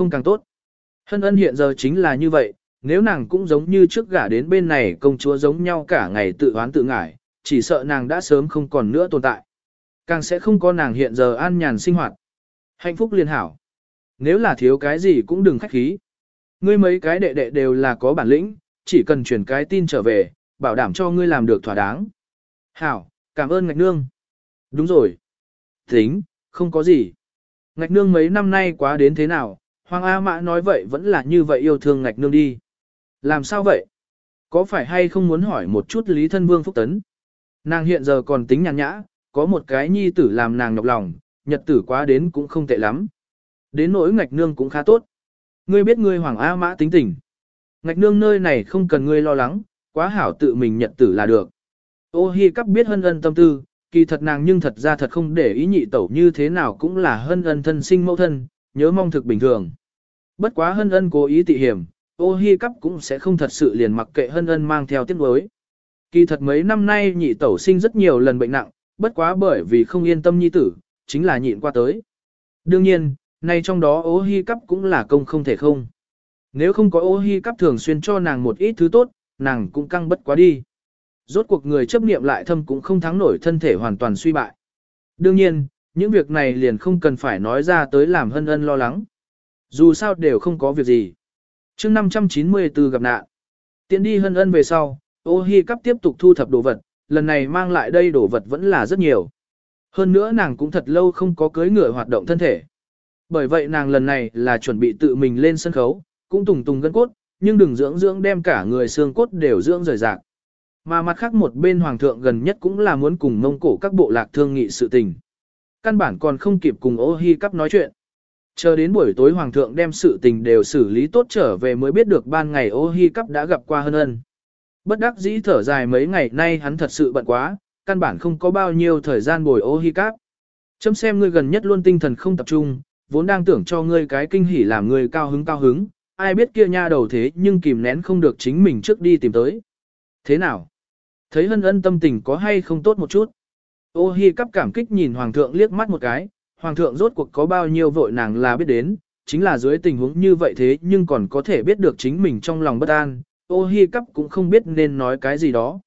không càng tốt. Hân ân hiện giờ chính là như vậy, nếu nàng cũng giống như trước gả đến bên này công chúa giống nhau cả ngày tự oán tự ngải, chỉ sợ nàng đã sớm không còn nữa tồn tại. Càng sẽ không có nàng hiện giờ an nhàn sinh hoạt. Hạnh phúc liên hảo. Nếu là thiếu cái gì cũng đừng khách khí. Ngươi mấy cái đệ đệ đều là có bản lĩnh, chỉ cần chuyển cái tin trở về, bảo đảm cho ngươi làm được thỏa đáng. Hảo, cảm ơn ngạch nương. Đúng rồi. Tính, không có gì. Ngạch nương mấy năm nay quá đến thế nào, Hoàng A Mã nói vậy vẫn là như vậy yêu thương ngạch nương đi. Làm sao vậy? Có phải hay không muốn hỏi một chút Lý Thân Vương Phúc Tấn? Nàng hiện giờ còn tính nhàn nhã, có một cái nhi tử làm nàng nhọc lòng, nhật tử quá đến cũng không tệ lắm. Đến nỗi ngạch nương cũng khá tốt. Ngươi biết ngươi Hoàng A Mã tính tình. Ngạch nương nơi này không cần ngươi lo lắng, quá hảo tự mình nhật tử là được. Ô hi cắp biết hân ân tâm tư, kỳ thật nàng nhưng thật ra thật không để ý nhị tẩu như thế nào cũng là hân ân thân sinh mẫu thân, nhớ mong thực bình thường. Bất quá hân ân cố ý tị hiểm, ô hi cắp cũng sẽ không thật sự liền mặc kệ hân ân mang theo tiết đối. Kỳ thật mấy năm nay nhị tẩu sinh rất nhiều lần bệnh nặng, bất quá bởi vì không yên tâm nhi tử, chính là nhịn qua tới. Đương nhiên, nay trong đó ô hi cắp cũng là công không thể không. Nếu không có ô hi cắp thường xuyên cho nàng một ít thứ tốt, nàng cũng căng bất quá đi. Rốt cuộc người chấp niệm lại thâm cũng không thắng nổi thân thể hoàn toàn suy bại. Đương nhiên, những việc này liền không cần phải nói ra tới làm hân ân lo lắng. Dù sao đều không có việc gì. chương 594 gặp nạn. Tiến đi hân ân về sau, ô hi cắp tiếp tục thu thập đồ vật, lần này mang lại đây đồ vật vẫn là rất nhiều. Hơn nữa nàng cũng thật lâu không có cưới ngựa hoạt động thân thể. Bởi vậy nàng lần này là chuẩn bị tự mình lên sân khấu, cũng tùng tùng gân cốt, nhưng đừng dưỡng dưỡng đem cả người xương cốt đều dưỡng rời rạc. Mà mặt khác một bên hoàng thượng gần nhất cũng là muốn cùng mông cổ các bộ lạc thương nghị sự tình. Căn bản còn không kịp cùng ô hi cắp nói chuyện. Chờ đến buổi tối hoàng thượng đem sự tình đều xử lý tốt trở về mới biết được ban ngày ô hi cắp đã gặp qua hân ân. Bất đắc dĩ thở dài mấy ngày nay hắn thật sự bận quá, căn bản không có bao nhiêu thời gian bồi ô hi cắp. Chấm xem ngươi gần nhất luôn tinh thần không tập trung, vốn đang tưởng cho ngươi cái kinh hỉ làm ngươi cao hứng cao hứng, ai biết kia nha đầu thế nhưng kìm nén không được chính mình trước đi tìm tới. Thế nào? Thấy hân ân tâm tình có hay không tốt một chút? Ô hi cắp cảm kích nhìn hoàng thượng liếc mắt một cái, hoàng thượng rốt cuộc có bao nhiêu vội nàng là biết đến, chính là dưới tình huống như vậy thế nhưng còn có thể biết được chính mình trong lòng bất an, ô hi cắp cũng không biết nên nói cái gì đó.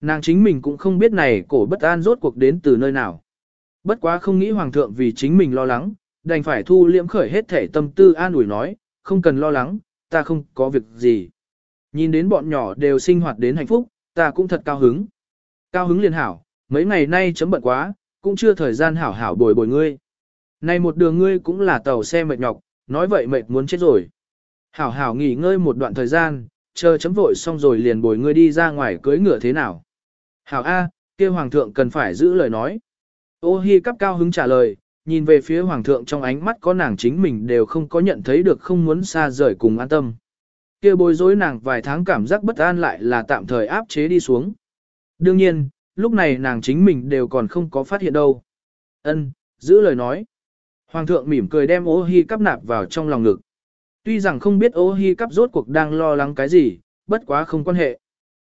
Nàng chính mình cũng không biết này cổ bất an rốt cuộc đến từ nơi nào. Bất quá không nghĩ hoàng thượng vì chính mình lo lắng, đành phải thu liễm khởi hết thể tâm tư an ủi nói, không cần lo lắng, ta không có việc gì. Nhìn đến bọn nhỏ đều sinh hoạt đến hạnh phúc, ta cũng thật cao hứng. Cao hứng liền hảo, mấy ngày nay chấm bận quá, cũng chưa thời gian hảo hảo bồi bồi ngươi. Này một đường ngươi cũng là tàu xe mệt nhọc, nói vậy mệt muốn chết rồi. Hảo hảo nghỉ ngơi một đoạn thời gian, chờ chấm vội xong rồi liền bồi ngươi đi ra ngoài cưới ngựa thế nào. Hảo A, kia hoàng thượng cần phải giữ lời nói. Ô hi cắp cao hứng trả lời, nhìn về phía hoàng thượng trong ánh mắt có nàng chính mình đều không có nhận thấy được không muốn xa rời cùng an tâm. kia bối rối nàng vài tháng cảm giác bất an lại là tạm thời áp chế đi xuống. Đương nhiên, lúc này nàng chính mình đều còn không có phát hiện đâu. Ân, giữ lời nói. Hoàng thượng mỉm cười đem ô hi cắp nạp vào trong lòng ngực. Tuy rằng không biết ô hi cắp rốt cuộc đang lo lắng cái gì, bất quá không quan hệ.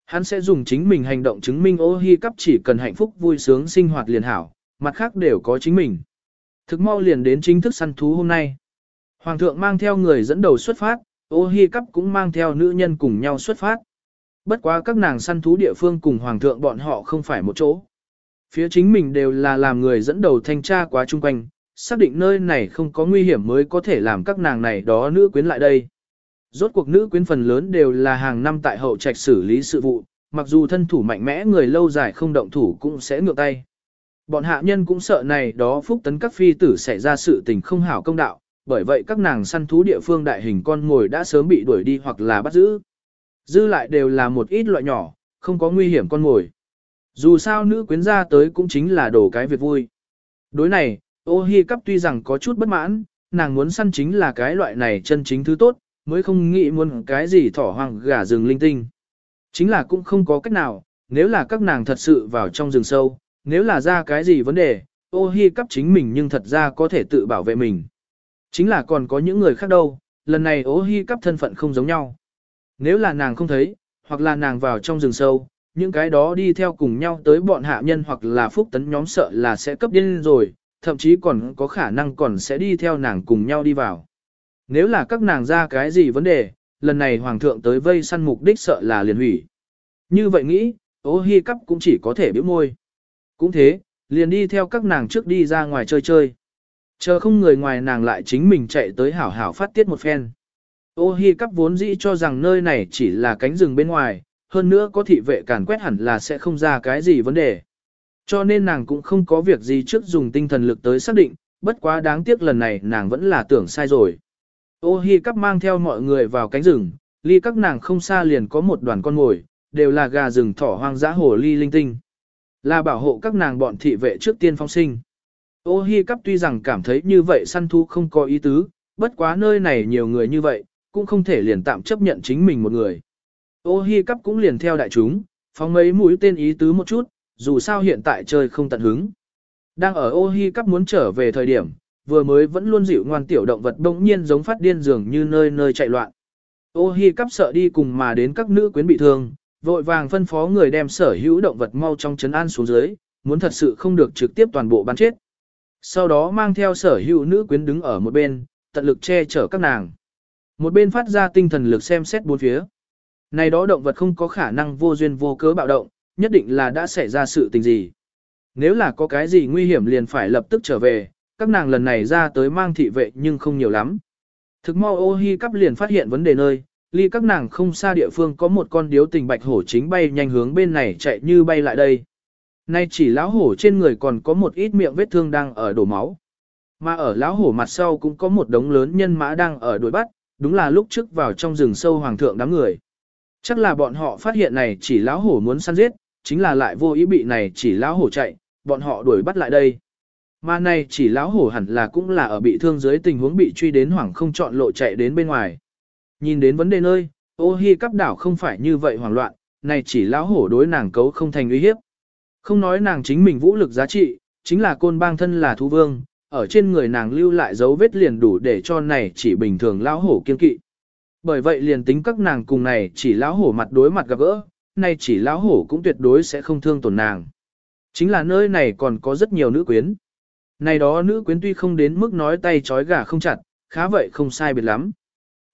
Hắn sẽ dùng chính mình hành động chứng minh ô hi cắp chỉ cần hạnh phúc vui sướng sinh hoạt liền hảo, mặt khác đều có chính mình. Thực mau liền đến chính thức săn thú hôm nay. Hoàng thượng mang theo người dẫn đầu xuất phát, ô hi cắp cũng mang theo nữ nhân cùng nhau xuất phát. Bất quá các nàng săn thú địa phương cùng hoàng thượng bọn họ không phải một chỗ. Phía chính mình đều là làm người dẫn đầu thanh tra quá chung quanh, xác định nơi này không có nguy hiểm mới có thể làm các nàng này đó nữ quyến lại đây. Rốt cuộc nữ quyến phần lớn đều là hàng năm tại hậu trạch xử lý sự vụ, mặc dù thân thủ mạnh mẽ người lâu dài không động thủ cũng sẽ ngược tay. Bọn hạ nhân cũng sợ này đó phúc tấn các phi tử xảy ra sự tình không hảo công đạo, bởi vậy các nàng săn thú địa phương đại hình con ngồi đã sớm bị đuổi đi hoặc là bắt giữ. Dư lại đều là một ít loại nhỏ, không có nguy hiểm con ngồi. Dù sao nữ quyến ra tới cũng chính là đổ cái việc vui. Đối này, ô hi cắp tuy rằng có chút bất mãn, nàng muốn săn chính là cái loại này chân chính thứ tốt, mới không nghĩ muốn cái gì thỏ hoang gà rừng linh tinh. Chính là cũng không có cách nào, nếu là các nàng thật sự vào trong rừng sâu, nếu là ra cái gì vấn đề, ô hi cắp chính mình nhưng thật ra có thể tự bảo vệ mình. Chính là còn có những người khác đâu, lần này ô hi cắp thân phận không giống nhau. Nếu là nàng không thấy, hoặc là nàng vào trong rừng sâu, những cái đó đi theo cùng nhau tới bọn hạ nhân hoặc là phúc tấn nhóm sợ là sẽ cấp điên rồi, thậm chí còn có khả năng còn sẽ đi theo nàng cùng nhau đi vào. Nếu là các nàng ra cái gì vấn đề, lần này hoàng thượng tới vây săn mục đích sợ là liền hủy. Như vậy nghĩ, ô hi cắp cũng chỉ có thể biểu môi. Cũng thế, liền đi theo các nàng trước đi ra ngoài chơi chơi. Chờ không người ngoài nàng lại chính mình chạy tới hảo hảo phát tiết một phen. Ô hi cắp vốn dĩ cho rằng nơi này chỉ là cánh rừng bên ngoài, hơn nữa có thị vệ càn quét hẳn là sẽ không ra cái gì vấn đề. Cho nên nàng cũng không có việc gì trước dùng tinh thần lực tới xác định, bất quá đáng tiếc lần này nàng vẫn là tưởng sai rồi. Ô hi cắp mang theo mọi người vào cánh rừng, ly các nàng không xa liền có một đoàn con ngồi, đều là gà rừng thỏ hoang dã hồ ly linh tinh. Là bảo hộ các nàng bọn thị vệ trước tiên phong sinh. Ô hi cắp tuy rằng cảm thấy như vậy săn thu không có ý tứ, bất quá nơi này nhiều người như vậy, cũng không thể liền tạm chấp nhận chính mình một người. Ô hi cắp cũng liền theo đại chúng, phóng mấy mũi tên ý tứ một chút, dù sao hiện tại chơi không tận hứng. Đang ở ô hi cắp muốn trở về thời điểm, vừa mới vẫn luôn dịu ngoan tiểu động vật đông nhiên giống phát điên dường như nơi nơi chạy loạn. Ô hi cắp sợ đi cùng mà đến các nữ quyến bị thương, vội vàng phân phó người đem sở hữu động vật mau trong chấn an xuống dưới, muốn thật sự không được trực tiếp toàn bộ bắn chết. Sau đó mang theo sở hữu nữ quyến đứng ở một bên, tận lực che chở các nàng. Một bên phát ra tinh thần lực xem xét bốn phía. Này đó động vật không có khả năng vô duyên vô cớ bạo động, nhất định là đã xảy ra sự tình gì. Nếu là có cái gì nguy hiểm liền phải lập tức trở về, các nàng lần này ra tới mang thị vệ nhưng không nhiều lắm. Thực mau ô hi cắp liền phát hiện vấn đề nơi, ly các nàng không xa địa phương có một con điếu tình bạch hổ chính bay nhanh hướng bên này chạy như bay lại đây. Nay chỉ lão hổ trên người còn có một ít miệng vết thương đang ở đổ máu. Mà ở lão hổ mặt sau cũng có một đống lớn nhân mã đang ở đuổi bắt, đúng là lúc trước vào trong rừng sâu hoàng thượng đám người. Chắc là bọn họ phát hiện này chỉ lão hổ muốn săn giết, chính là lại vô ý bị này chỉ lão hổ chạy, bọn họ đuổi bắt lại đây. Mà này chỉ lão hổ hẳn là cũng là ở bị thương dưới tình huống bị truy đến hoảng không chọn lộ chạy đến bên ngoài. Nhìn đến vấn đề nơi, ô hi cắp đảo không phải như vậy hoảng loạn, này chỉ lão hổ đối nàng cấu không thành uy hiếp. Không nói nàng chính mình vũ lực giá trị, chính là côn bang thân là thú vương, ở trên người nàng lưu lại dấu vết liền đủ để cho này chỉ bình thường lão hổ kiên kỵ. Bởi vậy liền tính các nàng cùng này chỉ lão hổ mặt đối mặt gặp gỡ, nay chỉ lão hổ cũng tuyệt đối sẽ không thương tổn nàng. Chính là nơi này còn có rất nhiều nữ quyến. Này đó nữ quyến tuy không đến mức nói tay trói gà không chặt, khá vậy không sai biệt lắm.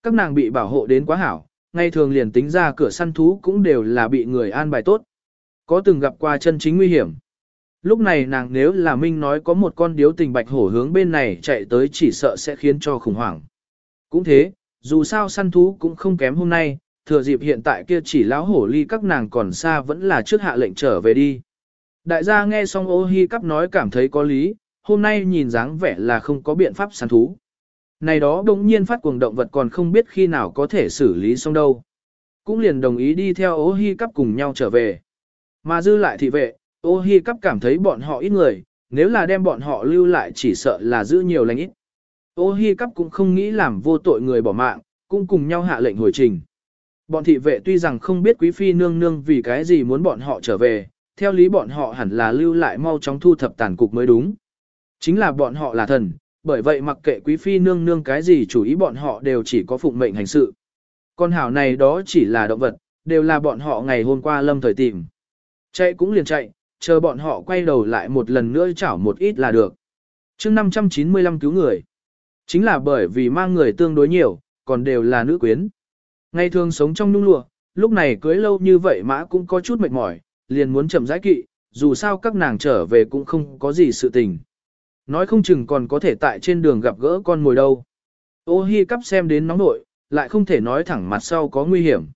Các nàng bị bảo hộ đến quá hảo, ngay thường liền tính ra cửa săn thú cũng đều là bị người an bài tốt. Có từng gặp qua chân chính nguy hiểm. Lúc này nàng nếu là Minh nói có một con điếu tình bạch hổ hướng bên này chạy tới chỉ sợ sẽ khiến cho khủng hoảng. Cũng thế, dù sao săn thú cũng không kém hôm nay, thừa dịp hiện tại kia chỉ lão hổ ly các nàng còn xa vẫn là trước hạ lệnh trở về đi. Đại gia nghe xong ô hi cắp nói cảm thấy có lý, hôm nay nhìn dáng vẻ là không có biện pháp săn thú. Này đó đống nhiên phát cuồng động vật còn không biết khi nào có thể xử lý xong đâu. Cũng liền đồng ý đi theo ô hi cắp cùng nhau trở về. Mà dư lại thị vệ, ô hi cắp cảm thấy bọn họ ít người, nếu là đem bọn họ lưu lại chỉ sợ là giữ nhiều lành ít. Ô hi cắp cũng không nghĩ làm vô tội người bỏ mạng, cũng cùng nhau hạ lệnh hồi trình. Bọn thị vệ tuy rằng không biết quý phi nương nương vì cái gì muốn bọn họ trở về, theo lý bọn họ hẳn là lưu lại mau chóng thu thập tàn cục mới đúng. Chính là bọn họ là thần, bởi vậy mặc kệ quý phi nương nương cái gì chủ ý bọn họ đều chỉ có phụng mệnh hành sự. Con hảo này đó chỉ là động vật, đều là bọn họ ngày hôm qua lâm thời tìm. Chạy cũng liền chạy, chờ bọn họ quay đầu lại một lần nữa chảo một ít là được. chương 595 cứu người. Chính là bởi vì mang người tương đối nhiều, còn đều là nữ quyến. Ngày thường sống trong nhung lụa, lúc này cưới lâu như vậy mã cũng có chút mệt mỏi, liền muốn chậm rãi kỵ, dù sao các nàng trở về cũng không có gì sự tình. Nói không chừng còn có thể tại trên đường gặp gỡ con mồi đâu. Ô hi cắp xem đến nóng nội, lại không thể nói thẳng mặt sau có nguy hiểm.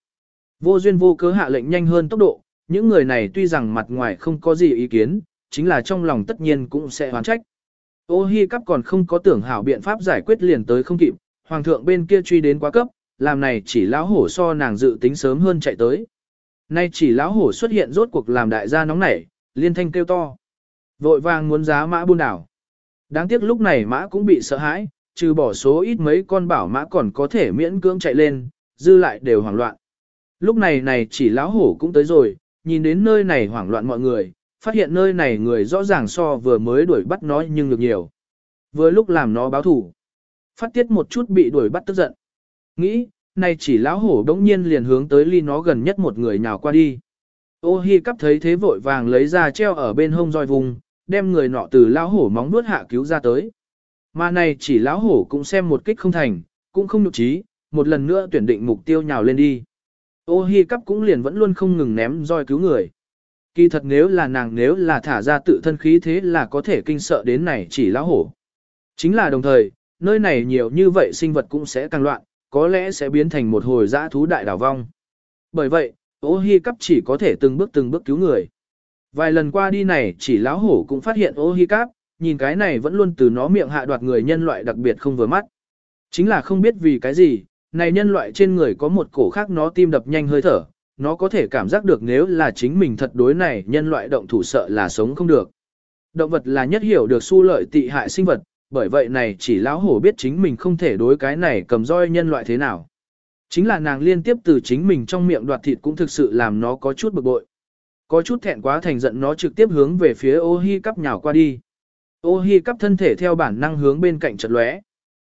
Vô duyên vô cớ hạ lệnh nhanh hơn tốc độ, những người này tuy rằng mặt ngoài không có gì ý kiến, chính là trong lòng tất nhiên cũng sẽ hoán trách. Ô hi cắp còn không có tưởng hảo biện pháp giải quyết liền tới không kịp, hoàng thượng bên kia truy đến quá cấp, làm này chỉ lão hổ so nàng dự tính sớm hơn chạy tới. Nay chỉ lão hổ xuất hiện rốt cuộc làm đại gia nóng nảy, liên thanh kêu to. Vội vàng muốn giá mã buôn đảo. Đáng tiếc lúc này mã cũng bị sợ hãi, trừ bỏ số ít mấy con bảo mã còn có thể miễn cưỡng chạy lên, dư lại đều hoảng loạn. Lúc này này chỉ lão hổ cũng tới rồi, nhìn đến nơi này hoảng loạn mọi người, phát hiện nơi này người rõ ràng so vừa mới đuổi bắt nó nhưng được nhiều. Vừa lúc làm nó báo thủ, phát tiết một chút bị đuổi bắt tức giận. Nghĩ, nay chỉ lão hổ đống nhiên liền hướng tới ly nó gần nhất một người nào qua đi. Ô hi cắp thấy thế vội vàng lấy ra treo ở bên hông roi vùng, đem người nọ từ lão hổ móng nuốt hạ cứu ra tới. Mà này chỉ lão hổ cũng xem một kích không thành, cũng không nhục trí, một lần nữa tuyển định mục tiêu nhào lên đi. Ô hi cắp cũng liền vẫn luôn không ngừng ném roi cứu người. Kỳ thật nếu là nàng nếu là thả ra tự thân khí thế là có thể kinh sợ đến này chỉ lão hổ. Chính là đồng thời, nơi này nhiều như vậy sinh vật cũng sẽ càng loạn, có lẽ sẽ biến thành một hồi dã thú đại đảo vong. Bởi vậy, ô hi cắp chỉ có thể từng bước từng bước cứu người. Vài lần qua đi này chỉ lão hổ cũng phát hiện ô hi cắp, nhìn cái này vẫn luôn từ nó miệng hạ đoạt người nhân loại đặc biệt không vừa mắt. Chính là không biết vì cái gì, này nhân loại trên người có một cổ khác nó tim đập nhanh hơi thở, nó có thể cảm giác được nếu là chính mình thật đối này nhân loại động thủ sợ là sống không được. Động vật là nhất hiểu được su lợi tị hại sinh vật, bởi vậy này chỉ lão hổ biết chính mình không thể đối cái này cầm roi nhân loại thế nào. Chính là nàng liên tiếp từ chính mình trong miệng đoạt thịt cũng thực sự làm nó có chút bực bội. Có chút thẹn quá thành giận nó trực tiếp hướng về phía ô hi cắp nhào qua đi. Ô hi cắp thân thể theo bản năng hướng bên cạnh chật lóe.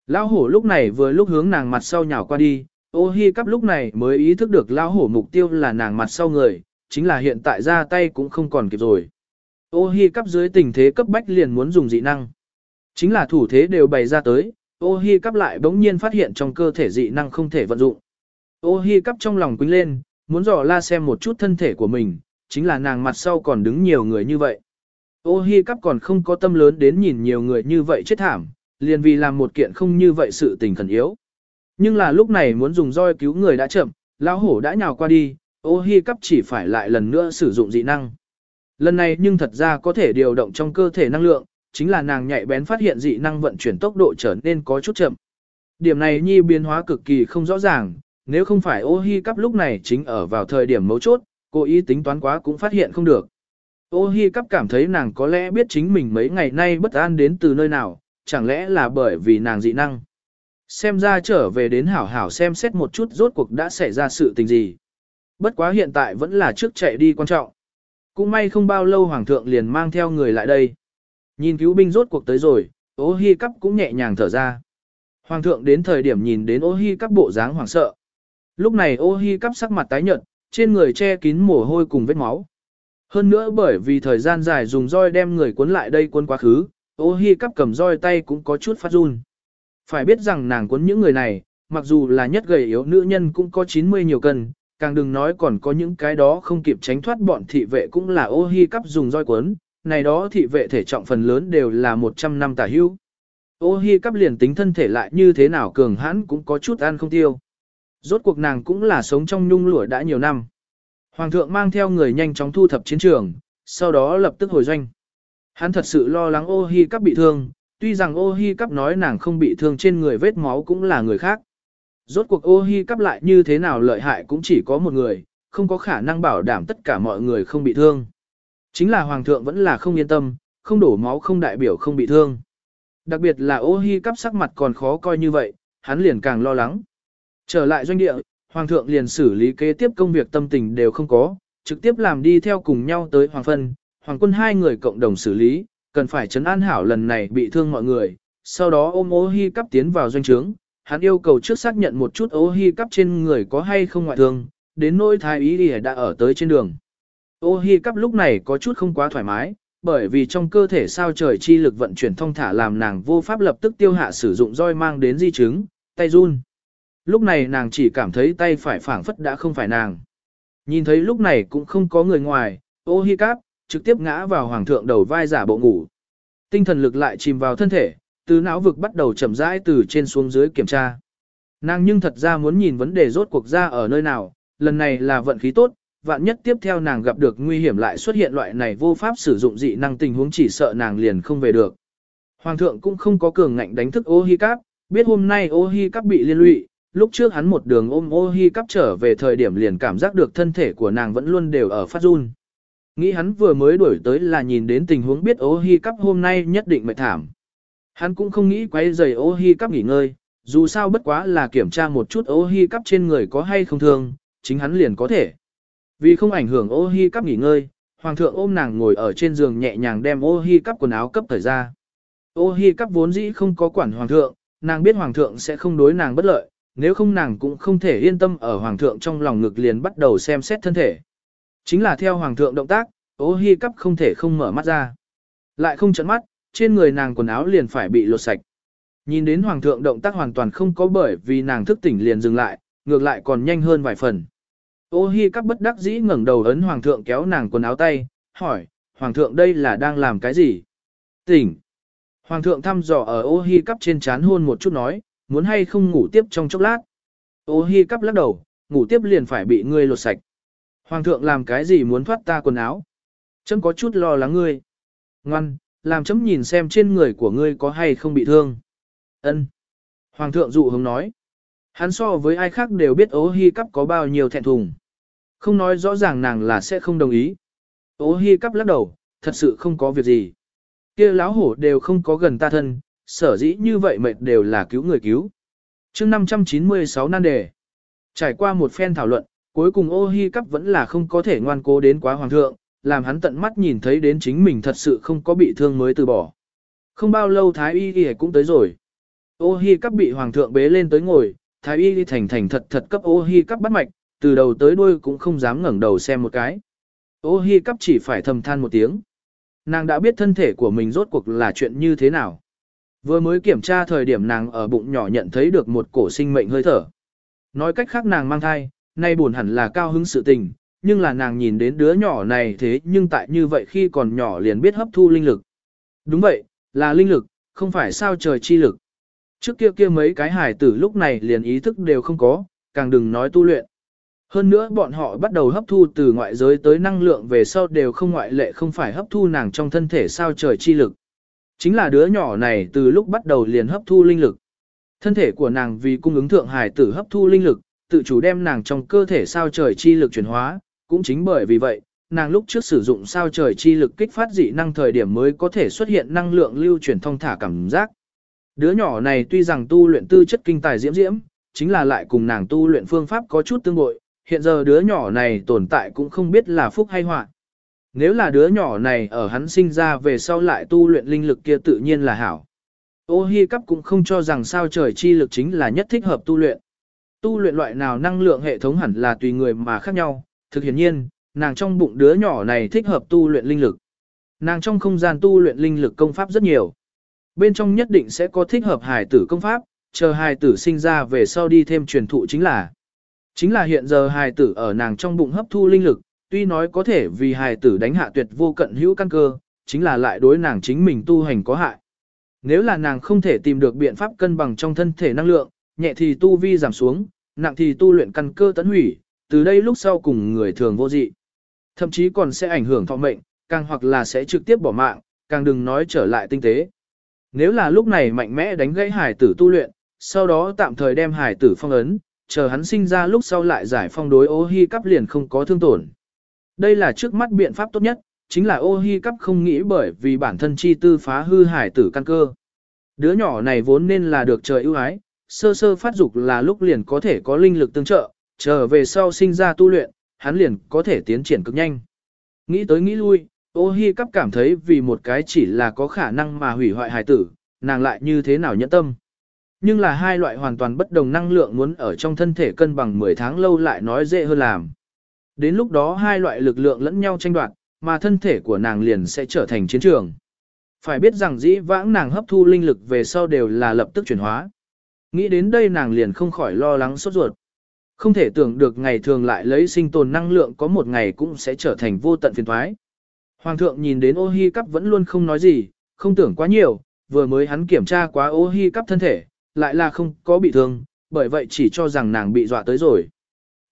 Lão hổ lúc này vừa lúc hướng nàng mặt sau nhào qua đi, ô hi cắp lúc này mới ý thức được lão hổ mục tiêu là nàng mặt sau người, chính là hiện tại ra tay cũng không còn kịp rồi. Ô hi cắp dưới tình thế cấp bách liền muốn dùng dị năng. Chính là thủ thế đều bày ra tới, ô hi cắp lại bỗng nhiên phát hiện trong cơ thể dị năng không thể vận dụng. Ô hi cắp trong lòng quýnh lên, muốn dò la xem một chút thân thể của mình, chính là nàng mặt sau còn đứng nhiều người như vậy. Ô hi cắp còn không có tâm lớn đến nhìn nhiều người như vậy chết thảm, liền vì làm một kiện không như vậy sự tình khẩn yếu. Nhưng là lúc này muốn dùng roi cứu người đã chậm, lão hổ đã nhào qua đi, ô hi cắp chỉ phải lại lần nữa sử dụng dị năng. Lần này nhưng thật ra có thể điều động trong cơ thể năng lượng, chính là nàng nhạy bén phát hiện dị năng vận chuyển tốc độ trở nên có chút chậm. Điểm này nhi biến hóa cực kỳ không rõ ràng, nếu không phải ô hi cắp lúc này chính ở vào thời điểm mấu chốt, cô ý tính toán quá cũng phát hiện không được. Ô hi cắp cảm thấy nàng có lẽ biết chính mình mấy ngày nay bất an đến từ nơi nào, chẳng lẽ là bởi vì nàng dị năng. Xem ra trở về đến hảo hảo xem xét một chút rốt cuộc đã xảy ra sự tình gì. Bất quá hiện tại vẫn là trước chạy đi quan trọng. Cũng may không bao lâu hoàng thượng liền mang theo người lại đây. Nhìn cứu binh rốt cuộc tới rồi, ố hi cắp cũng nhẹ nhàng thở ra. Hoàng thượng đến thời điểm nhìn đến ố hi cắp bộ dáng hoảng sợ. Lúc này ố hi cắp sắc mặt tái nhợt, trên người che kín mồ hôi cùng vết máu. Hơn nữa bởi vì thời gian dài dùng roi đem người cuốn lại đây cuốn quá khứ, ô hi cắp cầm roi tay cũng có chút phát run. Phải biết rằng nàng cuốn những người này, mặc dù là nhất gầy yếu nữ nhân cũng có 90 nhiều cân, càng đừng nói còn có những cái đó không kịp tránh thoát bọn thị vệ cũng là ô hi cắp dùng roi cuốn, này đó thị vệ thể trọng phần lớn đều là 100 năm tả hưu. Ô hi cắp liền tính thân thể lại như thế nào cường hãn cũng có chút ăn không tiêu. Rốt cuộc nàng cũng là sống trong nhung lụa đã nhiều năm. Hoàng thượng mang theo người nhanh chóng thu thập chiến trường, sau đó lập tức hồi doanh. Hắn thật sự lo lắng ô hi cắp bị thương, tuy rằng ô hi cắp nói nàng không bị thương trên người vết máu cũng là người khác. Rốt cuộc ô hi cắp lại như thế nào lợi hại cũng chỉ có một người, không có khả năng bảo đảm tất cả mọi người không bị thương. Chính là hoàng thượng vẫn là không yên tâm, không đổ máu không đại biểu không bị thương. Đặc biệt là ô hi cắp sắc mặt còn khó coi như vậy, hắn liền càng lo lắng. Trở lại doanh địa, hoàng thượng liền xử lý kế tiếp công việc tâm tình đều không có, trực tiếp làm đi theo cùng nhau tới hoàng phân, hoàng quân hai người cộng đồng xử lý, cần phải chấn an hảo lần này bị thương mọi người, sau đó ôm ô hi cắp tiến vào doanh trướng, hắn yêu cầu trước xác nhận một chút ô hi cắp trên người có hay không ngoại thương, đến nỗi thái ý đi đã ở tới trên đường. Ô hi cắp lúc này có chút không quá thoải mái, bởi vì trong cơ thể sao trời chi lực vận chuyển thông thả làm nàng vô pháp lập tức tiêu hạ sử dụng roi mang đến di chứng, tay run. Lúc này nàng chỉ cảm thấy tay phải phảng phất đã không phải nàng. Nhìn thấy lúc này cũng không có người ngoài, ô hi cắp, trực tiếp ngã vào hoàng thượng đầu vai giả bộ ngủ. Tinh thần lực lại chìm vào thân thể, từ não vực bắt đầu chậm rãi từ trên xuống dưới kiểm tra. Nàng nhưng thật ra muốn nhìn vấn đề rốt cuộc ra ở nơi nào, lần này là vận khí tốt, vạn nhất tiếp theo nàng gặp được nguy hiểm lại xuất hiện loại này vô pháp sử dụng dị năng tình huống chỉ sợ nàng liền không về được. Hoàng thượng cũng không có cường ngạnh đánh thức ô hi cáp, biết hôm nay ô hi cáp bị liên lụy, lúc trước hắn một đường ôm ô hi cáp trở về thời điểm liền cảm giác được thân thể của nàng vẫn luôn đều ở phát run. Nghĩ hắn vừa mới đuổi tới là nhìn đến tình huống biết ô hi cáp hôm nay nhất định mệt thảm. Hắn cũng không nghĩ quay giày ô hi cáp nghỉ ngơi, dù sao bất quá là kiểm tra một chút ô hi cáp trên người có hay không thương, chính hắn liền có thể. Vì không ảnh hưởng ô hi cắp nghỉ ngơi, hoàng thượng ôm nàng ngồi ở trên giường nhẹ nhàng đem ô hi cắp quần áo cấp thời ra. Ô hi cắp vốn dĩ không có quản hoàng thượng, nàng biết hoàng thượng sẽ không đối nàng bất lợi, nếu không nàng cũng không thể yên tâm ở hoàng thượng trong lòng ngực liền bắt đầu xem xét thân thể. Chính là theo hoàng thượng động tác, ô hi cắp không thể không mở mắt ra. Lại không chấn mắt, trên người nàng quần áo liền phải bị lột sạch. Nhìn đến hoàng thượng động tác hoàn toàn không có bởi vì nàng thức tỉnh liền dừng lại, ngược lại còn nhanh hơn vài phần. Ô hi các bất đắc dĩ ngẩng đầu ấn hoàng thượng kéo nàng quần áo tay, hỏi, hoàng thượng đây là đang làm cái gì? Tỉnh. Hoàng thượng thăm dò ở ô hi cắp trên chán hôn một chút nói, muốn hay không ngủ tiếp trong chốc lát. Ô hi cắp lắc đầu, ngủ tiếp liền phải bị ngươi lột sạch. Hoàng thượng làm cái gì muốn thoát ta quần áo? Chấm có chút lo lắng ngươi. Ngoan, làm chấm nhìn xem trên người của ngươi có hay không bị thương. Ân. Hoàng thượng dụ hống nói. Hắn so với ai khác đều biết ố hi cắp có bao nhiêu thẹn thùng. Không nói rõ ràng nàng là sẽ không đồng ý. Ố hi cắp lắc đầu, thật sự không có việc gì. kia láo hổ đều không có gần ta thân, sở dĩ như vậy mệt đều là cứu người cứu. chương 596 nan đề. Trải qua một phen thảo luận, cuối cùng ô hi cắp vẫn là không có thể ngoan cố đến quá hoàng thượng, làm hắn tận mắt nhìn thấy đến chính mình thật sự không có bị thương mới từ bỏ. Không bao lâu thái y y cũng tới rồi. Ô hi cắp bị hoàng thượng bế lên tới ngồi, thái y đi thành thành thật thật cấp ô hi cắp bắt mạch, từ đầu tới đuôi cũng không dám ngẩng đầu xem một cái. Ô hi cắp chỉ phải thầm than một tiếng. Nàng đã biết thân thể của mình rốt cuộc là chuyện như thế nào. Vừa mới kiểm tra thời điểm nàng ở bụng nhỏ nhận thấy được một cổ sinh mệnh hơi thở. Nói cách khác nàng mang thai, nay buồn hẳn là cao hứng sự tình, nhưng là nàng nhìn đến đứa nhỏ này thế nhưng tại như vậy khi còn nhỏ liền biết hấp thu linh lực. Đúng vậy, là linh lực, không phải sao trời chi lực. Trước kia kia mấy cái hải tử lúc này liền ý thức đều không có, càng đừng nói tu luyện. Hơn nữa bọn họ bắt đầu hấp thu từ ngoại giới tới năng lượng về sau đều không ngoại lệ không phải hấp thu nàng trong thân thể sao trời chi lực. Chính là đứa nhỏ này từ lúc bắt đầu liền hấp thu linh lực. Thân thể của nàng vì cung ứng thượng hải tử hấp thu linh lực, tự chủ đem nàng trong cơ thể sao trời chi lực chuyển hóa, cũng chính bởi vì vậy, nàng lúc trước sử dụng sao trời chi lực kích phát dị năng thời điểm mới có thể xuất hiện năng lượng lưu chuyển thông thả cảm giác. Đứa nhỏ này tuy rằng tu luyện tư chất kinh tài diễm diễm, chính là lại cùng nàng tu luyện phương pháp có chút tương bội, hiện giờ đứa nhỏ này tồn tại cũng không biết là phúc hay họa. Nếu là đứa nhỏ này ở hắn sinh ra về sau lại tu luyện linh lực kia tự nhiên là hảo. Ô Hi Cắp cũng không cho rằng sao trời chi lực chính là nhất thích hợp tu luyện. Tu luyện loại nào năng lượng hệ thống hẳn là tùy người mà khác nhau, thực hiện nhiên, nàng trong bụng đứa nhỏ này thích hợp tu luyện linh lực. Nàng trong không gian tu luyện linh lực công pháp rất nhiều. Bên trong nhất định sẽ có thích hợp hài tử công pháp, chờ hài tử sinh ra về sau đi thêm truyền thụ chính là. Chính là hiện giờ hài tử ở nàng trong bụng hấp thu linh lực, tuy nói có thể vì hài tử đánh hạ tuyệt vô cận hữu căn cơ, chính là lại đối nàng chính mình tu hành có hại. Nếu là nàng không thể tìm được biện pháp cân bằng trong thân thể năng lượng, nhẹ thì tu vi giảm xuống, nặng thì tu luyện căn cơ tấn hủy, từ đây lúc sau cùng người thường vô dị. Thậm chí còn sẽ ảnh hưởng thọ mệnh, càng hoặc là sẽ trực tiếp bỏ mạng, càng đừng nói trở lại tinh tế. Nếu là lúc này mạnh mẽ đánh gãy hải tử tu luyện, sau đó tạm thời đem hải tử phong ấn, chờ hắn sinh ra lúc sau lại giải phong đối ô hi cắp liền không có thương tổn. Đây là trước mắt biện pháp tốt nhất, chính là ô hi cắp không nghĩ bởi vì bản thân chi tư phá hư hải tử căn cơ. Đứa nhỏ này vốn nên là được trời ưu ái, sơ sơ phát dục là lúc liền có thể có linh lực tương trợ, chờ về sau sinh ra tu luyện, hắn liền có thể tiến triển cực nhanh. Nghĩ tới nghĩ lui, ô hi cắp cảm thấy vì một cái chỉ là có khả năng mà hủy hoại hài tử, nàng lại như thế nào nhẫn tâm. Nhưng là hai loại hoàn toàn bất đồng năng lượng muốn ở trong thân thể cân bằng 10 tháng lâu lại nói dễ hơn làm. Đến lúc đó hai loại lực lượng lẫn nhau tranh đoạt, mà thân thể của nàng liền sẽ trở thành chiến trường. Phải biết rằng dĩ vãng nàng hấp thu linh lực về sau đều là lập tức chuyển hóa. Nghĩ đến đây nàng liền không khỏi lo lắng sốt ruột. Không thể tưởng được ngày thường lại lấy sinh tồn năng lượng có một ngày cũng sẽ trở thành vô tận phiền thoái. Hoàng thượng nhìn đến ô hi cắp vẫn luôn không nói gì, không tưởng quá nhiều, vừa mới hắn kiểm tra quá ô hi cắp thân thể, lại là không có bị thương, bởi vậy chỉ cho rằng nàng bị dọa tới rồi.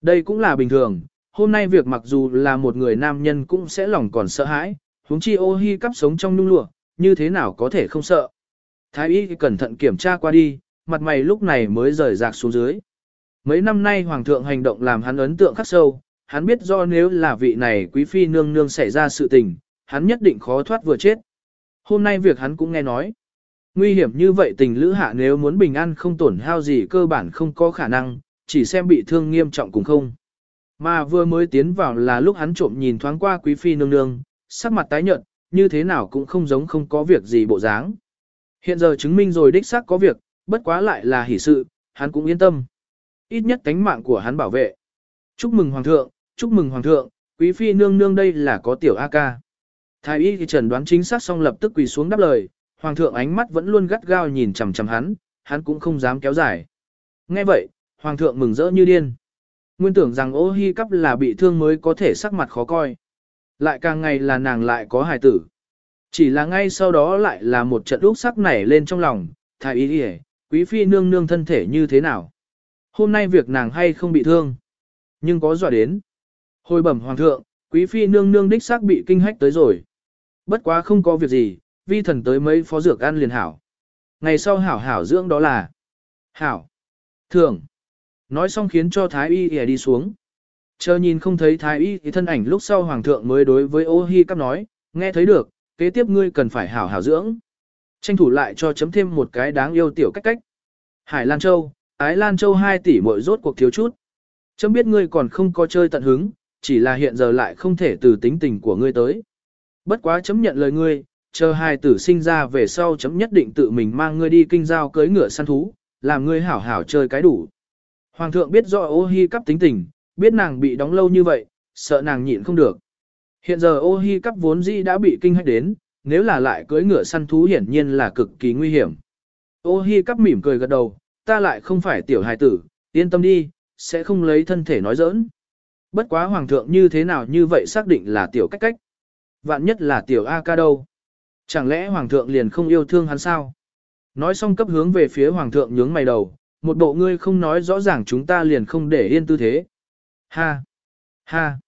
Đây cũng là bình thường, hôm nay việc mặc dù là một người nam nhân cũng sẽ lòng còn sợ hãi, huống chi ô hi cắp sống trong nung lụa, như thế nào có thể không sợ. Thái y cẩn thận kiểm tra qua đi, mặt mày lúc này mới rời rạc xuống dưới. Mấy năm nay hoàng thượng hành động làm hắn ấn tượng khắc sâu, hắn biết do nếu là vị này quý phi nương nương xảy ra sự tình, hắn nhất định khó thoát vừa chết. Hôm nay việc hắn cũng nghe nói. Nguy hiểm như vậy tình lữ hạ nếu muốn bình an không tổn hao gì cơ bản không có khả năng, chỉ xem bị thương nghiêm trọng cũng không. Mà vừa mới tiến vào là lúc hắn trộm nhìn thoáng qua quý phi nương nương, sắc mặt tái nhợt, như thế nào cũng không giống không có việc gì bộ dáng. Hiện giờ chứng minh rồi đích xác có việc, bất quá lại là hỷ sự, hắn cũng yên tâm. Ít nhất tánh mạng của hắn bảo vệ. Chúc mừng hoàng thượng, chúc mừng hoàng thượng, quý phi nương nương đây là có tiểu A ca. Thái y thì trần đoán chính xác xong lập tức quỳ xuống đáp lời, hoàng thượng ánh mắt vẫn luôn gắt gao nhìn chằm chằm hắn, hắn cũng không dám kéo dài. Nghe vậy, hoàng thượng mừng rỡ như điên. Nguyên tưởng rằng ô hi cắp là bị thương mới có thể sắc mặt khó coi. Lại càng ngày là nàng lại có hài tử. Chỉ là ngay sau đó lại là một trận úc sắc nảy lên trong lòng, thái y đi quý phi nương nương thân thể như thế nào. Hôm nay việc nàng hay không bị thương, nhưng có dọa đến. Hồi bẩm hoàng thượng, quý phi nương nương đích xác bị kinh hách tới rồi. Bất quá không có việc gì, vi thần tới mấy phó dược ăn liền hảo. Ngày sau hảo hảo dưỡng đó là hảo, thường. Nói xong khiến cho thái y ỉa đi xuống. Chờ nhìn không thấy thái y thì thân ảnh lúc sau hoàng thượng mới đối với ô hi cắp nói, nghe thấy được, kế tiếp ngươi cần phải hảo hảo dưỡng. Tranh thủ lại cho chấm thêm một cái đáng yêu tiểu cách cách. Hải Lan Châu, Ái Lan Châu 2 tỷ mỗi rốt cuộc thiếu chút. Chấm biết ngươi còn không có chơi tận hứng, chỉ là hiện giờ lại không thể từ tính tình của ngươi tới. Bất quá chấm nhận lời ngươi, chờ hai tử sinh ra về sau chấm nhất định tự mình mang ngươi đi kinh giao cưới ngựa săn thú, làm ngươi hảo hảo chơi cái đủ. Hoàng thượng biết rõ ô hi cắp tính tình, biết nàng bị đóng lâu như vậy, sợ nàng nhịn không được. Hiện giờ ô hi cắp vốn dĩ đã bị kinh hách đến, nếu là lại cưới ngựa săn thú hiển nhiên là cực kỳ nguy hiểm. Ô hi cắp mỉm cười gật đầu, ta lại không phải tiểu hài tử, yên tâm đi, sẽ không lấy thân thể nói giỡn. Bất quá hoàng thượng như thế nào như vậy xác định là tiểu cách cách. Vạn nhất là tiểu A ca đâu. Chẳng lẽ hoàng thượng liền không yêu thương hắn sao? Nói xong cấp hướng về phía hoàng thượng nhướng mày đầu, một bộ ngươi không nói rõ ràng chúng ta liền không để yên tư thế. Ha! Ha!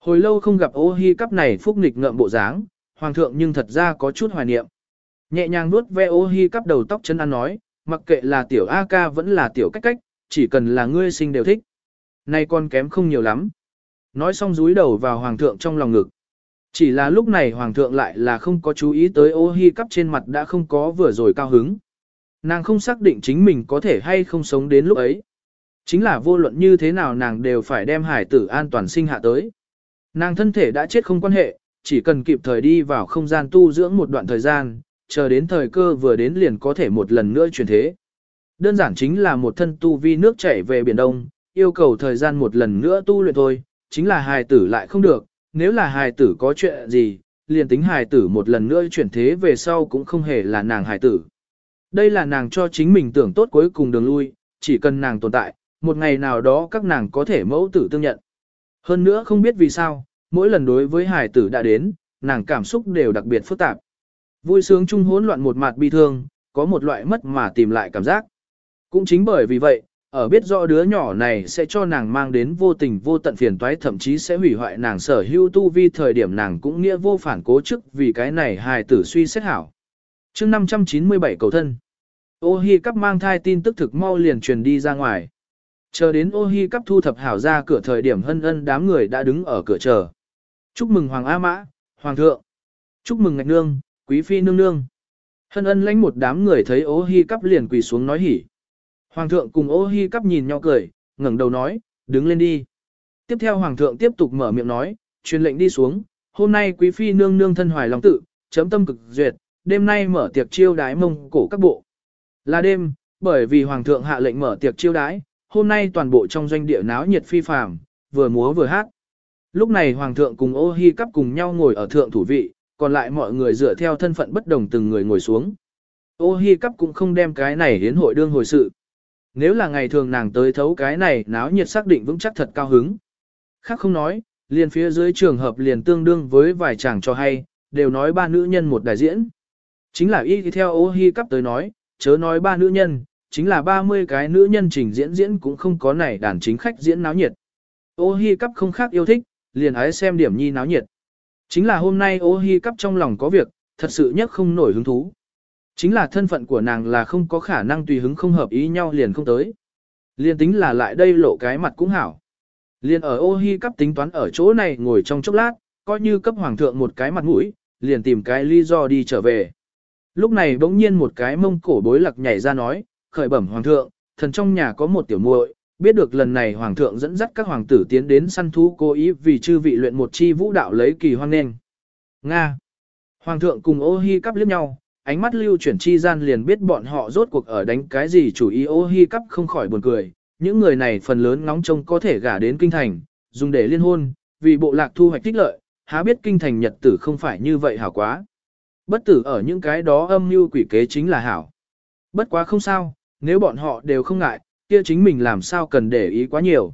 Hồi lâu không gặp ô hi cắp này phúc nghịch ngợm bộ dáng, hoàng thượng nhưng thật ra có chút hoài niệm. Nhẹ nhàng nuốt ve ô hi cắp đầu tóc chân ăn nói, mặc kệ là tiểu A ca vẫn là tiểu cách cách, chỉ cần là ngươi sinh đều thích. Nay con kém không nhiều lắm. Nói xong rúi đầu vào hoàng thượng trong lòng ngực. Chỉ là lúc này hoàng thượng lại là không có chú ý tới ô hi cắp trên mặt đã không có vừa rồi cao hứng. Nàng không xác định chính mình có thể hay không sống đến lúc ấy. Chính là vô luận như thế nào nàng đều phải đem hải tử an toàn sinh hạ tới. Nàng thân thể đã chết không quan hệ, chỉ cần kịp thời đi vào không gian tu dưỡng một đoạn thời gian, chờ đến thời cơ vừa đến liền có thể một lần nữa chuyển thế. Đơn giản chính là một thân tu vi nước chảy về Biển Đông, yêu cầu thời gian một lần nữa tu luyện thôi, chính là hài tử lại không được, nếu là hài tử có chuyện gì, liền tính hài tử một lần nữa chuyển thế về sau cũng không hề là nàng hài tử. Đây là nàng cho chính mình tưởng tốt cuối cùng đường lui, chỉ cần nàng tồn tại, một ngày nào đó các nàng có thể mẫu tử tương nhận. Hơn nữa không biết vì sao, mỗi lần đối với hài tử đã đến, nàng cảm xúc đều đặc biệt phức tạp. Vui sướng chung hỗn loạn một mặt bi thương, có một loại mất mà tìm lại cảm giác. Cũng chính bởi vì vậy, ở biết rõ đứa nhỏ này sẽ cho nàng mang đến vô tình vô tận phiền toái thậm chí sẽ hủy hoại nàng sở hữu tu vi thời điểm nàng cũng nghĩa vô phản cố chức vì cái này hài tử suy xét hảo. chương 597 cầu thân, ô hi cắp mang thai tin tức thực mau liền truyền đi ra ngoài. Chờ đến ô hi cắp thu thập hảo ra cửa thời điểm hân ân đám người đã đứng ở cửa chờ. Chúc mừng Hoàng A Mã, Hoàng thượng. Chúc mừng Ngạch Nương, Quý Phi Nương Nương. Hân ân lãnh một đám người thấy ô hi cắp liền quỳ xuống nói hỉ. Hoàng thượng cùng ô hi cắp nhìn nhau cười, ngẩng đầu nói, đứng lên đi. Tiếp theo hoàng thượng tiếp tục mở miệng nói, truyền lệnh đi xuống, hôm nay quý phi nương nương thân hoài lòng tự, chấm tâm cực duyệt, đêm nay mở tiệc chiêu đái mông cổ các bộ. Là đêm, bởi vì hoàng thượng hạ lệnh mở tiệc chiêu đái, hôm nay toàn bộ trong doanh địa náo nhiệt phi phàm, vừa múa vừa hát. Lúc này hoàng thượng cùng ô hi cắp cùng nhau ngồi ở thượng thủ vị, còn lại mọi người dựa theo thân phận bất đồng từng người ngồi xuống. Ô hi cắp cũng không đem cái này đến hội đương hồi sự. Nếu là ngày thường nàng tới thấu cái này náo nhiệt xác định vững chắc thật cao hứng. Khác không nói, liền phía dưới trường hợp liền tương đương với vài chàng cho hay, đều nói ba nữ nhân một đại diễn. Chính là y theo ô hi cắp tới nói, chớ nói ba nữ nhân, chính là 30 cái nữ nhân trình diễn diễn cũng không có này đàn chính khách diễn náo nhiệt. Ô hi cắp không khác yêu thích, liền ái xem điểm nhi náo nhiệt. Chính là hôm nay ô hi cắp trong lòng có việc, thật sự nhất không nổi hứng thú. Chính là thân phận của nàng là không có khả năng tùy hứng không hợp ý nhau liền không tới. Liền tính là lại đây lộ cái mặt cũng hảo. Liền ở ô hi cấp tính toán ở chỗ này ngồi trong chốc lát, coi như cấp hoàng thượng một cái mặt mũi, liền tìm cái lý do đi trở về. Lúc này bỗng nhiên một cái mông cổ bối lạc nhảy ra nói, khởi bẩm hoàng thượng, thần trong nhà có một tiểu muội, biết được lần này hoàng thượng dẫn dắt các hoàng tử tiến đến săn thú cố ý vì chư vị luyện một chi vũ đạo lấy kỳ hoan nên. Nga. Hoàng thượng cùng ô hi cắp liếc nhau, ánh mắt lưu chuyển chi gian liền biết bọn họ rốt cuộc ở đánh cái gì chủ ý ô hi cắp không khỏi buồn cười. Những người này phần lớn ngóng trông có thể gả đến kinh thành, dùng để liên hôn, vì bộ lạc thu hoạch tích lợi, há biết kinh thành nhật tử không phải như vậy hảo quá. Bất tử ở những cái đó âm mưu quỷ kế chính là hảo. Bất quá không sao, nếu bọn họ đều không ngại, kia chính mình làm sao cần để ý quá nhiều.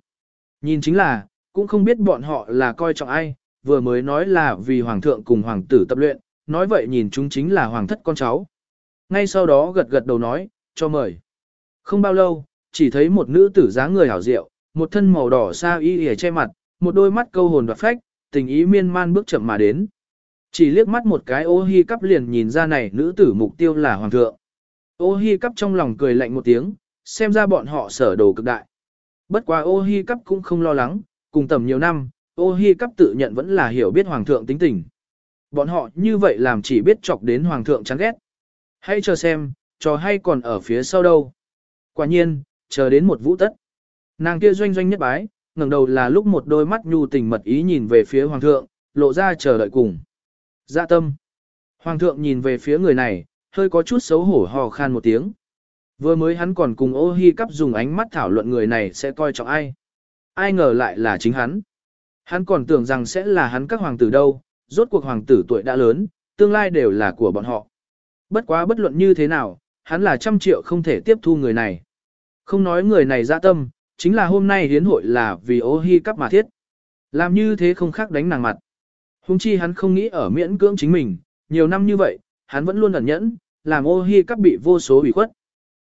Nhìn chính là, cũng không biết bọn họ là coi trọng ai, vừa mới nói là vì hoàng thượng cùng hoàng tử tập luyện, nói vậy nhìn chúng chính là hoàng thất con cháu. Ngay sau đó gật gật đầu nói, cho mời. Không bao lâu, chỉ thấy một nữ tử dáng người hảo diệu, một thân màu đỏ xa y hề che mặt, một đôi mắt câu hồn đoạt phách, tình ý miên man bước chậm mà đến. Chỉ liếc mắt một cái ô hi cắp liền nhìn ra này nữ tử mục tiêu là hoàng thượng. Ô hi cắp trong lòng cười lạnh một tiếng, xem ra bọn họ sở đồ cực đại. Bất quá ô hi cắp cũng không lo lắng, cùng tầm nhiều năm, ô hi cắp tự nhận vẫn là hiểu biết hoàng thượng tính tình. Bọn họ như vậy làm chỉ biết chọc đến hoàng thượng chán ghét. Hãy chờ xem, trò hay còn ở phía sau đâu. Quả nhiên, chờ đến một vũ tất. Nàng kia doanh doanh nhất bái, ngẩng đầu là lúc một đôi mắt nhu tình mật ý nhìn về phía hoàng thượng, lộ ra chờ đợi cùng. Dạ tâm. Hoàng thượng nhìn về phía người này, hơi có chút xấu hổ hò khan một tiếng. Vừa mới hắn còn cùng ô hi cắp dùng ánh mắt thảo luận người này sẽ coi trọng ai. Ai ngờ lại là chính hắn. Hắn còn tưởng rằng sẽ là hắn các hoàng tử đâu, rốt cuộc hoàng tử tuổi đã lớn, tương lai đều là của bọn họ. Bất quá bất luận như thế nào, hắn là trăm triệu không thể tiếp thu người này. Không nói người này ra tâm, chính là hôm nay hiến hội là vì ô hi cắp mà thiết. Làm như thế không khác đánh nàng mặt. Hùng chi hắn không nghĩ ở miễn cưỡng chính mình, nhiều năm như vậy, hắn vẫn luôn ẩn nhẫn, làm ô hi cắp bị vô số bị khuất.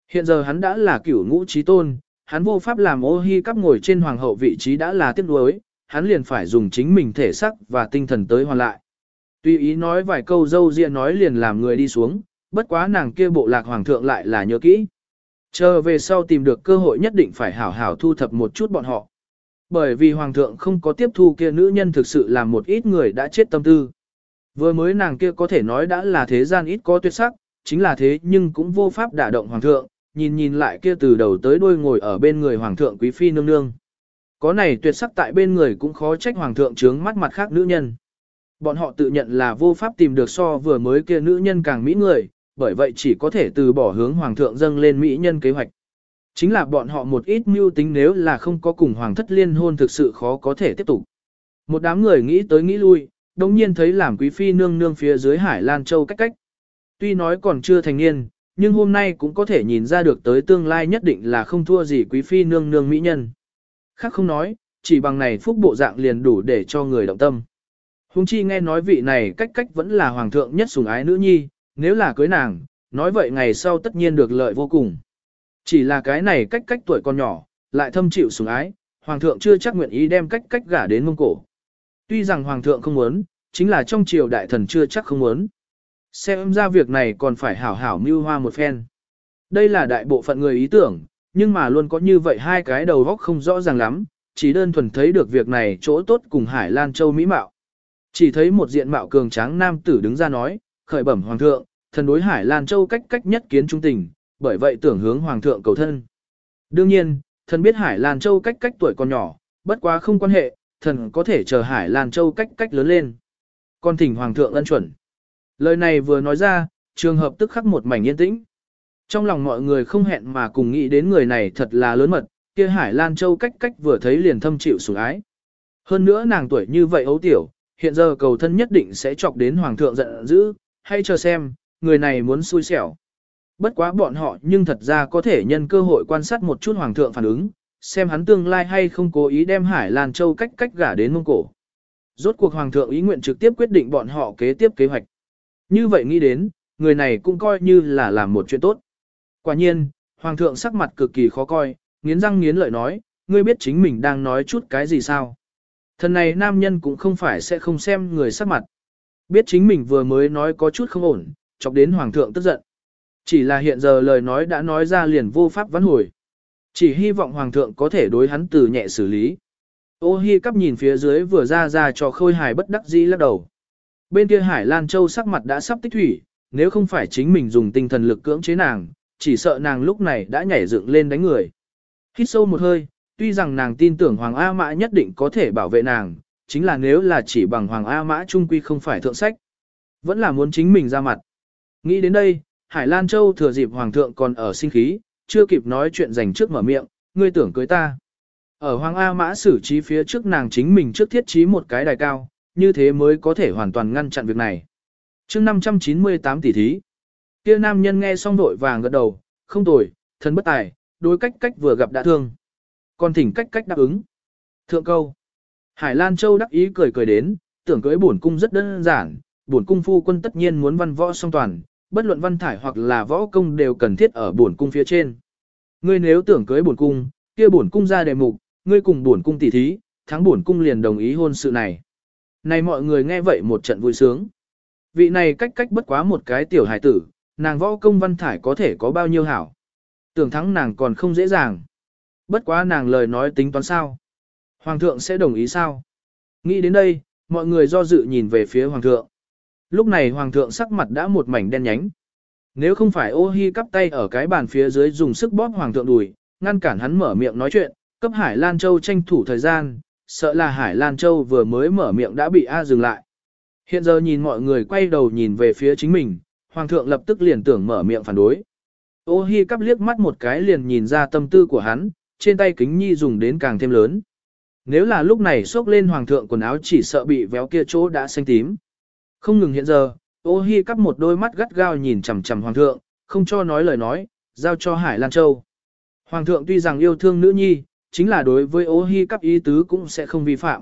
Hiện giờ hắn đã là cửu ngũ trí tôn, hắn vô pháp làm ô hi cắp ngồi trên hoàng hậu vị trí đã là tiếc nuối, hắn liền phải dùng chính mình thể sắc và tinh thần tới hoàn lại. Tuy ý nói vài câu dâu riêng nói liền làm người đi xuống, bất quá nàng kia bộ lạc hoàng thượng lại là nhớ kỹ. Chờ về sau tìm được cơ hội nhất định phải hảo hảo thu thập một chút bọn họ. Bởi vì hoàng thượng không có tiếp thu kia nữ nhân thực sự là một ít người đã chết tâm tư. Vừa mới nàng kia có thể nói đã là thế gian ít có tuyệt sắc, chính là thế nhưng cũng vô pháp đả động hoàng thượng, nhìn nhìn lại kia từ đầu tới đuôi ngồi ở bên người hoàng thượng quý phi nương nương. Có này tuyệt sắc tại bên người cũng khó trách hoàng thượng trướng mắt mặt khác nữ nhân. Bọn họ tự nhận là vô pháp tìm được so vừa mới kia nữ nhân càng mỹ người, bởi vậy chỉ có thể từ bỏ hướng hoàng thượng dâng lên mỹ nhân kế hoạch. Chính là bọn họ một ít mưu tính nếu là không có cùng hoàng thất liên hôn thực sự khó có thể tiếp tục. Một đám người nghĩ tới nghĩ lui, đồng nhiên thấy làm quý phi nương nương phía dưới hải Lan Châu cách cách. Tuy nói còn chưa thành niên, nhưng hôm nay cũng có thể nhìn ra được tới tương lai nhất định là không thua gì quý phi nương nương mỹ nhân. Khác không nói, chỉ bằng này phúc bộ dạng liền đủ để cho người động tâm. Hùng chi nghe nói vị này cách cách vẫn là hoàng thượng nhất sủng ái nữ nhi, nếu là cưới nàng, nói vậy ngày sau tất nhiên được lợi vô cùng. Chỉ là cái này cách cách tuổi còn nhỏ, lại thâm chịu sủng ái, hoàng thượng chưa chắc nguyện ý đem cách cách gả đến mông cổ. Tuy rằng hoàng thượng không muốn, chính là trong triều đại thần chưa chắc không muốn. Xem ra việc này còn phải hảo hảo mưu hoa một phen. Đây là đại bộ phận người ý tưởng, nhưng mà luôn có như vậy hai cái đầu góc không rõ ràng lắm, chỉ đơn thuần thấy được việc này chỗ tốt cùng Hải Lan Châu Mỹ Mạo. Chỉ thấy một diện mạo cường tráng nam tử đứng ra nói, khởi bẩm hoàng thượng, thần đối Hải Lan Châu cách cách nhất kiến trung tình, bởi vậy tưởng hướng hoàng thượng cầu thân. Đương nhiên, thần biết Hải Lan Châu cách cách tuổi còn nhỏ, bất quá không quan hệ, thần có thể chờ Hải Lan Châu cách cách lớn lên. Con thỉnh hoàng thượng ân chuẩn. Lời này vừa nói ra, trường hợp tức khắc một mảnh yên tĩnh. Trong lòng mọi người không hẹn mà cùng nghĩ đến người này thật là lớn mật, kia Hải Lan Châu cách cách vừa thấy liền thâm chịu sủng ái. Hơn nữa nàng tuổi như vậy ấu tiểu, hiện giờ cầu thân nhất định sẽ chọc đến hoàng thượng giận dữ, hay chờ xem, người này muốn xui xẻo. Bất quá bọn họ nhưng thật ra có thể nhân cơ hội quan sát một chút hoàng thượng phản ứng, xem hắn tương lai hay không cố ý đem Hải Lan Châu cách cách gả đến Mông Cổ. Rốt cuộc hoàng thượng ý nguyện trực tiếp quyết định bọn họ kế tiếp kế hoạch. Như vậy nghĩ đến, người này cũng coi như là làm một chuyện tốt. Quả nhiên, hoàng thượng sắc mặt cực kỳ khó coi, nghiến răng nghiến lợi nói, ngươi biết chính mình đang nói chút cái gì sao? Thần này nam nhân cũng không phải sẽ không xem người sắc mặt. Biết chính mình vừa mới nói có chút không ổn, chọc đến hoàng thượng tức giận. Chỉ là hiện giờ lời nói đã nói ra liền vô pháp vãn hồi. Chỉ hy vọng hoàng thượng có thể đối hắn từ nhẹ xử lý. Ô hi cắp nhìn phía dưới vừa ra ra cho khôi hài bất đắc dĩ lắc đầu. Bên kia Hải Lan Châu sắc mặt đã sắp tích thủy, nếu không phải chính mình dùng tinh thần lực cưỡng chế nàng, chỉ sợ nàng lúc này đã nhảy dựng lên đánh người. Hít sâu một hơi, tuy rằng nàng tin tưởng Hoàng A Mã nhất định có thể bảo vệ nàng, chính là nếu là chỉ bằng Hoàng A Mã trung quy không phải thượng sách. Vẫn là muốn chính mình ra mặt. Nghĩ đến đây, Hải Lan Châu thừa dịp Hoàng thượng còn ở sinh khí, chưa kịp nói chuyện dành trước mở miệng, ngươi tưởng cưới ta. Ở Hoàng A Mã xử trí phía trước nàng chính mình trước thiết trí một cái đài cao, như thế mới có thể hoàn toàn ngăn chặn việc này. chương 598 tỷ thí. Kia nam nhân nghe xong vội vàng gật đầu, không tồi, thần bất tài, đối cách cách vừa gặp đã thương. Còn thỉnh cách cách đáp ứng. Thượng câu. Hải Lan Châu đắc ý cười cười đến, tưởng cưới bổn cung rất đơn giản, bổn cung phu quân tất nhiên muốn văn võ song toàn, bất luận văn thải hoặc là võ công đều cần thiết ở bổn cung phía trên. Ngươi nếu tưởng cưới bổn cung, kia bổn cung ra đề mục, ngươi cùng bổn cung tỉ thí, thắng bổn cung liền đồng ý hôn sự này. Này mọi người nghe vậy một trận vui sướng. Vị này cách cách bất quá một cái tiểu hải tử, nàng võ công văn thải có thể có bao nhiêu hảo. Tưởng thắng nàng còn không dễ dàng. Bất quá nàng lời nói tính toán sao. Hoàng thượng sẽ đồng ý sao? Nghĩ đến đây, mọi người do dự nhìn về phía hoàng thượng. Lúc này hoàng thượng sắc mặt đã một mảnh đen nhánh. Nếu không phải ô hi cắp tay ở cái bàn phía dưới dùng sức bóp hoàng thượng đùi, ngăn cản hắn mở miệng nói chuyện, cấp Hải Lan Châu tranh thủ thời gian, sợ là Hải Lan Châu vừa mới mở miệng đã bị A dừng lại. Hiện giờ nhìn mọi người quay đầu nhìn về phía chính mình, Hoàng thượng lập tức liền tưởng mở miệng phản đối. Ô hi cắp liếc mắt một cái liền nhìn ra tâm tư của hắn, trên tay kính nhi dùng đến càng thêm lớn. Nếu là lúc này xốc lên hoàng thượng quần áo chỉ sợ bị véo kia chỗ đã xanh tím. Không ngừng hiện giờ, ô hi cắp một đôi mắt gắt gao nhìn chằm chằm hoàng thượng, không cho nói lời nói, giao cho Hải Lan Châu. Hoàng thượng tuy rằng yêu thương nữ nhi, chính là đối với ô hi cắp ý tứ cũng sẽ không vi phạm.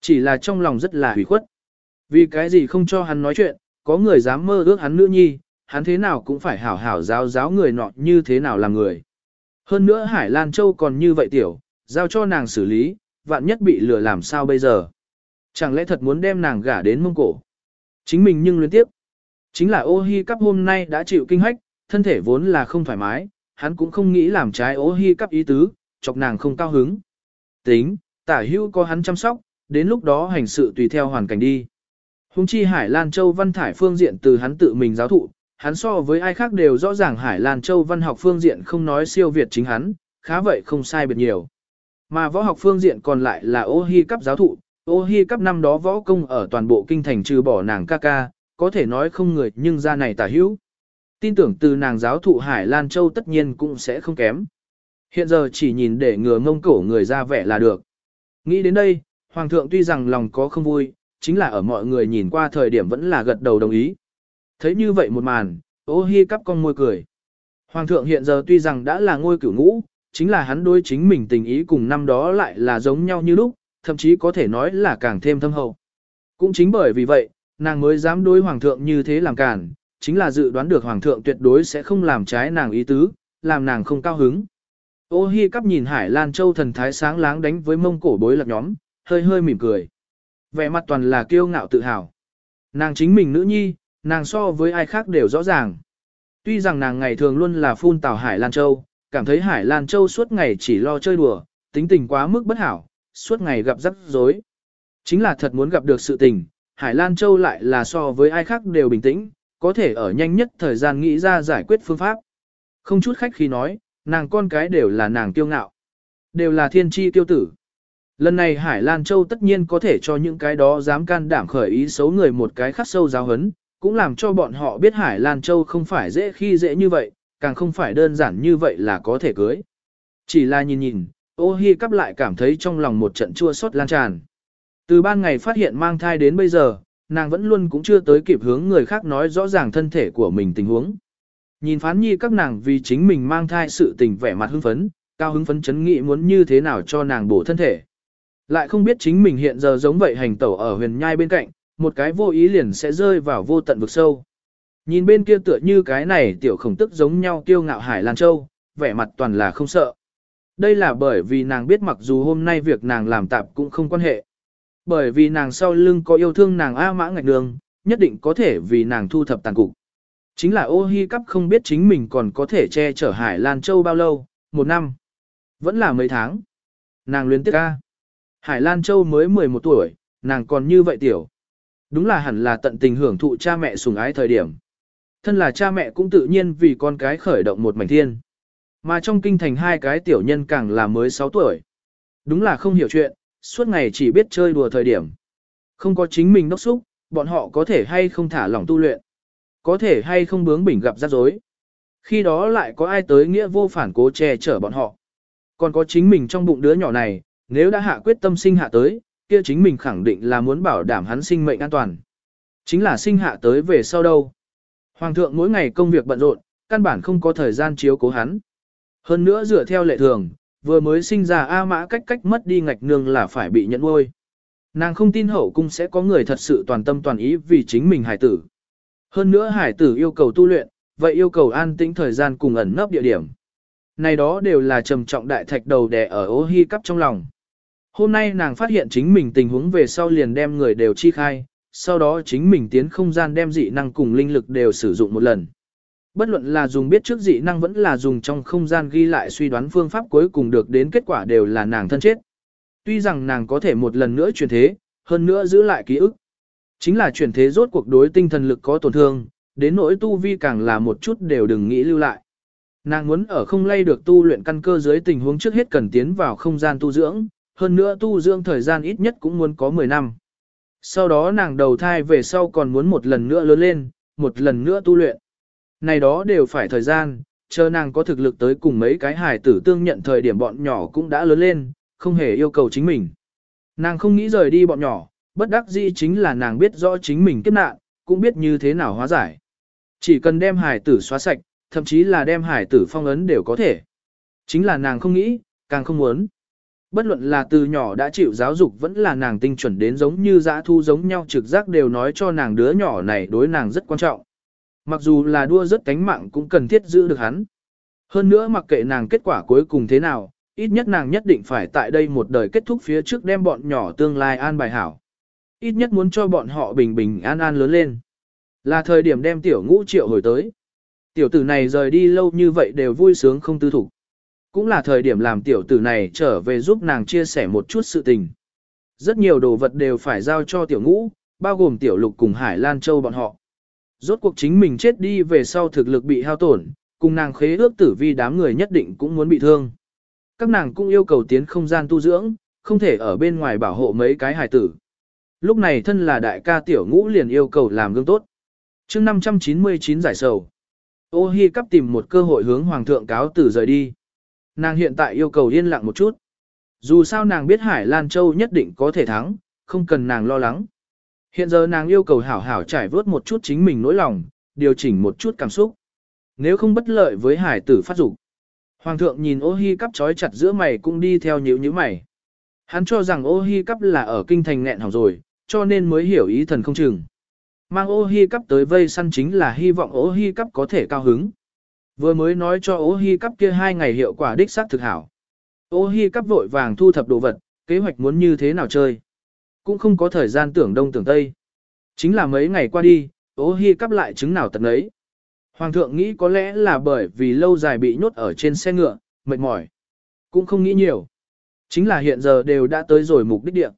Chỉ là trong lòng rất là hủy khuất. Vì cái gì không cho hắn nói chuyện, có người dám mơ ước hắn nữ nhi, hắn thế nào cũng phải hảo hảo giáo giáo người nọ như thế nào làm người. Hơn nữa Hải Lan Châu còn như vậy tiểu, giao cho nàng xử lý, vạn nhất bị lừa làm sao bây giờ. Chẳng lẽ thật muốn đem nàng gả đến mông cổ. Chính mình nhưng luyến tiếp. Chính là ô hi cắp hôm nay đã chịu kinh hách, thân thể vốn là không thoải mái, hắn cũng không nghĩ làm trái ô hi cắp ý tứ, chọc nàng không cao hứng. Tính, tả Hưu có hắn chăm sóc, đến lúc đó hành sự tùy theo hoàn cảnh đi. Hùng chi Hải Lan Châu Văn Thải phương diện từ hắn tự mình giáo thụ, hắn so với ai khác đều rõ ràng Hải Lan Châu Văn học phương diện không nói siêu việt chính hắn, khá vậy không sai biệt nhiều. Mà võ học phương diện còn lại là ô hi cấp giáo thụ, ô hi cấp năm đó võ công ở toàn bộ kinh thành trừ bỏ nàng ca ca, có thể nói không người nhưng ra này tả hữu. Tin tưởng từ nàng giáo thụ Hải Lan Châu tất nhiên cũng sẽ không kém. Hiện giờ chỉ nhìn để ngừa ngông cổ người ra vẻ là được. Nghĩ đến đây, Hoàng thượng tuy rằng lòng có không vui, chính là ở mọi người nhìn qua thời điểm vẫn là gật đầu đồng ý. Thấy như vậy một màn, ô hi cắp con môi cười. Hoàng thượng hiện giờ tuy rằng đã là ngôi cửu ngũ, chính là hắn đối chính mình tình ý cùng năm đó lại là giống nhau như lúc, thậm chí có thể nói là càng thêm thâm hậu. Cũng chính bởi vì vậy, nàng mới dám đối hoàng thượng như thế làm cản, chính là dự đoán được hoàng thượng tuyệt đối sẽ không làm trái nàng ý tứ, làm nàng không cao hứng. Ô hi cắp nhìn Hải Lan Châu thần thái sáng láng đánh với mông cổ bối lạc nhóm, hơi hơi mỉm cười. Vẻ mặt toàn là kiêu ngạo tự hào. Nàng chính mình nữ nhi, nàng so với ai khác đều rõ ràng. Tuy rằng nàng ngày thường luôn là phun tào Hải Lan Châu, cảm thấy Hải Lan Châu suốt ngày chỉ lo chơi đùa, tính tình quá mức bất hảo, suốt ngày gặp rắc rối. Chính là thật muốn gặp được sự tình, Hải Lan Châu lại là so với ai khác đều bình tĩnh, có thể ở nhanh nhất thời gian nghĩ ra giải quyết phương pháp. Không chút khách khi nói, nàng con cái đều là nàng kiêu ngạo. Đều là thiên tri tiêu tử. Lần này Hải Lan Châu tất nhiên có thể cho những cái đó dám can đảm khởi ý xấu người một cái khắc sâu giáo hấn, cũng làm cho bọn họ biết Hải Lan Châu không phải dễ khi dễ như vậy, càng không phải đơn giản như vậy là có thể cưới. Chỉ là nhìn nhìn, ô hi cắp lại cảm thấy trong lòng một trận chua xót lan tràn. Từ ban ngày phát hiện mang thai đến bây giờ, nàng vẫn luôn cũng chưa tới kịp hướng người khác nói rõ ràng thân thể của mình tình huống. Nhìn phán nhi các nàng vì chính mình mang thai sự tình vẻ mặt hưng phấn, cao hứng phấn chấn nghị muốn như thế nào cho nàng bổ thân thể. Lại không biết chính mình hiện giờ giống vậy hành tẩu ở huyền nhai bên cạnh, một cái vô ý liền sẽ rơi vào vô tận vực sâu. Nhìn bên kia tựa như cái này tiểu khổng tức giống nhau tiêu ngạo Hải Lan Châu, vẻ mặt toàn là không sợ. Đây là bởi vì nàng biết mặc dù hôm nay việc nàng làm tạp cũng không quan hệ. Bởi vì nàng sau lưng có yêu thương nàng A mã ngạch đường, nhất định có thể vì nàng thu thập tàn cục. Chính là ô hi cắp không biết chính mình còn có thể che chở Hải Lan Châu bao lâu, một năm, vẫn là mấy tháng. Nàng luyến tiếc ca. Hải Lan Châu mới 11 tuổi, nàng còn như vậy tiểu. Đúng là hẳn là tận tình hưởng thụ cha mẹ sủng ái thời điểm. Thân là cha mẹ cũng tự nhiên vì con cái khởi động một mảnh thiên. Mà trong kinh thành hai cái tiểu nhân càng là mới 6 tuổi. Đúng là không hiểu chuyện, suốt ngày chỉ biết chơi đùa thời điểm. Không có chính mình đốc xúc, bọn họ có thể hay không thả lỏng tu luyện. Có thể hay không bướng bỉnh gặp rắc rối. Khi đó lại có ai tới nghĩa vô phản cố che chở bọn họ. Còn có chính mình trong bụng đứa nhỏ này, nếu đã hạ quyết tâm sinh hạ tới, kia chính mình khẳng định là muốn bảo đảm hắn sinh mệnh an toàn. Chính là sinh hạ tới về sau đâu. Hoàng thượng mỗi ngày công việc bận rộn, căn bản không có thời gian chiếu cố hắn. Hơn nữa dựa theo lệ thường, vừa mới sinh ra A mã cách cách mất đi ngạch nương là phải bị nhận nuôi. Nàng không tin hậu cung sẽ có người thật sự toàn tâm toàn ý vì chính mình hải tử. Hơn nữa hải tử yêu cầu tu luyện, vậy yêu cầu an tĩnh thời gian cùng ẩn nấp địa điểm. Này đó đều là trầm trọng đại thạch đầu đè ở ô hi cắp trong lòng. Hôm nay nàng phát hiện chính mình tình huống về sau liền đem người đều chi khai, sau đó chính mình tiến không gian đem dị năng cùng linh lực đều sử dụng một lần. Bất luận là dùng biết trước dị năng vẫn là dùng trong không gian ghi lại suy đoán phương pháp cuối cùng được đến kết quả đều là nàng thân chết. Tuy rằng nàng có thể một lần nữa chuyển thế, hơn nữa giữ lại ký ức. Chính là chuyển thế rốt cuộc đối tinh thần lực có tổn thương, đến nỗi tu vi càng là một chút đều đừng nghĩ lưu lại. Nàng muốn ở không lay được tu luyện căn cơ dưới tình huống trước hết cần tiến vào không gian tu dưỡng, hơn nữa tu dưỡng thời gian ít nhất cũng muốn có 10 năm. Sau đó nàng đầu thai về sau còn muốn một lần nữa lớn lên, một lần nữa tu luyện. Này đó đều phải thời gian, chờ nàng có thực lực tới cùng mấy cái hài tử tương nhận thời điểm bọn nhỏ cũng đã lớn lên, không hề yêu cầu chính mình. Nàng không nghĩ rời đi bọn nhỏ, bất đắc dĩ chính là nàng biết rõ chính mình kiếp nạn, cũng biết như thế nào hóa giải. Chỉ cần đem hải tử xóa sạch, thậm chí là đem hải tử phong ấn đều có thể. Chính là nàng không nghĩ, càng không muốn. Bất luận là từ nhỏ đã chịu giáo dục vẫn là nàng tinh chuẩn đến giống như dã thu giống nhau trực giác đều nói cho nàng đứa nhỏ này đối nàng rất quan trọng. Mặc dù là đua rất cánh mạng cũng cần thiết giữ được hắn. Hơn nữa mặc kệ nàng kết quả cuối cùng thế nào, ít nhất nàng nhất định phải tại đây một đời kết thúc phía trước đem bọn nhỏ tương lai an bài hảo. Ít nhất muốn cho bọn họ bình bình an an lớn lên. Là thời điểm đem tiểu ngũ triệu hồi tới. Tiểu tử này rời đi lâu như vậy đều vui sướng không tư thủ. Cũng là thời điểm làm tiểu tử này trở về giúp nàng chia sẻ một chút sự tình. Rất nhiều đồ vật đều phải giao cho tiểu ngũ, bao gồm tiểu lục cùng Hải Lan Châu bọn họ. Rốt cuộc chính mình chết đi về sau thực lực bị hao tổn, cùng nàng khế ước tử vi đám người nhất định cũng muốn bị thương. Các nàng cũng yêu cầu tiến không gian tu dưỡng, không thể ở bên ngoài bảo hộ mấy cái hài tử. Lúc này thân là đại ca tiểu ngũ liền yêu cầu làm gương tốt. chương 599 giải sầu. Ô hi cắp tìm một cơ hội hướng hoàng thượng cáo tử rời đi. Nàng hiện tại yêu cầu yên lặng một chút. Dù sao nàng biết Hải Lan Châu nhất định có thể thắng, không cần nàng lo lắng. Hiện giờ nàng yêu cầu hảo hảo trải vớt một chút chính mình nỗi lòng, điều chỉnh một chút cảm xúc. Nếu không bất lợi với hải tử phát dục Hoàng thượng nhìn ô hi cắp trói chặt giữa mày cũng đi theo nhíu nhíu mày. Hắn cho rằng ô hi cắp là ở kinh thành nghẹn hỏng rồi, cho nên mới hiểu ý thần không chừng. Mang ô hi cắp tới vây săn chính là hy vọng ô hi cắp có thể cao hứng. Vừa mới nói cho ô hi cắp kia hai ngày hiệu quả đích xác thực hảo. Ô hi cắp vội vàng thu thập đồ vật, kế hoạch muốn như thế nào chơi. Cũng không có thời gian tưởng đông tưởng tây. Chính là mấy ngày qua đi, ô hi cắp lại chứng nào tận ấy. Hoàng thượng nghĩ có lẽ là bởi vì lâu dài bị nhốt ở trên xe ngựa, mệt mỏi. Cũng không nghĩ nhiều. Chính là hiện giờ đều đã tới rồi mục đích địa.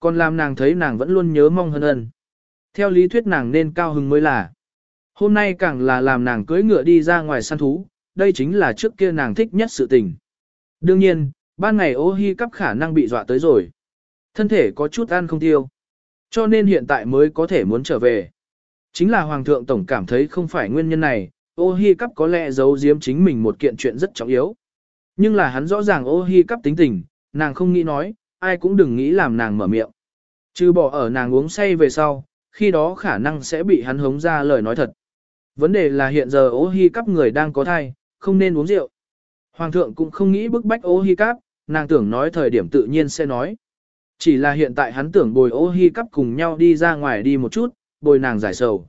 Còn làm nàng thấy nàng vẫn luôn nhớ mong hơn ân. Theo lý thuyết nàng nên cao hứng mới là. Hôm nay càng là làm nàng cưỡi ngựa đi ra ngoài săn thú, đây chính là trước kia nàng thích nhất sự tình. Đương nhiên, ban ngày ô hi cắp khả năng bị dọa tới rồi. Thân thể có chút ăn không tiêu. Cho nên hiện tại mới có thể muốn trở về. Chính là Hoàng thượng Tổng cảm thấy không phải nguyên nhân này, ô hi cắp có lẽ giấu giếm chính mình một kiện chuyện rất trọng yếu. Nhưng là hắn rõ ràng ô hi cắp tính tình, nàng không nghĩ nói, ai cũng đừng nghĩ làm nàng mở miệng. Chứ bỏ ở nàng uống say về sau, khi đó khả năng sẽ bị hắn hống ra lời nói thật. Vấn đề là hiện giờ ô hi cắp người đang có thai, không nên uống rượu. Hoàng thượng cũng không nghĩ bức bách ô hi cắp, nàng tưởng nói thời điểm tự nhiên sẽ nói. Chỉ là hiện tại hắn tưởng bồi ô hi cắp cùng nhau đi ra ngoài đi một chút, bồi nàng giải sầu.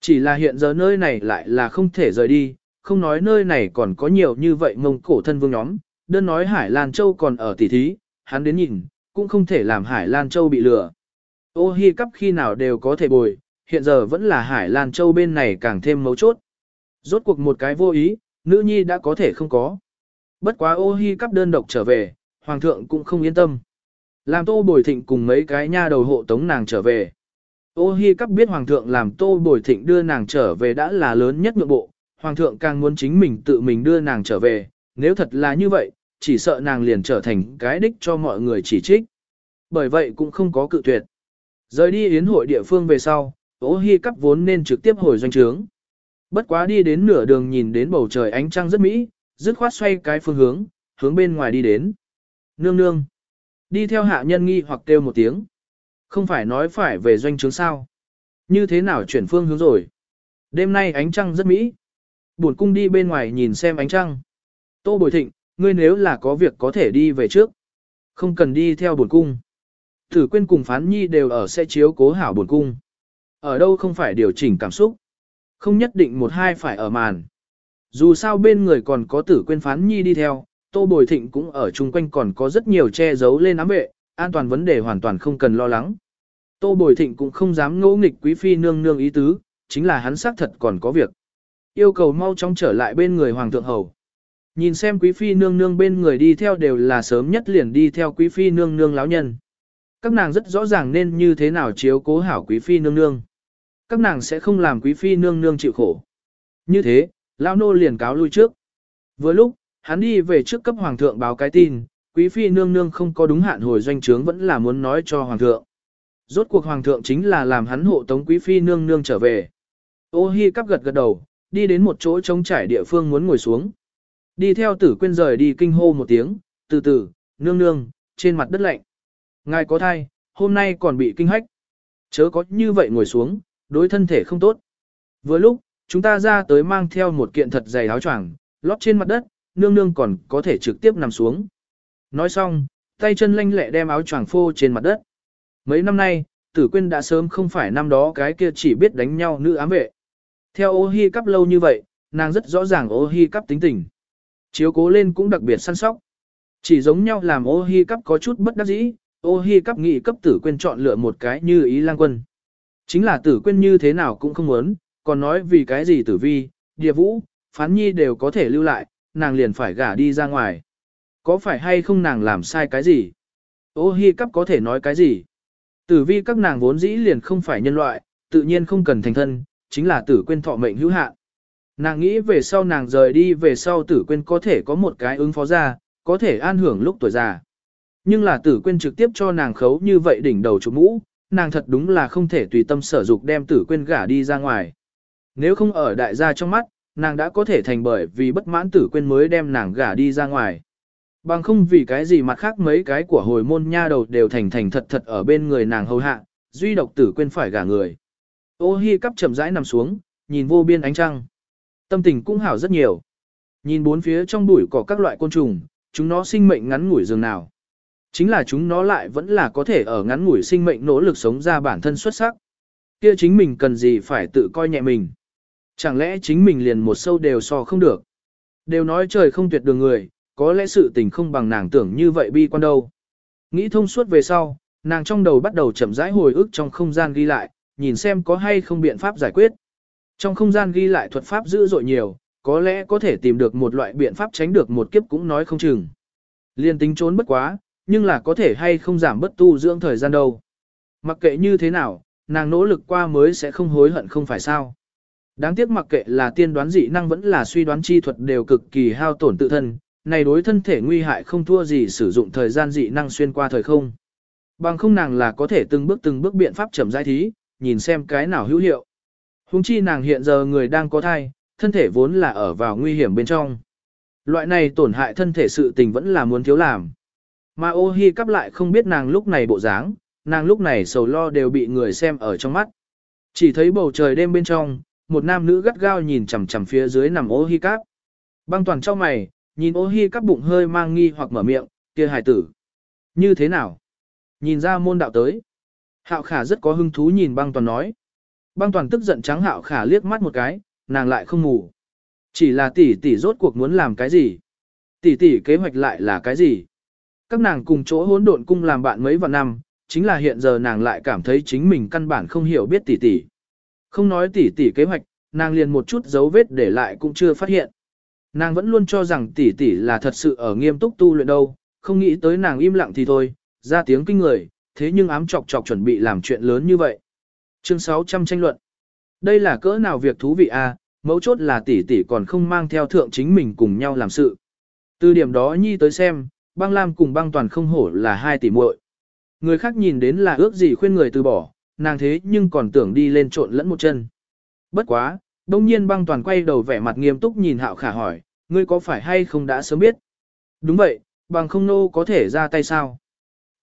Chỉ là hiện giờ nơi này lại là không thể rời đi, không nói nơi này còn có nhiều như vậy mông cổ thân vương nhóm, đơn nói Hải Lan Châu còn ở tỉ thí, hắn đến nhìn, cũng không thể làm Hải Lan Châu bị lừa. Ô hi cắp khi nào đều có thể bồi, hiện giờ vẫn là Hải Lan Châu bên này càng thêm mấu chốt. Rốt cuộc một cái vô ý, nữ nhi đã có thể không có. Bất quá ô hi cắp đơn độc trở về, hoàng thượng cũng không yên tâm. Làm tô bồi thịnh cùng mấy cái nha đầu hộ tống nàng trở về. Ô hi cắp biết hoàng thượng làm tô bồi thịnh đưa nàng trở về đã là lớn nhất nhượng bộ, hoàng thượng càng muốn chính mình tự mình đưa nàng trở về, nếu thật là như vậy, chỉ sợ nàng liền trở thành cái đích cho mọi người chỉ trích. Bởi vậy cũng không có cự tuyệt. Rời đi yến hội địa phương về sau, ô hi cắp vốn nên trực tiếp hồi doanh trướng. Bất quá đi đến nửa đường nhìn đến bầu trời ánh trăng rất mỹ, dứt khoát xoay cái phương hướng, hướng bên ngoài đi đến. Nương nương. Đi theo hạ nhân nghi hoặc kêu một tiếng. Không phải nói phải về doanh trướng sao. Như thế nào chuyển phương hướng rồi. Đêm nay ánh trăng rất mỹ. Buồn cung đi bên ngoài nhìn xem ánh trăng. Tô Bồi Thịnh, ngươi nếu là có việc có thể đi về trước. Không cần đi theo Buồn cung. Thử quên cùng phán nhi đều ở sẽ chiếu cố hảo Buồn cung. Ở đâu không phải điều chỉnh cảm xúc. Không nhất định một hai phải ở màn. Dù sao bên người còn có tử quên phán nhi đi theo, Tô Bồi Thịnh cũng ở chung quanh còn có rất nhiều che giấu lên ám vệ, an toàn vấn đề hoàn toàn không cần lo lắng. Tô Bồi Thịnh cũng không dám ngỗ nghịch quý phi nương nương ý tứ, chính là hắn xác thật còn có việc. Yêu cầu mau chóng trở lại bên người hoàng thượng hầu. Nhìn xem quý phi nương nương bên người đi theo đều là sớm nhất liền đi theo quý phi nương nương láo nhân. Các nàng rất rõ ràng nên như thế nào chiếu cố hảo quý phi nương nương. Các nàng sẽ không làm quý phi nương nương chịu khổ. Như thế, lão nô liền cáo lui trước. Vừa lúc, hắn đi về trước cấp hoàng thượng báo cái tin, quý phi nương nương không có đúng hạn hồi doanh trướng vẫn là muốn nói cho hoàng thượng. Rốt cuộc hoàng thượng chính là làm hắn hộ tống quý phi nương nương trở về. Ô hi cắp gật gật đầu, đi đến một chỗ trống trải địa phương muốn ngồi xuống. Đi theo tử quên rời đi kinh hô một tiếng, từ từ, nương nương, trên mặt đất lạnh. Ngài có thai, hôm nay còn bị kinh hách. Chớ có như vậy ngồi xuống, đối thân thể không tốt. Vừa lúc, chúng ta ra tới mang theo một kiện thật dày áo choàng, lót trên mặt đất, nương nương còn có thể trực tiếp nằm xuống. Nói xong, tay chân lanh lẹ đem áo choàng phô trên mặt đất. Mấy năm nay, tử quyên đã sớm không phải năm đó cái kia chỉ biết đánh nhau nữ ám vệ. Theo ô hi cắp lâu như vậy, nàng rất rõ ràng ô hi cắp tính tình. Chiếu cố lên cũng đặc biệt săn sóc. Chỉ giống nhau làm ô hi cắp có chút bất đắc dĩ, ô hi cắp nghị cấp tử quyên chọn lựa một cái như ý lang quân. Chính là tử quyên như thế nào cũng không muốn, còn nói vì cái gì tử vi, địa vũ, phán nhi đều có thể lưu lại, nàng liền phải gả đi ra ngoài. Có phải hay không nàng làm sai cái gì? Ô hi cắp có thể nói cái gì? Tử vi các nàng vốn dĩ liền không phải nhân loại, tự nhiên không cần thành thân, chính là tử quên thọ mệnh hữu hạn. Nàng nghĩ về sau nàng rời đi về sau tử quên có thể có một cái ứng phó ra, có thể an hưởng lúc tuổi già. Nhưng là tử quên trực tiếp cho nàng khấu như vậy đỉnh đầu chụp mũ, nàng thật đúng là không thể tùy tâm sở dục đem tử quên gả đi ra ngoài. Nếu không ở đại gia trong mắt, nàng đã có thể thành bởi vì bất mãn tử quên mới đem nàng gả đi ra ngoài. Bằng không vì cái gì mặt khác mấy cái của hồi môn nha đầu đều thành thành thật thật ở bên người nàng hầu hạ, duy độc tử quên phải gả người. Ô hi cắp chậm rãi nằm xuống, nhìn vô biên ánh trăng. Tâm tình cũng hảo rất nhiều. Nhìn bốn phía trong bụi có các loại côn trùng, chúng nó sinh mệnh ngắn ngủi dường nào. Chính là chúng nó lại vẫn là có thể ở ngắn ngủi sinh mệnh nỗ lực sống ra bản thân xuất sắc. Kia chính mình cần gì phải tự coi nhẹ mình. Chẳng lẽ chính mình liền một sâu đều so không được. Đều nói trời không tuyệt đường người, có lẽ sự tình không bằng nàng tưởng như vậy bi quan đâu. Nghĩ thông suốt về sau, nàng trong đầu bắt đầu chậm rãi hồi ức trong không gian ghi lại, nhìn xem có hay không biện pháp giải quyết. Trong không gian ghi lại thuật pháp dữ dội nhiều, có lẽ có thể tìm được một loại biện pháp tránh được một kiếp cũng nói không chừng. Liên tính trốn bất quá, nhưng là có thể hay không giảm bất tu dưỡng thời gian đâu. Mặc kệ như thế nào, nàng nỗ lực qua mới sẽ không hối hận không phải sao. Đáng tiếc mặc kệ là tiên đoán dị năng vẫn là suy đoán chi thuật đều cực kỳ hao tổn tự thân, này đối thân thể nguy hại không thua gì sử dụng thời gian dị năng xuyên qua thời không. Bằng không nàng là có thể từng bước từng bước biện pháp chậm rãi thí, nhìn xem cái nào hữu hiệu. Hùng chi nàng hiện giờ người đang có thai, thân thể vốn là ở vào nguy hiểm bên trong. Loại này tổn hại thân thể sự tình vẫn là muốn thiếu làm. Mà ô hi cắp lại không biết nàng lúc này bộ dáng, nàng lúc này sầu lo đều bị người xem ở trong mắt. Chỉ thấy bầu trời đêm bên trong, một nam nữ gắt gao nhìn chằm chằm phía dưới nằm ô hi cắp. Băng toàn trong mày, nhìn ô hi cắp bụng hơi mang nghi hoặc mở miệng, kia hài tử. Như thế nào? Nhìn ra môn đạo tới. Hạo khả rất có hứng thú nhìn băng toàn nói. Băng toàn tức giận trắng hạo khả liếc mắt một cái, nàng lại không ngủ. Chỉ là tỷ tỷ rốt cuộc muốn làm cái gì? Tỷ tỷ kế hoạch lại là cái gì? Các nàng cùng chỗ hỗn độn cung làm bạn mấy vạn năm, chính là hiện giờ nàng lại cảm thấy chính mình căn bản không hiểu biết tỷ tỷ. Không nói tỷ tỷ kế hoạch, nàng liền một chút dấu vết để lại cũng chưa phát hiện. Nàng vẫn luôn cho rằng tỷ tỷ là thật sự ở nghiêm túc tu luyện đâu, không nghĩ tới nàng im lặng thì thôi, ra tiếng kinh người, thế nhưng ám chọc chọc chuẩn bị làm chuyện lớn như vậy. Chương 600 tranh luận. Đây là cỡ nào việc thú vị à, mấu chốt là tỷ tỷ còn không mang theo thượng chính mình cùng nhau làm sự. Từ điểm đó nhi tới xem, băng lam cùng băng toàn không hổ là hai tỷ muội. Người khác nhìn đến là ước gì khuyên người từ bỏ, nàng thế nhưng còn tưởng đi lên trộn lẫn một chân. Bất quá, đông nhiên băng toàn quay đầu vẻ mặt nghiêm túc nhìn hạo khả hỏi, ngươi có phải hay không đã sớm biết? Đúng vậy, bằng không nô có thể ra tay sao?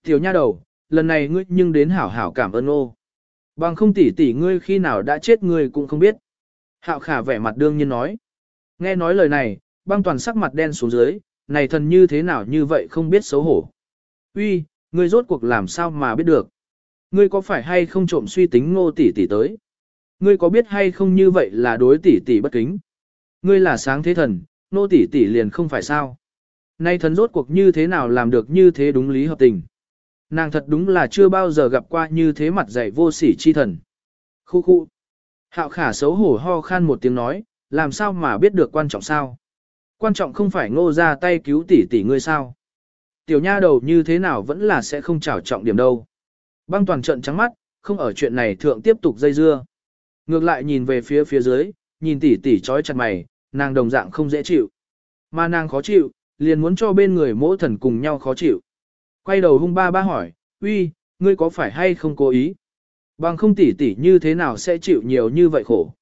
Tiểu nha đầu, lần này ngươi nhưng đến hảo hảo cảm ơn nô. Bằng không tỷ tỷ ngươi khi nào đã chết ngươi cũng không biết. Hạo khả vẻ mặt đương nhiên nói. Nghe nói lời này, băng toàn sắc mặt đen xuống dưới, này thần như thế nào như vậy không biết xấu hổ. Uy, ngươi rốt cuộc làm sao mà biết được? Ngươi có phải hay không trộm suy tính ngô tỷ tỷ tới? Ngươi có biết hay không như vậy là đối tỷ tỷ bất kính? Ngươi là sáng thế thần, nô tỷ tỷ liền không phải sao? Nay thần rốt cuộc như thế nào làm được như thế đúng lý hợp tình? Nàng thật đúng là chưa bao giờ gặp qua như thế mặt dạy vô sỉ chi thần. Khu khu. Hạo khả xấu hổ ho khan một tiếng nói, làm sao mà biết được quan trọng sao? Quan trọng không phải ngô ra tay cứu tỷ tỷ ngươi sao? Tiểu nha đầu như thế nào vẫn là sẽ không trảo trọng điểm đâu. Băng toàn trận trắng mắt, không ở chuyện này thượng tiếp tục dây dưa. Ngược lại nhìn về phía phía dưới, nhìn tỷ tỷ trói chặt mày, nàng đồng dạng không dễ chịu. Mà nàng khó chịu, liền muốn cho bên người mỗ thần cùng nhau khó chịu. Quay đầu hung ba ba hỏi, uy, ngươi có phải hay không cố ý? Bằng không tỷ tỷ như thế nào sẽ chịu nhiều như vậy khổ?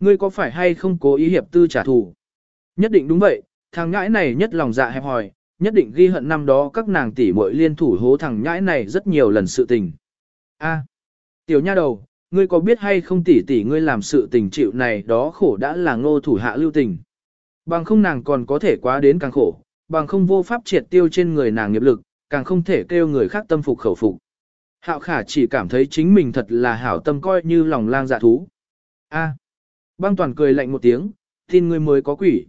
Ngươi có phải hay không cố ý hiệp tư trả thù? Nhất định đúng vậy, thằng nhãi này nhất lòng dạ hẹp hòi, nhất định ghi hận năm đó các nàng tỷ muội liên thủ hố thằng nhãi này rất nhiều lần sự tình. A, à, tiểu nha đầu, ngươi có biết hay không tỷ tỷ ngươi làm sự tình chịu này đó khổ đã là ngô thủ hạ lưu tình. Bằng không nàng còn có thể quá đến càng khổ, bằng không vô pháp triệt tiêu trên người nàng nghiệp lực, càng không thể kêu người khác tâm phục khẩu phục. Hạo khả chỉ cảm thấy chính mình thật là hảo tâm coi như lòng lang dạ thú. A. À, băng toàn cười lạnh một tiếng, tin ngươi mới có quỷ.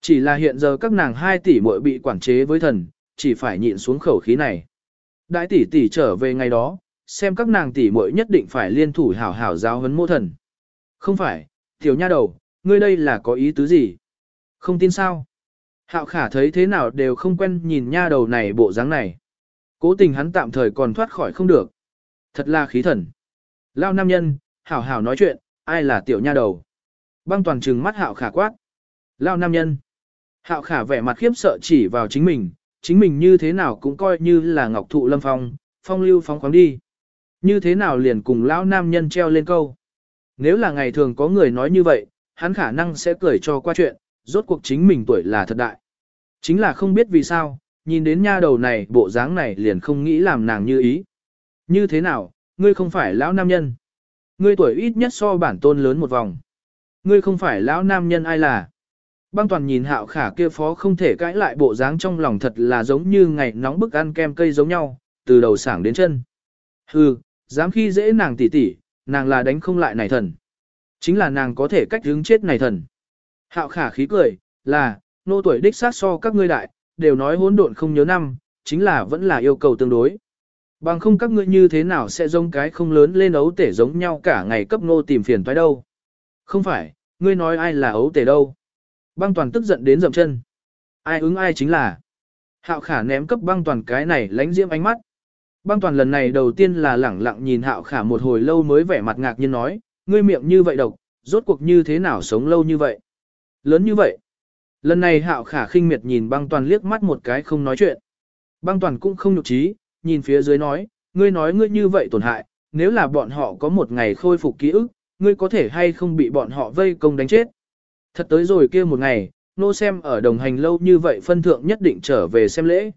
Chỉ là hiện giờ các nàng hai tỷ muội bị quản chế với thần, chỉ phải nhịn xuống khẩu khí này. Đại tỷ tỷ trở về ngày đó, xem các nàng tỷ muội nhất định phải liên thủ hảo hảo giáo huấn mô thần. Không phải, tiểu nha đầu, ngươi đây là có ý tứ gì? Không tin sao? Hạo khả thấy thế nào đều không quen nhìn nha đầu này bộ dáng này. Cố tình hắn tạm thời còn thoát khỏi không được. Thật là khí thần. Lao nam nhân, hảo hảo nói chuyện, ai là tiểu nha đầu. Băng toàn trừng mắt hạo khả quát. Lao nam nhân. Hạo khả vẻ mặt khiếp sợ chỉ vào chính mình, chính mình như thế nào cũng coi như là ngọc thụ lâm phong, phong lưu phóng khoáng đi. Như thế nào liền cùng lão nam nhân treo lên câu. Nếu là ngày thường có người nói như vậy, hắn khả năng sẽ cười cho qua chuyện, rốt cuộc chính mình tuổi là thật đại. Chính là không biết vì sao, nhìn đến nha đầu này bộ dáng này liền không nghĩ làm nàng như ý. Như thế nào, ngươi không phải lão nam nhân. Ngươi tuổi ít nhất so bản tôn lớn một vòng. Ngươi không phải lão nam nhân ai là. Băng toàn nhìn hạo khả kia phó không thể cãi lại bộ dáng trong lòng thật là giống như ngày nóng bức ăn kem cây giống nhau, từ đầu sảng đến chân. Hừ, dám khi dễ nàng tỉ tỉ, nàng là đánh không lại này thần. Chính là nàng có thể cách hướng chết này thần. Hạo khả khí cười, là, nô tuổi đích sát so các ngươi đại, đều nói hỗn độn không nhớ năm, chính là vẫn là yêu cầu tương đối. Bằng không các ngươi như thế nào sẽ giống cái không lớn lên ấu tể giống nhau cả ngày cấp nô tìm phiền toái đâu. Không phải, ngươi nói ai là ấu tể đâu. Băng toàn tức giận đến dậm chân. Ai ứng ai chính là. Hạo khả ném cấp băng toàn cái này lánh diễm ánh mắt. Băng toàn lần này đầu tiên là lẳng lặng nhìn hạo khả một hồi lâu mới vẻ mặt ngạc nhiên nói, ngươi miệng như vậy độc, rốt cuộc như thế nào sống lâu như vậy. Lớn như vậy. Lần này hạo khả khinh miệt nhìn băng toàn liếc mắt một cái không nói chuyện. Băng toàn cũng không nhục trí, nhìn phía dưới nói, ngươi nói ngươi như vậy tổn hại, nếu là bọn họ có một ngày khôi phục ký ức, ngươi có thể hay không bị bọn họ vây công đánh chết. Thật tới rồi kia một ngày, nô xem ở đồng hành lâu như vậy phân thượng nhất định trở về xem lễ.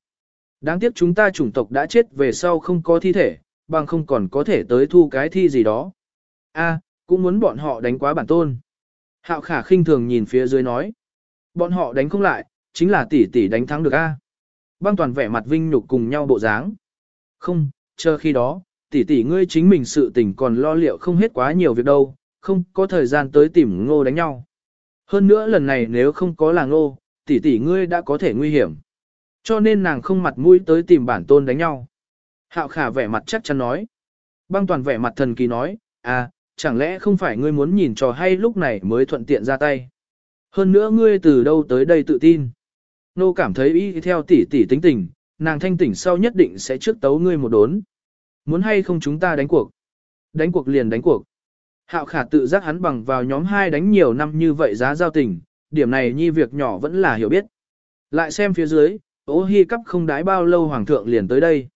Đáng tiếc chúng ta chủng tộc đã chết về sau không có thi thể, bằng không còn có thể tới thu cái thi gì đó. A, cũng muốn bọn họ đánh quá bản tôn. Hạo khả khinh thường nhìn phía dưới nói. Bọn họ đánh không lại, chính là tỷ tỷ đánh thắng được A. Băng toàn vẻ mặt vinh nhục cùng nhau bộ dáng. Không, chờ khi đó, tỷ tỷ ngươi chính mình sự tình còn lo liệu không hết quá nhiều việc đâu, không có thời gian tới tìm ngô đánh nhau. Hơn nữa lần này nếu không có làng ngô, tỷ tỷ ngươi đã có thể nguy hiểm. Cho nên nàng không mặt mũi tới tìm bản tôn đánh nhau. Hạo khả vẻ mặt chắc chắn nói. Băng toàn vẻ mặt thần kỳ nói, à, chẳng lẽ không phải ngươi muốn nhìn trò hay lúc này mới thuận tiện ra tay. Hơn nữa ngươi từ đâu tới đây tự tin. Nô cảm thấy ý theo tỷ tỷ tính tình, nàng thanh tỉnh sau nhất định sẽ trước tấu ngươi một đốn. Muốn hay không chúng ta đánh cuộc? Đánh cuộc liền đánh cuộc. Hạo khả tự giác hắn bằng vào nhóm hai đánh nhiều năm như vậy giá giao tình, điểm này nhi việc nhỏ vẫn là hiểu biết. Lại xem phía dưới, ô hi cắp không đái bao lâu hoàng thượng liền tới đây.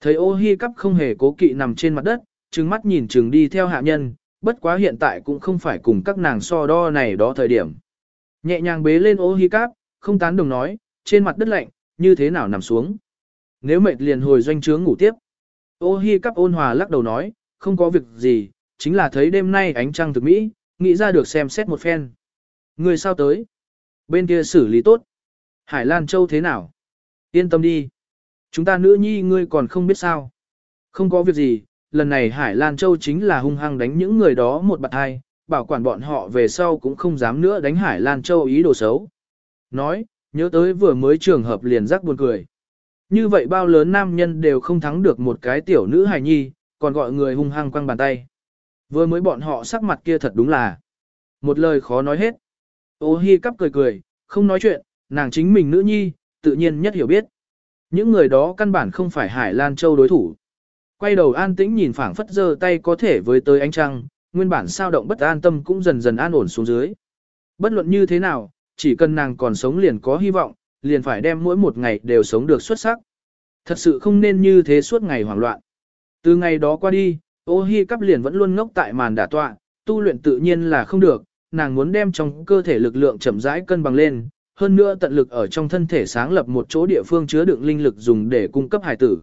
Thấy ô hi cắp không hề cố kỵ nằm trên mặt đất, trừng mắt nhìn trừng đi theo hạ nhân, bất quá hiện tại cũng không phải cùng các nàng so đo này đó thời điểm. Nhẹ nhàng bế lên ô hi cắp, không tán đồng nói, trên mặt đất lạnh, như thế nào nằm xuống. Nếu mệt liền hồi doanh trướng ngủ tiếp. Ô hi cắp ôn hòa lắc đầu nói, không có việc gì, chính là thấy đêm nay ánh trăng thực mỹ, nghĩ ra được xem xét một phen. Người sao tới? Bên kia xử lý tốt. Hải Lan Châu thế nào? Yên tâm đi. Chúng ta nữ nhi ngươi còn không biết sao. Không có việc gì, lần này Hải Lan Châu chính là hung hăng đánh những người đó một bạt hai, bảo quản bọn họ về sau cũng không dám nữa đánh Hải Lan Châu ý đồ xấu. Nói, nhớ tới vừa mới trường hợp liền rắc buồn cười. Như vậy bao lớn nam nhân đều không thắng được một cái tiểu nữ hài nhi, còn gọi người hung hăng quăng bàn tay. Vừa mới bọn họ sắc mặt kia thật đúng là một lời khó nói hết. Ô hi cắp cười cười, không nói chuyện, nàng chính mình nữ nhi, tự nhiên nhất hiểu biết. Những người đó căn bản không phải Hải Lan Châu đối thủ. Quay đầu an tĩnh nhìn phảng phất giơ tay có thể với tới ánh trăng, nguyên bản sao động bất an tâm cũng dần dần an ổn xuống dưới. Bất luận như thế nào, chỉ cần nàng còn sống liền có hy vọng, liền phải đem mỗi một ngày đều sống được xuất sắc. Thật sự không nên như thế suốt ngày hoảng loạn. Từ ngày đó qua đi, ô hi cắp liền vẫn luôn ngốc tại màn đả tọa, tu luyện tự nhiên là không được, nàng muốn đem trong cơ thể lực lượng chậm rãi cân bằng lên, hơn nữa tận lực ở trong thân thể sáng lập một chỗ địa phương chứa đựng linh lực dùng để cung cấp hải tử.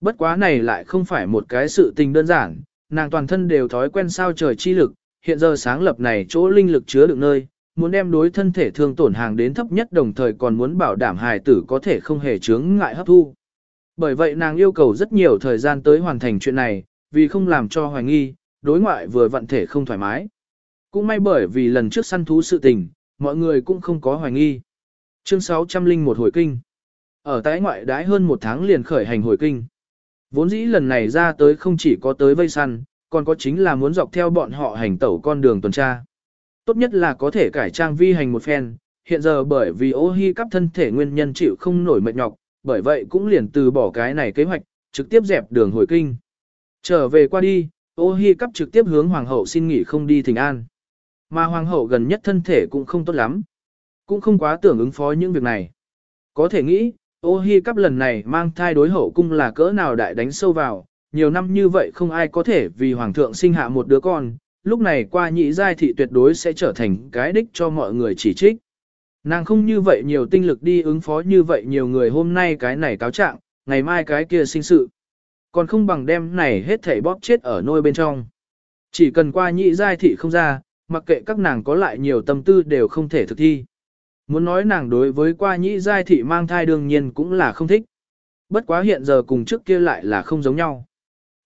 Bất quá này lại không phải một cái sự tình đơn giản, nàng toàn thân đều thói quen sao trời chi lực, hiện giờ sáng lập này chỗ linh lực chứa đựng nơi, muốn đem đối thân thể thương tổn hàng đến thấp nhất đồng thời còn muốn bảo đảm hài tử có thể không hề chướng ngại hấp thu. Bởi vậy nàng yêu cầu rất nhiều thời gian tới hoàn thành chuyện này, vì không làm cho hoài nghi, đối ngoại vừa vận thể không thoải mái. Cũng may bởi vì lần trước săn thú sự tình, mọi người cũng không có hoài nghi. Chương 601 hồi kinh. Ở tái ngoại đãi hơn một tháng liền khởi hành hồi kinh. Vốn dĩ lần này ra tới không chỉ có tới vây săn, còn có chính là muốn dọc theo bọn họ hành tẩu con đường tuần tra. Tốt nhất là có thể cải trang vi hành một phen, hiện giờ bởi vì ô hi cắp thân thể nguyên nhân chịu không nổi mệt nhọc, bởi vậy cũng liền từ bỏ cái này kế hoạch, trực tiếp dẹp đường hồi kinh. Trở về qua đi, ô hi cắp trực tiếp hướng hoàng hậu xin nghỉ không đi thỉnh an. Mà hoàng hậu gần nhất thân thể cũng không tốt lắm. Cũng không quá tưởng ứng phó những việc này. Có thể nghĩ, ô hi cắp lần này mang thai đối hậu cung là cỡ nào đại đánh sâu vào, nhiều năm như vậy không ai có thể vì hoàng thượng sinh hạ một đứa con, lúc này qua nhị giai thị tuyệt đối sẽ trở thành cái đích cho mọi người chỉ trích. Nàng không như vậy nhiều tinh lực đi ứng phó như vậy nhiều người hôm nay cái này cáo trạng, ngày mai cái kia sinh sự. Còn không bằng đem này hết thảy bóp chết ở nôi bên trong. Chỉ cần qua nhị giai thị không ra, mặc kệ các nàng có lại nhiều tâm tư đều không thể thực thi. Muốn nói nàng đối với qua nhị giai thị mang thai đương nhiên cũng là không thích. Bất quá hiện giờ cùng trước kia lại là không giống nhau.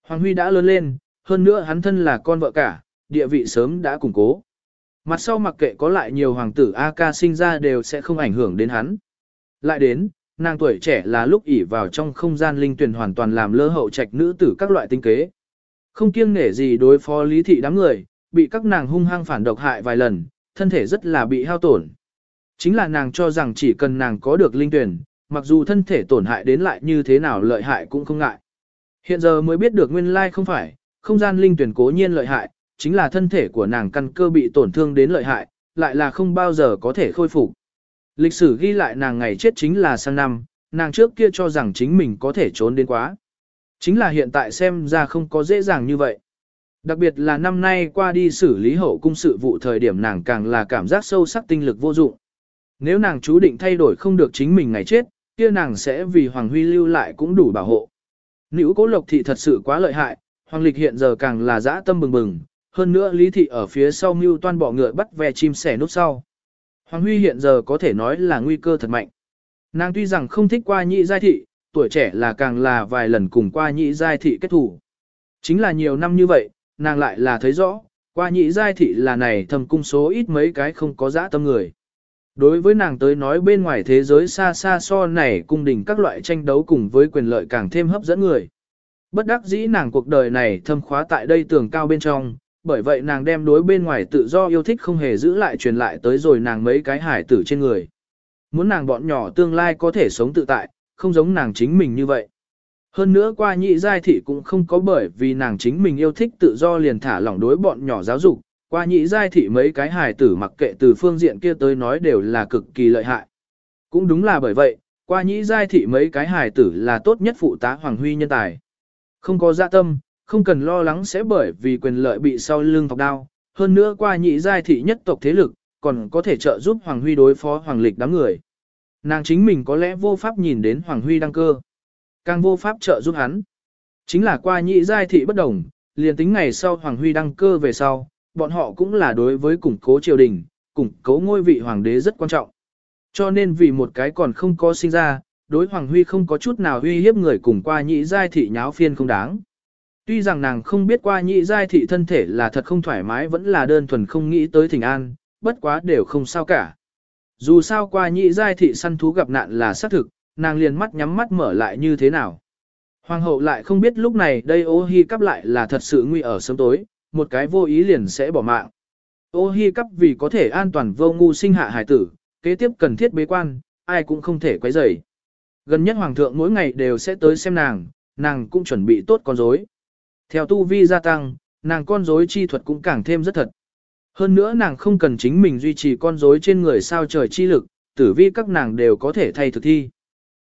Hoàng Huy đã lớn lên, hơn nữa hắn thân là con vợ cả, địa vị sớm đã củng cố. Mặt sau mặc kệ có lại nhiều hoàng tử A ca sinh ra đều sẽ không ảnh hưởng đến hắn. Lại đến, nàng tuổi trẻ là lúc ỉ vào trong không gian linh tuyển hoàn toàn làm lơ hậu trạch nữ tử các loại tinh kế. Không kiêng nể gì đối phó lý thị đám người, bị các nàng hung hăng phản độc hại vài lần, thân thể rất là bị hao tổn. Chính là nàng cho rằng chỉ cần nàng có được linh tuyển, mặc dù thân thể tổn hại đến lại như thế nào lợi hại cũng không ngại. Hiện giờ mới biết được nguyên lai không phải, không gian linh tuyển cố nhiên lợi hại, chính là thân thể của nàng căn cơ bị tổn thương đến lợi hại, lại là không bao giờ có thể khôi phục. Lịch sử ghi lại nàng ngày chết chính là sang năm, nàng trước kia cho rằng chính mình có thể trốn đến quá. Chính là hiện tại xem ra không có dễ dàng như vậy. Đặc biệt là năm nay qua đi xử lý hậu cung sự vụ thời điểm nàng càng là cảm giác sâu sắc tinh lực vô dụng. Nếu nàng chú định thay đổi không được chính mình ngày chết, kia nàng sẽ vì Hoàng Huy lưu lại cũng đủ bảo hộ. Nữ cố lộc thị thật sự quá lợi hại, Hoàng Lịch hiện giờ càng là dã tâm bừng bừng, hơn nữa Lý Thị ở phía sau mưu toan bỏ ngựa bắt ve chim sẻ nút sau. Hoàng Huy hiện giờ có thể nói là nguy cơ thật mạnh. Nàng tuy rằng không thích qua nhị giai thị, tuổi trẻ là càng là vài lần cùng qua nhị giai thị kết thủ. Chính là nhiều năm như vậy, nàng lại là thấy rõ, qua nhị giai thị là này thầm cung số ít mấy cái không có dã tâm người. Đối với nàng tới nói bên ngoài thế giới xa xa so này cung đình các loại tranh đấu cùng với quyền lợi càng thêm hấp dẫn người. Bất đắc dĩ nàng cuộc đời này thâm khóa tại đây tường cao bên trong, bởi vậy nàng đem đối bên ngoài tự do yêu thích không hề giữ lại truyền lại tới rồi nàng mấy cái hải tử trên người. Muốn nàng bọn nhỏ tương lai có thể sống tự tại, không giống nàng chính mình như vậy. Hơn nữa qua nhị giai thị cũng không có bởi vì nàng chính mình yêu thích tự do liền thả lỏng đối bọn nhỏ giáo dục, qua nhị giai thị mấy cái hài tử mặc kệ từ phương diện kia tới nói đều là cực kỳ lợi hại. Cũng đúng là bởi vậy, qua nhị giai thị mấy cái hài tử là tốt nhất phụ tá Hoàng Huy nhân tài. Không có dạ tâm, không cần lo lắng sẽ bởi vì quyền lợi bị sau lưng thọc đao, hơn nữa qua nhị giai thị nhất tộc thế lực, còn có thể trợ giúp Hoàng Huy đối phó Hoàng Lịch đám người. Nàng chính mình có lẽ vô pháp nhìn đến Hoàng Huy đăng cơ. Càng vô pháp trợ giúp hắn. Chính là qua nhị giai thị bất đồng, liền tính ngày sau Hoàng Huy đăng cơ về sau, bọn họ cũng là đối với củng cố triều đình, củng cố ngôi vị hoàng đế rất quan trọng. Cho nên vì một cái còn không có sinh ra, đối Hoàng Huy không có chút nào uy hiếp người cùng qua nhị giai thị nháo phiên không đáng. Tuy rằng nàng không biết qua nhị giai thị thân thể là thật không thoải mái vẫn là đơn thuần không nghĩ tới thỉnh an, bất quá đều không sao cả. Dù sao qua nhị giai thị săn thú gặp nạn là xác thực, nàng liền mắt nhắm mắt mở lại như thế nào. Hoàng hậu lại không biết lúc này đây ô hi cắp lại là thật sự nguy ở sớm tối, một cái vô ý liền sẽ bỏ mạng. Ô hi cắp vì có thể an toàn vô ngu sinh hạ hải tử, kế tiếp cần thiết bế quan, ai cũng không thể quấy rầy. Gần nhất hoàng thượng mỗi ngày đều sẽ tới xem nàng, nàng cũng chuẩn bị tốt con rối. Theo tu vi gia tăng, nàng con rối chi thuật cũng càng thêm rất thật. Hơn nữa nàng không cần chính mình duy trì con rối trên người sao trời chi lực, tử vi các nàng đều có thể thay thực thi.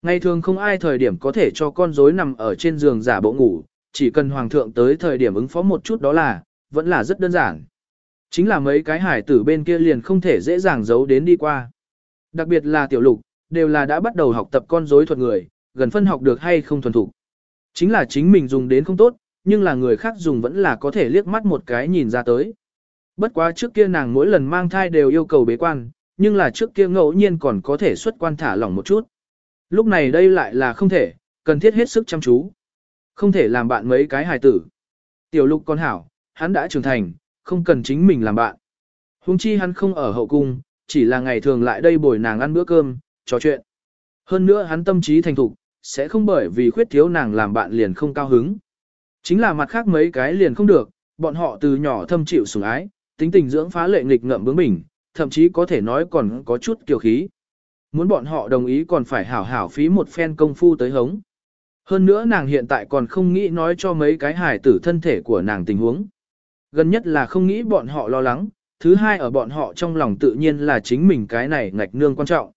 Ngày thường không ai thời điểm có thể cho con rối nằm ở trên giường giả bộ ngủ, chỉ cần hoàng thượng tới thời điểm ứng phó một chút đó là, vẫn là rất đơn giản. Chính là mấy cái hải tử bên kia liền không thể dễ dàng giấu đến đi qua. Đặc biệt là tiểu lục, đều là đã bắt đầu học tập con rối thuật người, gần phân học được hay không thuần thục. Chính là chính mình dùng đến không tốt, nhưng là người khác dùng vẫn là có thể liếc mắt một cái nhìn ra tới. Bất quá trước kia nàng mỗi lần mang thai đều yêu cầu bế quan, nhưng là trước kia ngẫu nhiên còn có thể xuất quan thả lỏng một chút. Lúc này đây lại là không thể, cần thiết hết sức chăm chú. Không thể làm bạn mấy cái hài tử. Tiểu lục con hảo, hắn đã trưởng thành, không cần chính mình làm bạn. Hùng chi hắn không ở hậu cung, chỉ là ngày thường lại đây bồi nàng ăn bữa cơm, trò chuyện. Hơn nữa hắn tâm trí thành thục, sẽ không bởi vì khuyết thiếu nàng làm bạn liền không cao hứng. Chính là mặt khác mấy cái liền không được, bọn họ từ nhỏ thâm chịu sủng ái, tính tình dưỡng phá lệ nghịch ngợm bướng bỉnh, thậm chí có thể nói còn có chút kiều khí. Muốn bọn họ đồng ý còn phải hảo hảo phí một phen công phu tới hống. Hơn nữa nàng hiện tại còn không nghĩ nói cho mấy cái hài tử thân thể của nàng tình huống. Gần nhất là không nghĩ bọn họ lo lắng, thứ hai ở bọn họ trong lòng tự nhiên là chính mình cái này ngạch nương quan trọng.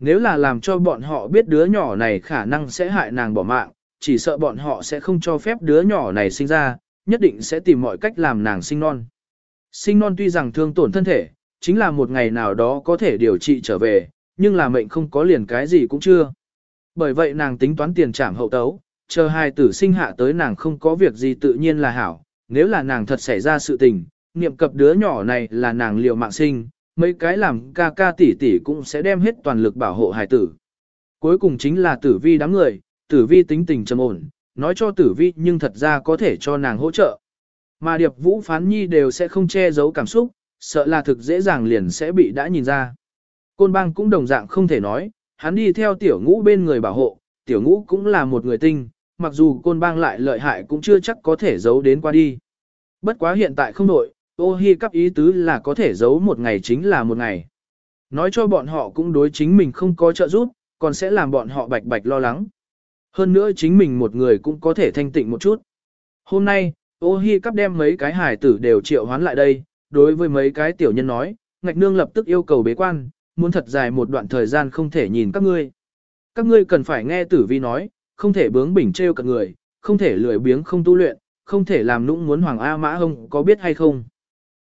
Nếu là làm cho bọn họ biết đứa nhỏ này khả năng sẽ hại nàng bỏ mạng, chỉ sợ bọn họ sẽ không cho phép đứa nhỏ này sinh ra, nhất định sẽ tìm mọi cách làm nàng sinh non. Sinh non tuy rằng thương tổn thân thể, chính là một ngày nào đó có thể điều trị trở về, nhưng là mệnh không có liền cái gì cũng chưa. Bởi vậy nàng tính toán tiền trảm hậu tấu, chờ hai tử sinh hạ tới nàng không có việc gì tự nhiên là hảo, nếu là nàng thật xảy ra sự tình, niệm cập đứa nhỏ này là nàng liều mạng sinh, mấy cái làm ca ca tỷ tỷ cũng sẽ đem hết toàn lực bảo hộ hài tử. Cuối cùng chính là tử vi đám người, tử vi tính tình trầm ổn, nói cho tử vi nhưng thật ra có thể cho nàng hỗ trợ. Mà điệp vũ phán nhi đều sẽ không che giấu cảm xúc, sợ là thực dễ dàng liền sẽ bị đã nhìn ra. Côn bang cũng đồng dạng không thể nói, hắn đi theo tiểu ngũ bên người bảo hộ, tiểu ngũ cũng là một người tinh, mặc dù côn bang lại lợi hại cũng chưa chắc có thể giấu đến qua đi. Bất quá hiện tại không đổi, ô hi cấp ý tứ là có thể giấu một ngày chính là một ngày. Nói cho bọn họ cũng đối chính mình không có trợ giúp, còn sẽ làm bọn họ bạch bạch lo lắng. Hơn nữa chính mình một người cũng có thể thanh tịnh một chút. Hôm nay, ô hi cắp đem mấy cái hải tử đều triệu hoán lại đây, đối với mấy cái tiểu nhân nói, ngạch nương lập tức yêu cầu bế quan, muốn thật dài một đoạn thời gian không thể nhìn các ngươi. Các ngươi cần phải nghe tử vi nói, không thể bướng bỉnh trêu cận người, không thể lười biếng không tu luyện, không thể làm nũng muốn hoàng A mã hông có biết hay không.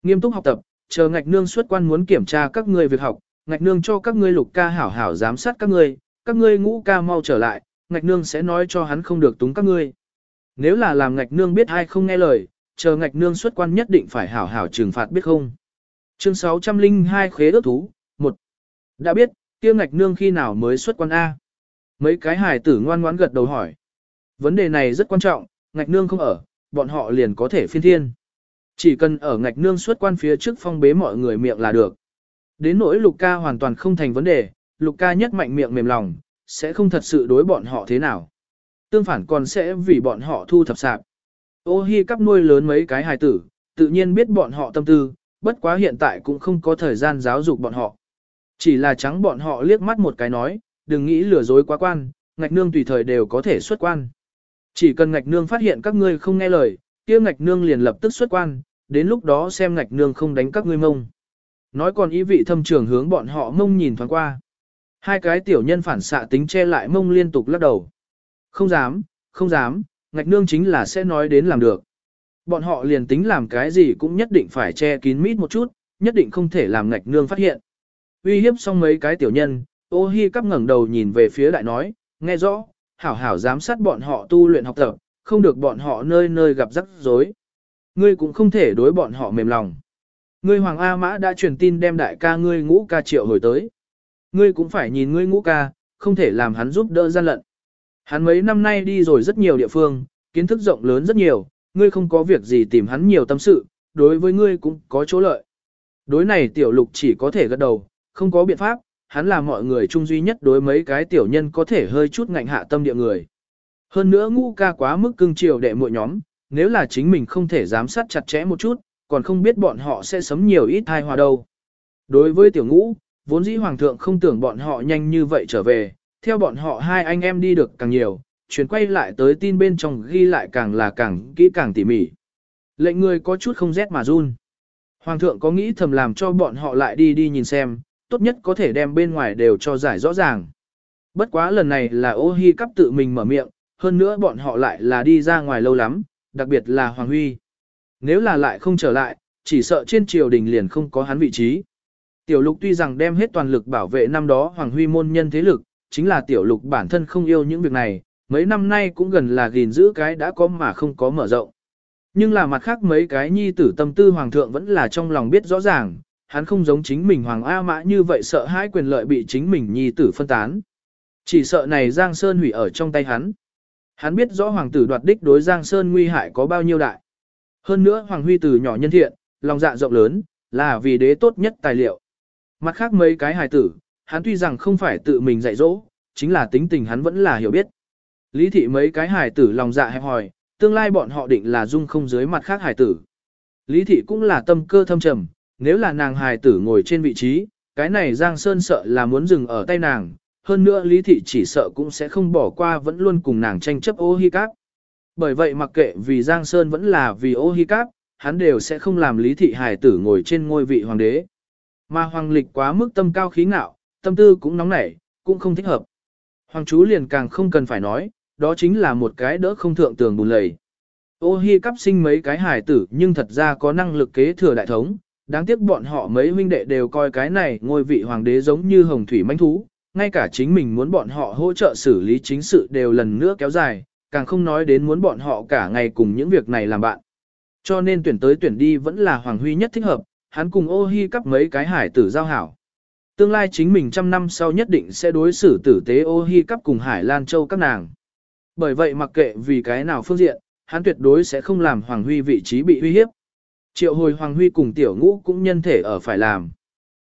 Nghiêm túc học tập, chờ ngạch nương xuất quan muốn kiểm tra các ngươi việc học, ngạch nương cho các ngươi lục ca hảo hảo giám sát các ngươi, các ngươi ngũ ca mau trở lại, ngạch nương sẽ nói cho hắn không được túng các ngươi. Nếu là làm ngạch nương biết hay không nghe lời, chờ ngạch nương xuất quan nhất định phải hảo hảo trừng phạt biết không. Chương 602 khế ước thú, 1. Đã biết, kia ngạch nương khi nào mới xuất quan A. Mấy cái hài tử ngoan ngoãn gật đầu hỏi. Vấn đề này rất quan trọng, ngạch nương không ở, bọn họ liền có thể phiên thiên. Chỉ cần ở ngạch nương xuất quan phía trước phong bế mọi người miệng là được. Đến nỗi lục ca hoàn toàn không thành vấn đề, lục ca nhất mạnh miệng mềm lòng, sẽ không thật sự đối bọn họ thế nào. Tương phản còn sẽ vì bọn họ thu thập sạp. Ô hi cắp nuôi lớn mấy cái hài tử, tự nhiên biết bọn họ tâm tư, bất quá hiện tại cũng không có thời gian giáo dục bọn họ. Chỉ là trắng bọn họ liếc mắt một cái nói, đừng nghĩ lừa dối quá quan, ngạch nương tùy thời đều có thể xuất quan. Chỉ cần ngạch nương phát hiện các ngươi không nghe lời, kia ngạch nương liền lập tức xuất quan, đến lúc đó xem ngạch nương không đánh các ngươi mông. Nói còn ý vị thâm trường hướng bọn họ mông nhìn thoáng qua. Hai cái tiểu nhân phản xạ tính che lại mông liên tục lắc đầu. Không dám, không dám, ngạch nương chính là sẽ nói đến làm được. Bọn họ liền tính làm cái gì cũng nhất định phải che kín mít một chút, nhất định không thể làm ngạch nương phát hiện. Uy hiếp xong mấy cái tiểu nhân, ô hi cắp ngẩng đầu nhìn về phía đại nói, nghe rõ, hảo hảo giám sát bọn họ tu luyện học tập, không được bọn họ nơi nơi gặp rắc rối. Ngươi cũng không thể đối bọn họ mềm lòng. Ngươi Hoàng A Mã đã truyền tin đem đại ca ngươi ngũ ca triệu hồi tới ngươi cũng phải nhìn ngươi ngũ ca, không thể làm hắn giúp đỡ gian lận. Hắn mấy năm nay đi rồi rất nhiều địa phương, kiến thức rộng lớn rất nhiều, ngươi không có việc gì tìm hắn nhiều tâm sự, đối với ngươi cũng có chỗ lợi. Đối này tiểu lục chỉ có thể gật đầu, không có biện pháp, hắn là mọi người chung duy nhất đối mấy cái tiểu nhân có thể hơi chút ngạnh hạ tâm địa người. Hơn nữa ngũ ca quá mức cưng chiều đệ muội nhóm, nếu là chính mình không thể giám sát chặt chẽ một chút, còn không biết bọn họ sẽ sấm nhiều ít thai hòa đâu. Đối với tiểu ngũ, vốn dĩ hoàng thượng không tưởng bọn họ nhanh như vậy trở về, theo bọn họ hai anh em đi được càng nhiều, chuyển quay lại tới tin bên trong ghi lại càng là càng kỹ càng tỉ mỉ. Lệnh người có chút không rét mà run. Hoàng thượng có nghĩ thầm làm cho bọn họ lại đi đi nhìn xem, tốt nhất có thể đem bên ngoài đều cho giải rõ ràng. Bất quá lần này là ô hi cắp tự mình mở miệng, hơn nữa bọn họ lại là đi ra ngoài lâu lắm, đặc biệt là Hoàng Huy. Nếu là lại không trở lại, chỉ sợ trên triều đình liền không có hắn vị trí. Tiểu lục tuy rằng đem hết toàn lực bảo vệ năm đó Hoàng Huy môn nhân thế lực, chính là tiểu lục bản thân không yêu những việc này, mấy năm nay cũng gần là gìn giữ cái đã có mà không có mở rộng. Nhưng là mặt khác mấy cái nhi tử tâm tư hoàng thượng vẫn là trong lòng biết rõ ràng, hắn không giống chính mình hoàng A mã như vậy sợ hai quyền lợi bị chính mình nhi tử phân tán. Chỉ sợ này Giang Sơn hủy ở trong tay hắn. Hắn biết rõ hoàng tử đoạt đích đối Giang Sơn nguy hại có bao nhiêu đại. Hơn nữa Hoàng Huy từ nhỏ nhân thiện, lòng dạ rộng lớn, là vì đế tốt nhất tài liệu. Mặt khác mấy cái hài tử, hắn tuy rằng không phải tự mình dạy dỗ, chính là tính tình hắn vẫn là hiểu biết. Lý thị mấy cái hài tử lòng dạ hẹp hòi, tương lai bọn họ định là dung không dưới mặt khác hài tử. Lý thị cũng là tâm cơ thâm trầm, nếu là nàng hài tử ngồi trên vị trí, cái này Giang Sơn sợ là muốn dừng ở tay nàng, hơn nữa Lý thị chỉ sợ cũng sẽ không bỏ qua vẫn luôn cùng nàng tranh chấp ô hi cáp. Bởi vậy mặc kệ vì Giang Sơn vẫn là vì ô hi cáp, hắn đều sẽ không làm Lý thị hài tử ngồi trên ngôi vị hoàng đế. Mà hoàng lịch quá mức tâm cao khí ngạo, tâm tư cũng nóng nảy, cũng không thích hợp. Hoàng chú liền càng không cần phải nói, đó chính là một cái đỡ không thượng tường bùn lầy. Ô hi cắp sinh mấy cái hài tử nhưng thật ra có năng lực kế thừa đại thống, đáng tiếc bọn họ mấy huynh đệ đều coi cái này ngôi vị hoàng đế giống như hồng thủy manh thú, ngay cả chính mình muốn bọn họ hỗ trợ xử lý chính sự đều lần nữa kéo dài, càng không nói đến muốn bọn họ cả ngày cùng những việc này làm bạn. Cho nên tuyển tới tuyển đi vẫn là Hoàng Huy nhất thích hợp, hắn cùng ô hi cắp mấy cái hải tử giao hảo. Tương lai chính mình trăm năm sau nhất định sẽ đối xử tử tế ô hi cắp cùng Hải Lan Châu các nàng. Bởi vậy mặc kệ vì cái nào phương diện, hắn tuyệt đối sẽ không làm Hoàng Huy vị trí bị uy hiếp. Triệu hồi Hoàng Huy cùng tiểu ngũ cũng nhân thể ở phải làm.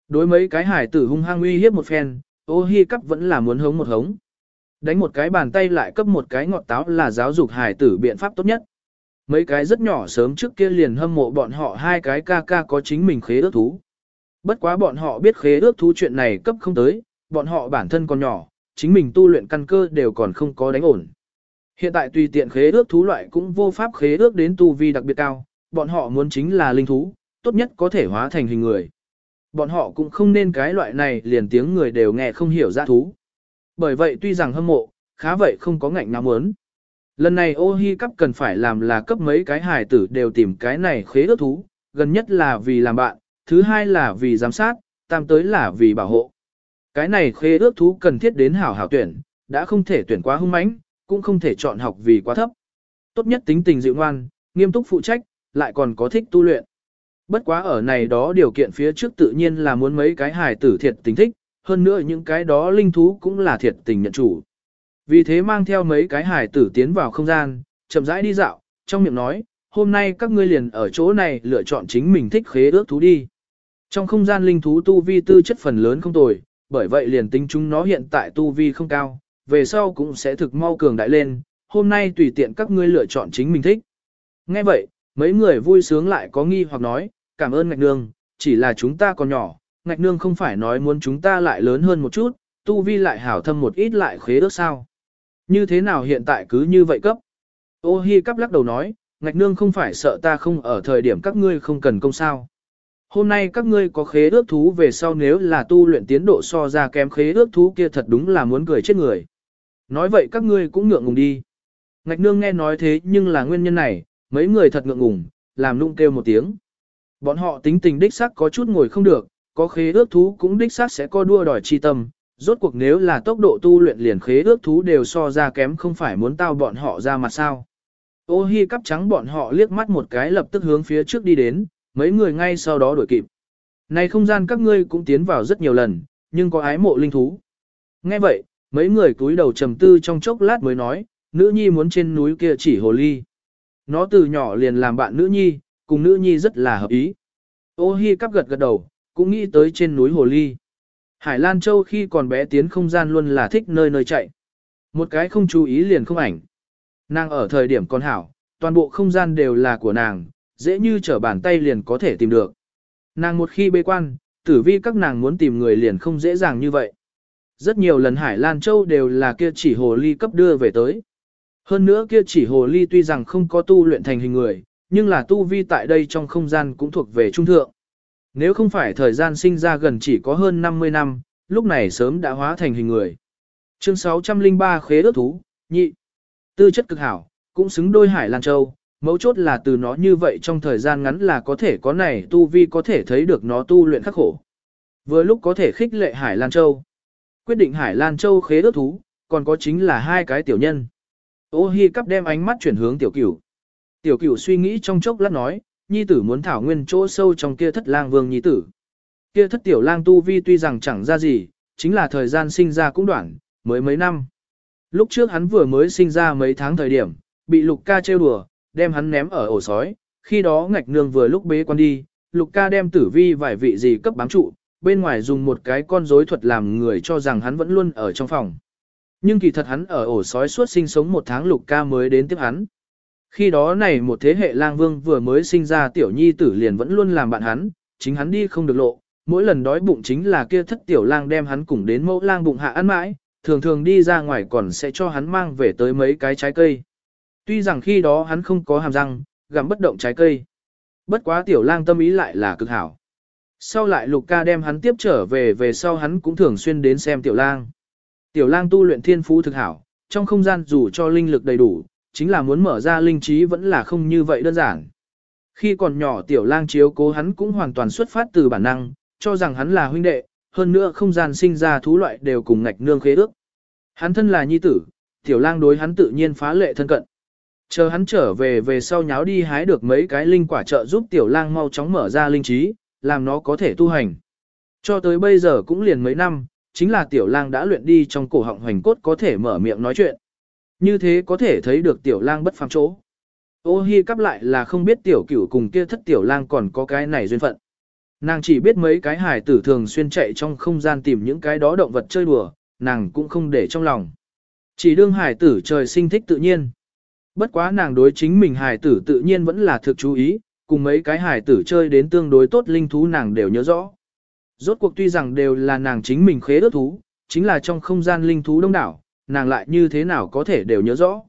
Đối mấy cái hải tử hung hăng uy hiếp một phen, ô hi cắp vẫn là muốn hống một hống. Đánh một cái bàn tay lại cấp một cái ngọt táo là giáo dục hải tử biện pháp tốt nhất. Mấy cái rất nhỏ sớm trước kia liền hâm mộ bọn họ hai cái ca ca có chính mình khế ước thú. Bất quá bọn họ biết khế ước thú chuyện này cấp không tới, bọn họ bản thân còn nhỏ, chính mình tu luyện căn cơ đều còn không có đánh ổn. Hiện tại tùy tiện khế ước thú loại cũng vô pháp khế ước đến tu vi đặc biệt cao, bọn họ muốn chính là linh thú, tốt nhất có thể hóa thành hình người. Bọn họ cũng không nên cái loại này liền tiếng người đều nghe không hiểu ra thú. Bởi vậy tuy rằng hâm mộ, khá vậy không có ngạnh nào muốn. Lần này ô hi cấp cần phải làm là cấp mấy cái hài tử đều tìm cái này khế ước thú, gần nhất là vì làm bạn, thứ hai là vì giám sát, tam tới là vì bảo hộ. Cái này khế ước thú cần thiết đến hảo hảo tuyển, đã không thể tuyển quá hung mãnh, cũng không thể chọn học vì quá thấp. Tốt nhất tính tình dịu ngoan, nghiêm túc phụ trách, lại còn có thích tu luyện. Bất quá ở này đó điều kiện phía trước tự nhiên là muốn mấy cái hài tử thiệt tình thích, hơn nữa những cái đó linh thú cũng là thiệt tình nhận chủ. Vì thế mang theo mấy cái hài tử tiến vào không gian, chậm rãi đi dạo, trong miệng nói, hôm nay các ngươi liền ở chỗ này lựa chọn chính mình thích khế ước thú đi. Trong không gian linh thú tu vi tư chất phần lớn không tồi, bởi vậy liền tính chúng nó hiện tại tu vi không cao, về sau cũng sẽ thực mau cường đại lên, hôm nay tùy tiện các ngươi lựa chọn chính mình thích. Nghe vậy, mấy người vui sướng lại có nghi hoặc nói, cảm ơn ngạch nương, chỉ là chúng ta còn nhỏ, ngạch nương không phải nói muốn chúng ta lại lớn hơn một chút, tu vi lại hảo thâm một ít lại khế ước sao. Như thế nào hiện tại cứ như vậy cấp? Ô hi cắp lắc đầu nói, ngạch nương không phải sợ ta không ở thời điểm các ngươi không cần công sao. Hôm nay các ngươi có khế ước thú về sau nếu là tu luyện tiến độ so ra kém khế ước thú kia thật đúng là muốn cười chết người. Nói vậy các ngươi cũng ngượng ngùng đi. Ngạch nương nghe nói thế nhưng là nguyên nhân này, mấy người thật ngượng ngùng, làm nung kêu một tiếng. Bọn họ tính tình đích xác có chút ngồi không được, có khế ước thú cũng đích xác sẽ có đua đòi chi tâm, rốt cuộc nếu là tốc độ tu luyện liền khế ước thú đều so ra kém không phải muốn tao bọn họ ra mặt sao. Ô hi cắp trắng bọn họ liếc mắt một cái lập tức hướng phía trước đi đến, mấy người ngay sau đó đuổi kịp. Này không gian các ngươi cũng tiến vào rất nhiều lần, nhưng có ái mộ linh thú. Nghe vậy, mấy người cúi đầu trầm tư trong chốc lát mới nói, nữ nhi muốn trên núi kia chỉ hồ ly. Nó từ nhỏ liền làm bạn nữ nhi, cùng nữ nhi rất là hợp ý. Ô hi cắp gật gật đầu, cũng nghĩ tới trên núi hồ ly. Hải Lan Châu khi còn bé tiến không gian luôn là thích nơi nơi chạy. Một cái không chú ý liền không ảnh. Nàng ở thời điểm còn hảo, toàn bộ không gian đều là của nàng, dễ như trở bàn tay liền có thể tìm được. Nàng một khi bế quan, tử vi các nàng muốn tìm người liền không dễ dàng như vậy. Rất nhiều lần Hải Lan Châu đều là kia chỉ hồ ly cấp đưa về tới. Hơn nữa kia chỉ hồ ly tuy rằng không có tu luyện thành hình người, nhưng là tu vi tại đây trong không gian cũng thuộc về trung thượng. Nếu không phải thời gian sinh ra gần chỉ có hơn 50 năm, lúc này sớm đã hóa thành hình người. Chương 603 khế ước thú, nhị. Tư chất cực hảo, cũng xứng đôi Hải Lan Châu, mấu chốt là từ nó như vậy trong thời gian ngắn là có thể có này tu vi có thể thấy được nó tu luyện khắc khổ. Vừa lúc có thể khích lệ Hải Lan Châu. Quyết định Hải Lan Châu khế ước thú, còn có chính là hai cái tiểu nhân. Ô Hi cắp đem ánh mắt chuyển hướng tiểu cửu. Tiểu cửu suy nghĩ trong chốc lát nói, nhi tử muốn thảo nguyên chỗ sâu trong kia thất lang vương nhi tử. Kia thất tiểu lang tu vi tuy rằng chẳng ra gì, chính là thời gian sinh ra cũng đoạn, mới mấy năm. Lúc trước hắn vừa mới sinh ra mấy tháng thời điểm, bị lục ca trêu đùa, đem hắn ném ở ổ sói, khi đó ngạch nương vừa lúc bế quan đi, lục ca đem tử vi vài vị gì cấp bám trụ, bên ngoài dùng một cái con rối thuật làm người cho rằng hắn vẫn luôn ở trong phòng. Nhưng kỳ thật hắn ở ổ sói suốt sinh sống một tháng lục ca mới đến tiếp hắn. Khi đó này một thế hệ lang vương vừa mới sinh ra tiểu nhi tử liền vẫn luôn làm bạn hắn, chính hắn đi không được lộ, mỗi lần đói bụng chính là kia thất tiểu lang đem hắn cùng đến mẫu lang bụng hạ ăn mãi, thường thường đi ra ngoài còn sẽ cho hắn mang về tới mấy cái trái cây. Tuy rằng khi đó hắn không có hàm răng, gặm bất động trái cây. Bất quá tiểu lang tâm ý lại là cực hảo. Sau lại lục ca đem hắn tiếp trở về về sau hắn cũng thường xuyên đến xem tiểu lang. Tiểu lang tu luyện thiên phú thực hảo, trong không gian dù cho linh lực đầy đủ, chính là muốn mở ra linh trí vẫn là không như vậy đơn giản. Khi còn nhỏ tiểu lang chiếu cố hắn cũng hoàn toàn xuất phát từ bản năng, cho rằng hắn là huynh đệ, hơn nữa không gian sinh ra thú loại đều cùng ngạch nương khế ước. Hắn thân là nhi tử, tiểu lang đối hắn tự nhiên phá lệ thân cận. Chờ hắn trở về về sau nháo đi hái được mấy cái linh quả trợ giúp tiểu lang mau chóng mở ra linh trí, làm nó có thể tu hành. Cho tới bây giờ cũng liền mấy năm, chính là tiểu lang đã luyện đi trong cổ họng hoành cốt có thể mở miệng nói chuyện. Như thế có thể thấy được tiểu lang bất phàm chỗ. Ô hi cắp lại là không biết tiểu cửu cùng kia thất tiểu lang còn có cái này duyên phận. Nàng chỉ biết mấy cái hải tử thường xuyên chạy trong không gian tìm những cái đó động vật chơi đùa, nàng cũng không để trong lòng. Chỉ đương hải tử trời sinh thích tự nhiên. Bất quá nàng đối chính mình hải tử tự nhiên vẫn là thực chú ý, cùng mấy cái hải tử chơi đến tương đối tốt linh thú nàng đều nhớ rõ. Rốt cuộc tuy rằng đều là nàng chính mình khế ước thú, chính là trong không gian linh thú đông đảo, nàng lại như thế nào có thể đều nhớ rõ.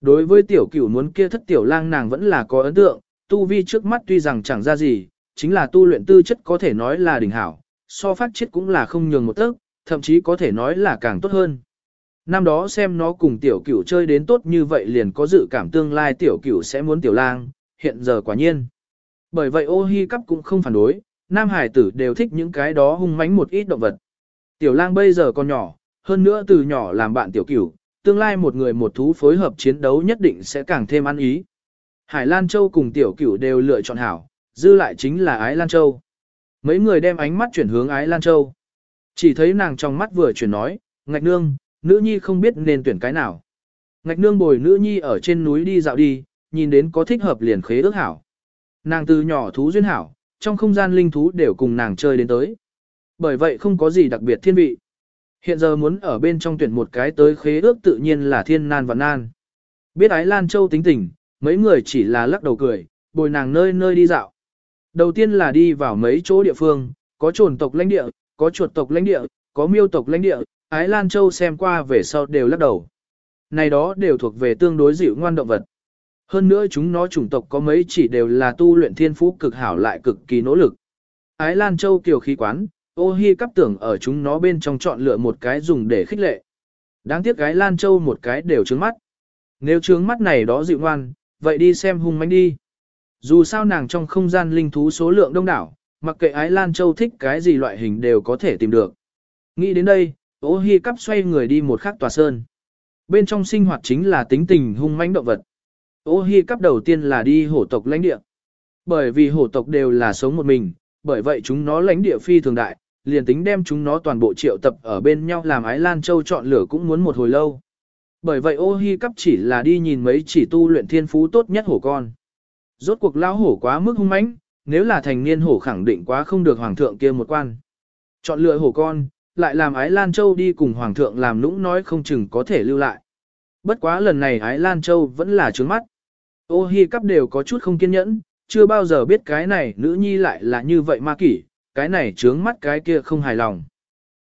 Đối với tiểu cửu muốn kia thất tiểu lang nàng vẫn là có ấn tượng, tu vi trước mắt tuy rằng chẳng ra gì, chính là tu luyện tư chất có thể nói là đỉnh hảo, so phát chết cũng là không nhường một tấc, thậm chí có thể nói là càng tốt hơn. Năm đó xem nó cùng tiểu cửu chơi đến tốt như vậy liền có dự cảm tương lai tiểu cửu sẽ muốn tiểu lang, hiện giờ quả nhiên. Bởi vậy ô hi cắp cũng không phản đối, nam hải tử đều thích những cái đó hung mãnh một ít động vật. Tiểu lang bây giờ còn nhỏ, hơn nữa từ nhỏ làm bạn tiểu cửu, tương lai một người một thú phối hợp chiến đấu nhất định sẽ càng thêm ăn ý. Hải Lan Châu cùng tiểu cửu đều lựa chọn hảo, dư lại chính là Ái Lan Châu. Mấy người đem ánh mắt chuyển hướng Ái Lan Châu. Chỉ thấy nàng trong mắt vừa chuyển nói, ngạch nương, nữ nhi không biết nên tuyển cái nào. Ngạch nương bồi nữ nhi ở trên núi đi dạo đi, nhìn đến có thích hợp liền khế ước hảo. Nàng từ nhỏ thú duyên hảo, trong không gian linh thú đều cùng nàng chơi đến tới. Bởi vậy không có gì đặc biệt thiên vị. Hiện giờ muốn ở bên trong tuyển một cái tới khế ước tự nhiên là thiên nan và nan. Biết ái Lan Châu tính tình, mấy người chỉ là lắc đầu cười, bồi nàng nơi nơi đi dạo. Đầu tiên là đi vào mấy chỗ địa phương, có trồn tộc lãnh địa, có chuột tộc lãnh địa, có miêu tộc lãnh địa, ái Lan Châu xem qua về sau đều lắc đầu. Này đó đều thuộc về tương đối dịu ngoan động vật. Hơn nữa chúng nó chủng tộc có mấy chỉ đều là tu luyện thiên phú cực hảo lại cực kỳ nỗ lực. Ái Lan Châu kiều khí quán, ô hi cắp tưởng ở chúng nó bên trong chọn lựa một cái dùng để khích lệ. Đáng tiếc gái Lan Châu một cái đều trướng mắt. Nếu trướng mắt này đó dịu ngoan, vậy đi xem hung manh đi. Dù sao nàng trong không gian linh thú số lượng đông đảo, mặc kệ ái Lan Châu thích cái gì loại hình đều có thể tìm được. Nghĩ đến đây, ô hi cắp xoay người đi một khắc tòa sơn. Bên trong sinh hoạt chính là tính tình hung manh động vật. Ô hi cắp đầu tiên là đi hổ tộc lãnh địa. Bởi vì hổ tộc đều là sống một mình, bởi vậy chúng nó lãnh địa phi thường đại, liền tính đem chúng nó toàn bộ triệu tập ở bên nhau làm ái Lan Châu chọn lửa cũng muốn một hồi lâu. Bởi vậy ô hi cắp chỉ là đi nhìn mấy chỉ tu luyện thiên phú tốt nhất hổ con. Rốt cuộc lao hổ quá mức hung mãnh, nếu là thành niên hổ khẳng định quá không được hoàng thượng kia một quan. Chọn lựa hổ con, lại làm ái Lan Châu đi cùng hoàng thượng làm nũng nói không chừng có thể lưu lại. Bất quá lần này ái Lan Châu vẫn là trướng mắt. Ô hi cắp đều có chút không kiên nhẫn, chưa bao giờ biết cái này nữ nhi lại là như vậy ma kỷ, cái này trướng mắt cái kia không hài lòng.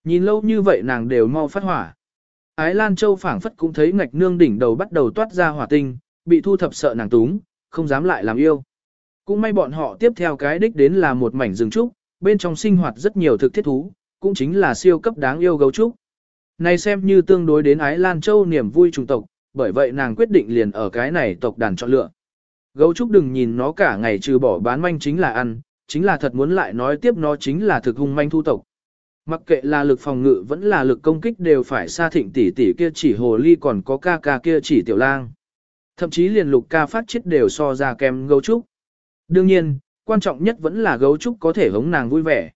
Nhìn lâu như vậy nàng đều mau phát hỏa. Ái Lan Châu phảng phất cũng thấy ngạch nương đỉnh đầu bắt đầu toát ra hỏa tinh, bị thu thập sợ nàng túng, không dám lại làm yêu. Cũng may bọn họ tiếp theo cái đích đến là một mảnh rừng trúc, bên trong sinh hoạt rất nhiều thực thiết thú, cũng chính là siêu cấp đáng yêu gấu trúc. Này xem như tương đối đến Ái Lan Châu niềm vui trùng tộc, bởi vậy nàng quyết định liền ở cái này tộc đàn chọn lựa. Gấu trúc đừng nhìn nó cả ngày trừ bỏ bán manh chính là ăn, chính là thật muốn lại nói tiếp nó chính là thực hung manh thu tộc. Mặc kệ là lực phòng ngự vẫn là lực công kích đều phải xa thịnh tỷ tỷ kia chỉ hồ ly còn có ca ca kia chỉ tiểu lang. Thậm chí liền lục ca phát chết đều so ra kém gấu trúc. Đương nhiên, quan trọng nhất vẫn là gấu trúc có thể hống nàng vui vẻ.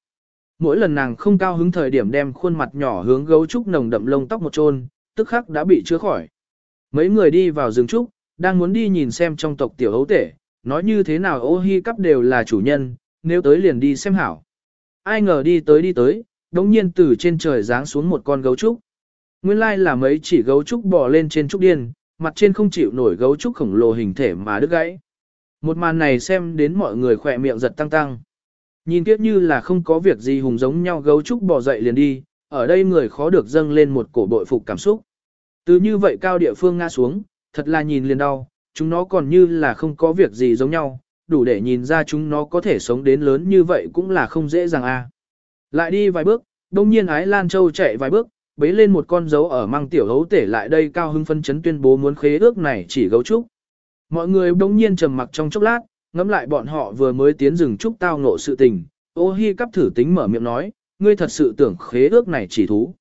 Mỗi lần nàng không cao hứng thời điểm đem khuôn mặt nhỏ hướng gấu trúc nồng đậm lông tóc một trôn, tức khắc đã bị chữa khỏi. Mấy người đi vào rừng trúc, đang muốn đi nhìn xem trong tộc tiểu hấu tể, nói như thế nào ô hi cắp đều là chủ nhân, nếu tới liền đi xem hảo. Ai ngờ đi tới đi tới, đống nhiên từ trên trời giáng xuống một con gấu trúc. Nguyên lai là mấy chỉ gấu trúc bò lên trên trúc điên, mặt trên không chịu nổi gấu trúc khổng lồ hình thể mà đứt gãy. Một màn này xem đến mọi người khỏe miệng giật tăng tăng. Nhìn tiếc như là không có việc gì hùng giống nhau gấu trúc bò dậy liền đi, ở đây người khó được dâng lên một cổ bội phục cảm xúc. Từ như vậy cao địa phương ngã xuống, thật là nhìn liền đau, chúng nó còn như là không có việc gì giống nhau, đủ để nhìn ra chúng nó có thể sống đến lớn như vậy cũng là không dễ dàng a. Lại đi vài bước, đông nhiên ái Lan Châu chạy vài bước, bế lên một con dấu ở mang tiểu hấu tể lại đây cao hưng phân chấn tuyên bố muốn khế ước này chỉ gấu trúc. Mọi người đông nhiên trầm mặc trong chốc lát, ngẫm lại bọn họ vừa mới tiến rừng trúc tao ngộ sự tình, ô hi cắp thử tính mở miệng nói, ngươi thật sự tưởng khế ước này chỉ thú.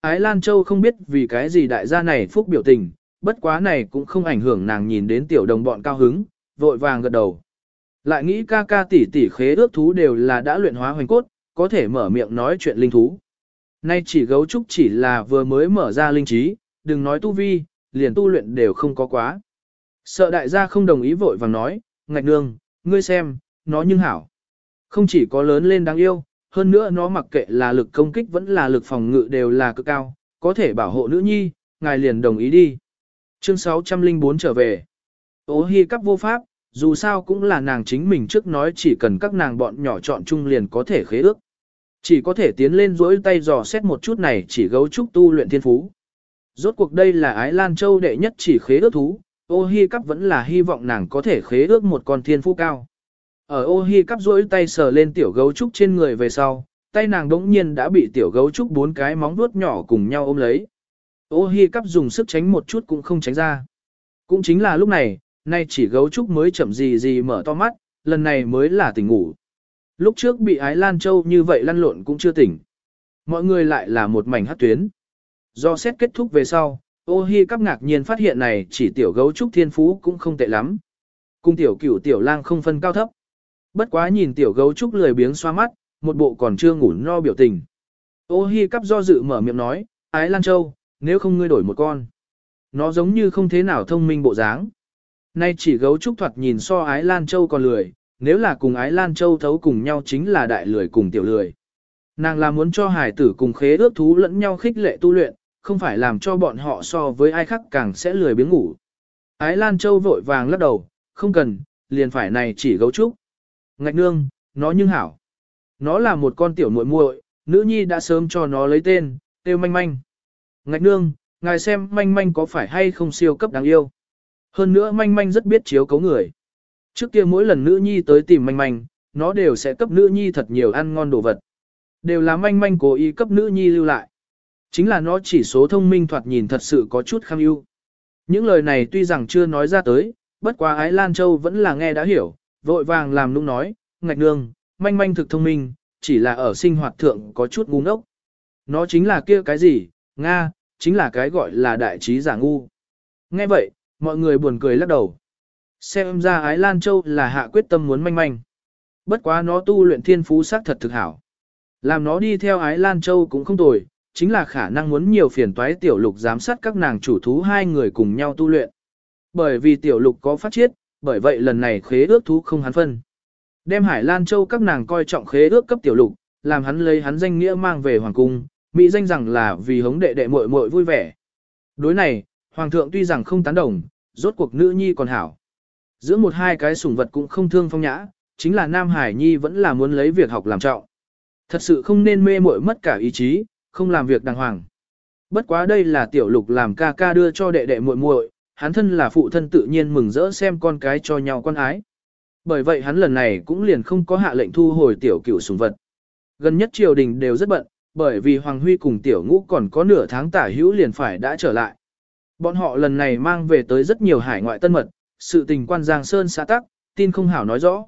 Ái Lan Châu không biết vì cái gì đại gia này phúc biểu tình, bất quá này cũng không ảnh hưởng nàng nhìn đến tiểu đồng bọn cao hứng, vội vàng gật đầu. Lại nghĩ ca ca tỷ tỷ khế ước thú đều là đã luyện hóa hoành cốt, có thể mở miệng nói chuyện linh thú. Nay chỉ gấu trúc chỉ là vừa mới mở ra linh trí, đừng nói tu vi, liền tu luyện đều không có quá. Sợ đại gia không đồng ý vội vàng nói, ngạch nương, ngươi xem, nó nhưng hảo. Không chỉ có lớn lên đáng yêu, hơn nữa nó mặc kệ là lực công kích vẫn là lực phòng ngự đều là cực cao, có thể bảo hộ nữ nhi, ngài liền đồng ý đi. Chương 604 trở về. Ô hi cắp vô pháp, dù sao cũng là nàng chính mình trước nói chỉ cần các nàng bọn nhỏ chọn chung liền có thể khế ước. Chỉ có thể tiến lên rỗi tay dò xét một chút này chỉ gấu trúc tu luyện thiên phú. Rốt cuộc đây là ái Lan Châu đệ nhất chỉ khế ước thú, ô hi cắp vẫn là hy vọng nàng có thể khế ước một con thiên phú cao. Ở ô hi cắp rỗi tay sờ lên tiểu gấu trúc trên người về sau, tay nàng đống nhiên đã bị tiểu gấu trúc bốn cái móng vuốt nhỏ cùng nhau ôm lấy. Ô hi cắp dùng sức tránh một chút cũng không tránh ra. Cũng chính là lúc này, nay chỉ gấu trúc mới chậm gì gì mở to mắt, lần này mới là tỉnh ngủ. Lúc trước bị ái Lan Châu như vậy lăn lộn cũng chưa tỉnh. Mọi người lại là một mảnh hát tuyến. Do xét kết thúc về sau, ô hi cắp ngạc nhiên phát hiện này chỉ tiểu gấu trúc thiên phú cũng không tệ lắm. Cung tiểu cửu tiểu lang không phân cao thấp. Bất quá nhìn tiểu gấu trúc lười biếng xoa mắt, một bộ còn chưa ngủ no biểu tình. Ô hi cắp do dự mở miệng nói, ái Lan Châu, nếu không ngươi đổi một con. Nó giống như không thế nào thông minh bộ dáng. Nay chỉ gấu trúc thoạt nhìn so ái Lan Châu còn lười, nếu là cùng ái Lan Châu thấu cùng nhau chính là đại lười cùng tiểu lười. Nàng là muốn cho hải tử cùng khế ước thú lẫn nhau khích lệ tu luyện, không phải làm cho bọn họ so với ai khác càng sẽ lười biếng ngủ. Ái Lan Châu vội vàng lắc đầu, không cần, liền phải này chỉ gấu trúc. Ngạch nương, nó nhưng hảo. Nó là một con tiểu muội muội, nữ nhi đã sớm cho nó lấy tên, tiêu manh manh. Ngạch nương, ngài xem manh manh có phải hay không siêu cấp đáng yêu. Hơn nữa manh manh rất biết chiếu cấu người. Trước kia mỗi lần nữ nhi tới tìm manh manh, nó đều sẽ cấp nữ nhi thật nhiều ăn ngon đồ vật. Đều là manh manh cố ý cấp nữ nhi lưu lại. Chính là nó chỉ số thông minh thoạt nhìn thật sự có chút kham ưu. Những lời này tuy rằng chưa nói ra tới, bất quá ái Lan Châu vẫn là nghe đã hiểu, vội vàng làm nung nói, ngạch nương, manh manh thực thông minh, chỉ là ở sinh hoạt thượng có chút ngu ngốc. Nó chính là kia cái gì, Nga, chính là cái gọi là đại trí giả ngu. Nghe vậy, mọi người buồn cười lắc đầu. Xem ra Ái Lan Châu là hạ quyết tâm muốn manh manh. Bất quá nó tu luyện thiên phú sắc thật thực hảo. Làm nó đi theo Ái Lan Châu cũng không tồi, chính là khả năng muốn nhiều phiền toái tiểu lục giám sát các nàng chủ thú hai người cùng nhau tu luyện. Bởi vì tiểu lục có phát chiết, bởi vậy lần này khế ước thú không hắn phân. Đem Hải Lan Châu các nàng coi trọng khế ước cấp tiểu lục, làm hắn lấy hắn danh nghĩa mang về hoàng cung, mỹ danh rằng là vì hống đệ đệ muội muội vui vẻ. Đối này, hoàng thượng tuy rằng không tán đồng, rốt cuộc nữ nhi còn hảo. Giữa một hai cái sủng vật cũng không thương phong nhã, chính là Nam Hải Nhi vẫn là muốn lấy việc học làm trọng. Thật sự không nên mê muội mất cả ý chí, không làm việc đàng hoàng. Bất quá đây là tiểu lục làm ca ca đưa cho đệ đệ muội muội, hắn thân là phụ thân tự nhiên mừng rỡ xem con cái cho nhau con ái. Bởi vậy hắn lần này cũng liền không có hạ lệnh thu hồi tiểu cửu sủng vật. Gần nhất triều đình đều rất bận, bởi vì Hoàng Huy cùng tiểu ngũ còn có nửa tháng tả hữu liền phải đã trở lại. Bọn họ lần này mang về tới rất nhiều hải ngoại tân mật, sự tình quan Giang Sơn xã tắc, tin không hảo nói rõ.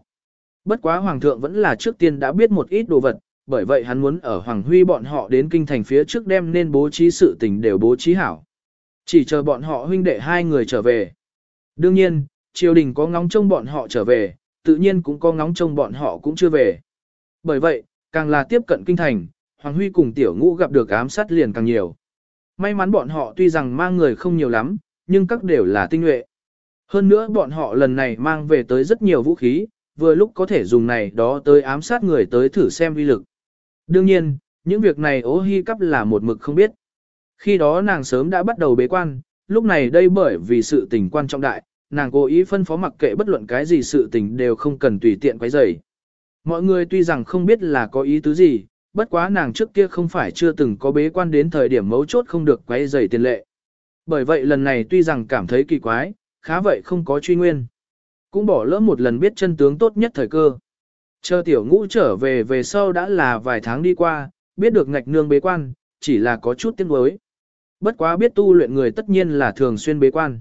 Bất quá Hoàng thượng vẫn là trước tiên đã biết một ít đồ vật, bởi vậy hắn muốn ở Hoàng Huy bọn họ đến kinh thành phía trước đem nên bố trí sự tình đều bố trí hảo. Chỉ chờ bọn họ huynh đệ hai người trở về. Đương nhiên, triều đình có ngóng trông bọn họ trở về, tự nhiên cũng có ngóng trông bọn họ cũng chưa về. Bởi vậy, càng là tiếp cận kinh thành, Hoàng Huy cùng tiểu ngũ gặp được ám sát liền càng nhiều. May mắn bọn họ tuy rằng mang người không nhiều lắm, nhưng các đều là tinh nhuệ. Hơn nữa bọn họ lần này mang về tới rất nhiều vũ khí, vừa lúc có thể dùng này đó tới ám sát người tới thử xem vi lực. Đương nhiên, những việc này ố hy cắp là một mực không biết. Khi đó nàng sớm đã bắt đầu bế quan, lúc này đây bởi vì sự tình quan trọng đại, nàng cố ý phân phó mặc kệ bất luận cái gì sự tình đều không cần tùy tiện quấy rầy. Mọi người tuy rằng không biết là có ý tứ gì, bất quá nàng trước kia không phải chưa từng có bế quan đến thời điểm mấu chốt không được quay dày tiền lệ. Bởi vậy lần này tuy rằng cảm thấy kỳ quái, khá vậy không có truy nguyên. Cũng bỏ lỡ một lần biết chân tướng tốt nhất thời cơ. Chờ tiểu ngũ trở về về sau đã là vài tháng đi qua, biết được ngạch nương bế quan, chỉ là có chút tiếc nuối. Bất quá biết tu luyện người tất nhiên là thường xuyên bế quan.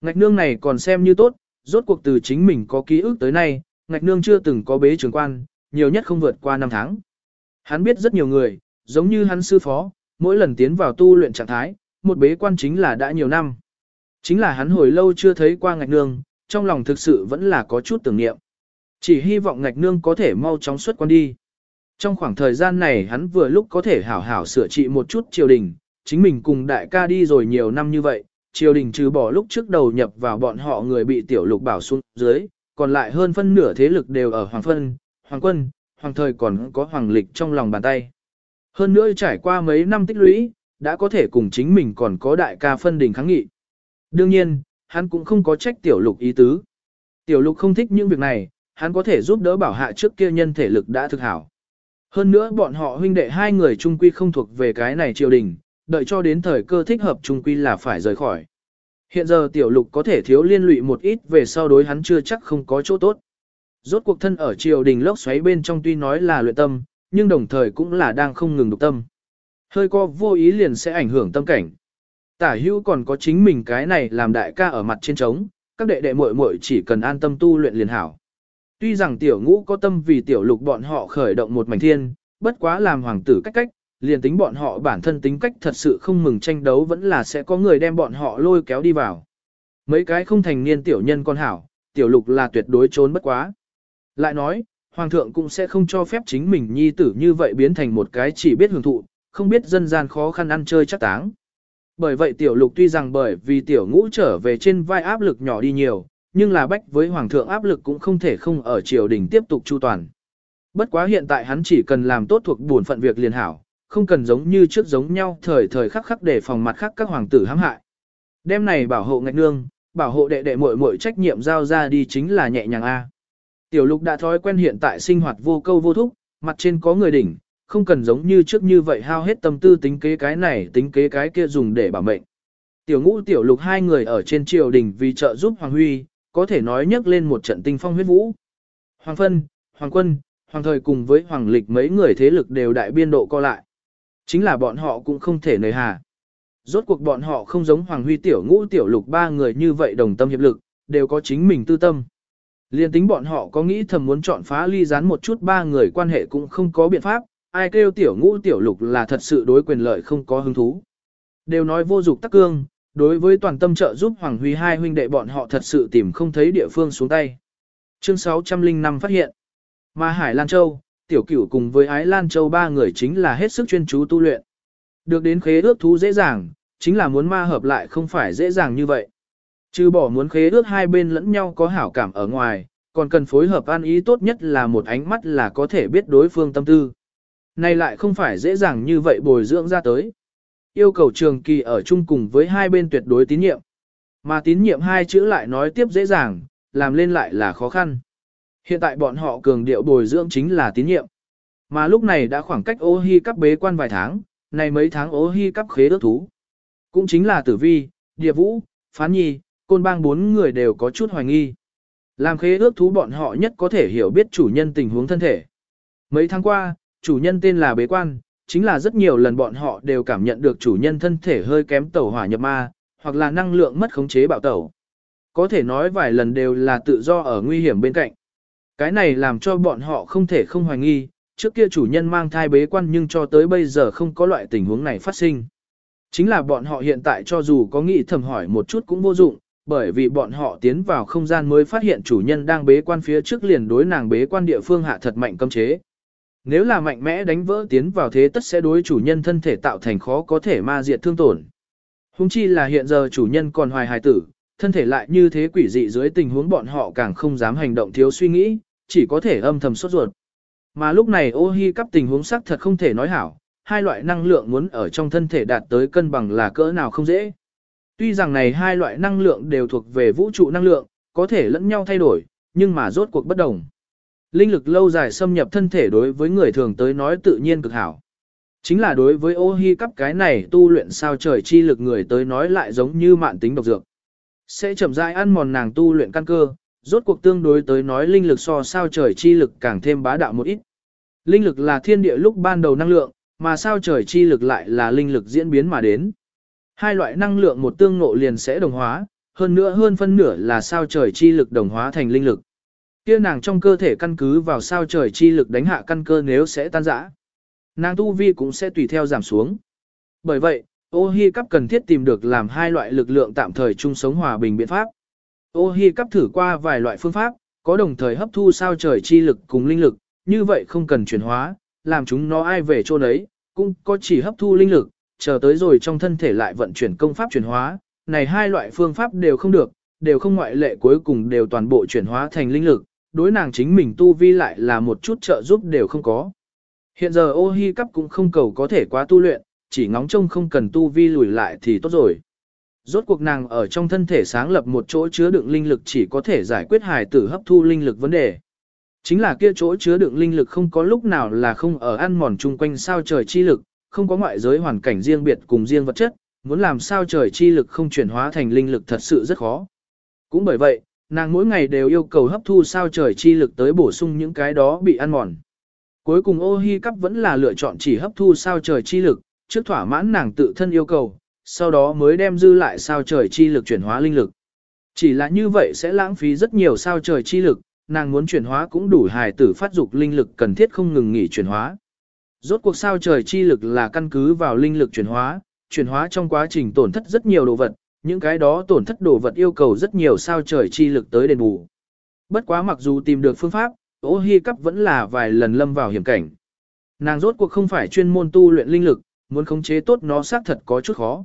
Ngạch nương này còn xem như tốt, rốt cuộc từ chính mình có ký ức tới nay, ngạch nương chưa từng có bế trường quan, nhiều nhất không vượt qua năm tháng. Hắn biết rất nhiều người, giống như hắn sư phó, mỗi lần tiến vào tu luyện trạng thái, một bế quan chính là đã nhiều năm. Chính là hắn hồi lâu chưa thấy qua ngạch nương, trong lòng thực sự vẫn là có chút tưởng niệm. Chỉ hy vọng ngạch nương có thể mau chóng xuất quan đi. Trong khoảng thời gian này hắn vừa lúc có thể hảo hảo sửa trị một chút triều đình, chính mình cùng đại ca đi rồi nhiều năm như vậy, triều đình trừ bỏ lúc trước đầu nhập vào bọn họ người bị tiểu lục bảo xuống dưới, còn lại hơn phân nửa thế lực đều ở Hoàng Phân, Hoàng Quân, Hoàng Thời còn có Hoàng Lịch trong lòng bàn tay. Hơn nữa trải qua mấy năm tích lũy, đã có thể cùng chính mình còn có đại ca phân đình kháng nghị. Đương nhiên, hắn cũng không có trách tiểu lục ý tứ. Tiểu lục không thích những việc này, hắn có thể giúp đỡ bảo hạ trước kia nhân thể lực đã thực hảo. Hơn nữa bọn họ huynh đệ hai người trung quy không thuộc về cái này triều đình, đợi cho đến thời cơ thích hợp trung quy là phải rời khỏi. Hiện giờ tiểu lục có thể thiếu liên lụy một ít về sau đối hắn chưa chắc không có chỗ tốt. Rốt cuộc thân ở triều đình lốc xoáy bên trong tuy nói là luyện tâm, nhưng đồng thời cũng là đang không ngừng đục tâm. Hơi co vô ý liền sẽ ảnh hưởng tâm cảnh. Tả hữu còn có chính mình cái này làm đại ca ở mặt trên trống, các đệ đệ muội muội chỉ cần an tâm tu luyện liền hảo. Tuy rằng tiểu ngũ có tâm vì tiểu lục bọn họ khởi động một mảnh thiên, bất quá làm hoàng tử cách cách, liền tính bọn họ bản thân tính cách thật sự không mừng tranh đấu vẫn là sẽ có người đem bọn họ lôi kéo đi vào. Mấy cái không thành niên tiểu nhân con hảo, tiểu lục là tuyệt đối trốn bất quá. Lại nói, hoàng thượng cũng sẽ không cho phép chính mình nhi tử như vậy biến thành một cái chỉ biết hưởng thụ, không biết dân gian khó khăn ăn chơi chắc táng. Bởi vậy tiểu lục tuy rằng bởi vì tiểu ngũ trở về trên vai áp lực nhỏ đi nhiều, nhưng là bách với hoàng thượng áp lực cũng không thể không ở triều đình tiếp tục chu toàn. Bất quá hiện tại hắn chỉ cần làm tốt thuộc buồn phận việc liền hảo, không cần giống như trước giống nhau thời thời khắc khắc để phòng mặt khác các hoàng tử hãm hại. Đêm này bảo hộ ngạch nương, bảo hộ đệ đệ muội muội trách nhiệm giao ra đi chính là nhẹ nhàng A. Tiểu lục đã thói quen hiện tại sinh hoạt vô câu vô thúc, mặt trên có người đỉnh, không cần giống như trước như vậy hao hết tâm tư tính kế cái này tính kế cái kia dùng để bảo mệnh. Tiểu ngũ tiểu lục hai người ở trên triều đình vì trợ giúp Hoàng Huy, có thể nói nhắc lên một trận tinh phong huyết vũ. Hoàng Phân, Hoàng Quân, Hoàng Thời cùng với Hoàng Lịch mấy người thế lực đều đại biên độ co lại. Chính là bọn họ cũng không thể nề hà. Rốt cuộc bọn họ không giống Hoàng Huy tiểu ngũ tiểu lục ba người như vậy đồng tâm hiệp lực, đều có chính mình tư tâm. Liên tính bọn họ có nghĩ thầm muốn chọn phá ly gián một chút ba người quan hệ cũng không có biện pháp, ai kêu tiểu ngũ tiểu lục là thật sự đối quyền lợi không có hứng thú. Đều nói vô dục tắc cương, đối với toàn tâm trợ giúp Hoàng Huy hai huynh đệ bọn họ thật sự tìm không thấy địa phương xuống tay. Chương 605 phát hiện, mà Hải Lan Châu, tiểu cửu cùng với ái lan châu ba người chính là hết sức chuyên chú tu luyện. Được đến khế ước thú dễ dàng, chính là muốn ma hợp lại không phải dễ dàng như vậy. Trừ bỏ muốn khế ước hai bên lẫn nhau có hảo cảm ở ngoài, còn cần phối hợp an ý tốt nhất là một ánh mắt là có thể biết đối phương tâm tư. Này lại không phải dễ dàng như vậy bồi dưỡng ra tới. Yêu cầu trường kỳ ở chung cùng với hai bên tuyệt đối tín nhiệm. Mà tín nhiệm hai chữ lại nói tiếp dễ dàng, làm lên lại là khó khăn. Hiện tại bọn họ cường điệu bồi dưỡng chính là tín nhiệm. Mà lúc này đã khoảng cách ô hi cắp bế quan vài tháng, này mấy tháng ô hi cắp khế ước thú. Cũng chính là tử vi, địa vũ, phán nhi, côn bang bốn người đều có chút hoài nghi. Làm khế ước thú bọn họ nhất có thể hiểu biết chủ nhân tình huống thân thể. Mấy tháng qua, chủ nhân tên là bế quan, chính là rất nhiều lần bọn họ đều cảm nhận được chủ nhân thân thể hơi kém tẩu hỏa nhập ma, hoặc là năng lượng mất khống chế bạo tẩu. Có thể nói vài lần đều là tự do ở nguy hiểm bên cạnh. Cái này làm cho bọn họ không thể không hoài nghi, trước kia chủ nhân mang thai bế quan nhưng cho tới bây giờ không có loại tình huống này phát sinh. Chính là bọn họ hiện tại cho dù có nghĩ thầm hỏi một chút cũng vô dụng, bởi vì bọn họ tiến vào không gian mới phát hiện chủ nhân đang bế quan phía trước liền đối nàng bế quan địa phương hạ thật mạnh cấm chế. Nếu là mạnh mẽ đánh vỡ tiến vào thế tất sẽ đối chủ nhân thân thể tạo thành khó có thể ma diệt thương tổn. Hùng chi là hiện giờ chủ nhân còn hoài hài tử, thân thể lại như thế quỷ dị dưới tình huống bọn họ càng không dám hành động thiếu suy nghĩ, chỉ có thể âm thầm sốt ruột. Mà lúc này ô hi cắp tình huống sắc thật không thể nói hảo, hai loại năng lượng muốn ở trong thân thể đạt tới cân bằng là cỡ nào không dễ. Tuy rằng này hai loại năng lượng đều thuộc về vũ trụ năng lượng, có thể lẫn nhau thay đổi, nhưng mà rốt cuộc bất đồng. Linh lực lâu dài xâm nhập thân thể đối với người thường tới nói tự nhiên cực hảo. Chính là đối với ô hi cắp cái này tu luyện sao trời chi lực người tới nói lại giống như mạn tính độc dược. Sẽ chậm rãi ăn mòn nàng tu luyện căn cơ, rốt cuộc tương đối tới nói linh lực so sao trời chi lực càng thêm bá đạo một ít. Linh lực là thiên địa lúc ban đầu năng lượng, mà sao trời chi lực lại là linh lực diễn biến mà đến. Hai loại năng lượng một tương ngộ liền sẽ đồng hóa, hơn nữa hơn phân nửa là sao trời chi lực đồng hóa thành linh lực. Kia nàng trong cơ thể căn cứ vào sao trời chi lực đánh hạ căn cơ nếu sẽ tan rã. Nàng tu vi cũng sẽ tùy theo giảm xuống. Bởi vậy, ô hi cắp cần thiết tìm được làm hai loại lực lượng tạm thời chung sống hòa bình biện pháp. Ô hi cắp thử qua vài loại phương pháp, có đồng thời hấp thu sao trời chi lực cùng linh lực, như vậy không cần chuyển hóa, làm chúng nó ai về chỗ đấy, cũng có chỉ hấp thu linh lực, chờ tới rồi trong thân thể lại vận chuyển công pháp chuyển hóa, này hai loại phương pháp đều không được, đều không ngoại lệ cuối cùng đều toàn bộ chuyển hóa thành linh lực, đối nàng chính mình tu vi lại là một chút trợ giúp đều không có. Hiện giờ ô hi cắp cũng không cầu có thể quá tu luyện, chỉ ngóng trông không cần tu vi lùi lại thì tốt rồi. Rốt cuộc nàng ở trong thân thể sáng lập một chỗ chứa đựng linh lực chỉ có thể giải quyết hài tử hấp thu linh lực vấn đề. Chính là kia chỗ chứa đựng linh lực không có lúc nào là không ở ăn mòn chung quanh sao trời chi lực, không có ngoại giới hoàn cảnh riêng biệt cùng riêng vật chất, muốn làm sao trời chi lực không chuyển hóa thành linh lực thật sự rất khó. Cũng bởi vậy, nàng mỗi ngày đều yêu cầu hấp thu sao trời chi lực tới bổ sung những cái đó bị ăn mòn. Cuối cùng ô hi cắp vẫn là lựa chọn chỉ hấp thu sao trời chi lực, trước thỏa mãn nàng tự thân yêu cầu, sau đó mới đem dư lại sao trời chi lực chuyển hóa linh lực. Chỉ là như vậy sẽ lãng phí rất nhiều sao trời chi lực, nàng muốn chuyển hóa cũng đủ hài tử phát dục linh lực cần thiết không ngừng nghỉ chuyển hóa. Rốt cuộc sao trời chi lực là căn cứ vào linh lực chuyển hóa, chuyển hóa trong quá trình tổn thất rất nhiều đồ vật, những cái đó tổn thất đồ vật yêu cầu rất nhiều sao trời chi lực tới đền bù. Bất quá mặc dù tìm được phương pháp, ô hi cắp vẫn là vài lần lâm vào hiểm cảnh. Nàng rốt cuộc không phải chuyên môn tu luyện linh lực, muốn khống chế tốt nó xác thật có chút khó.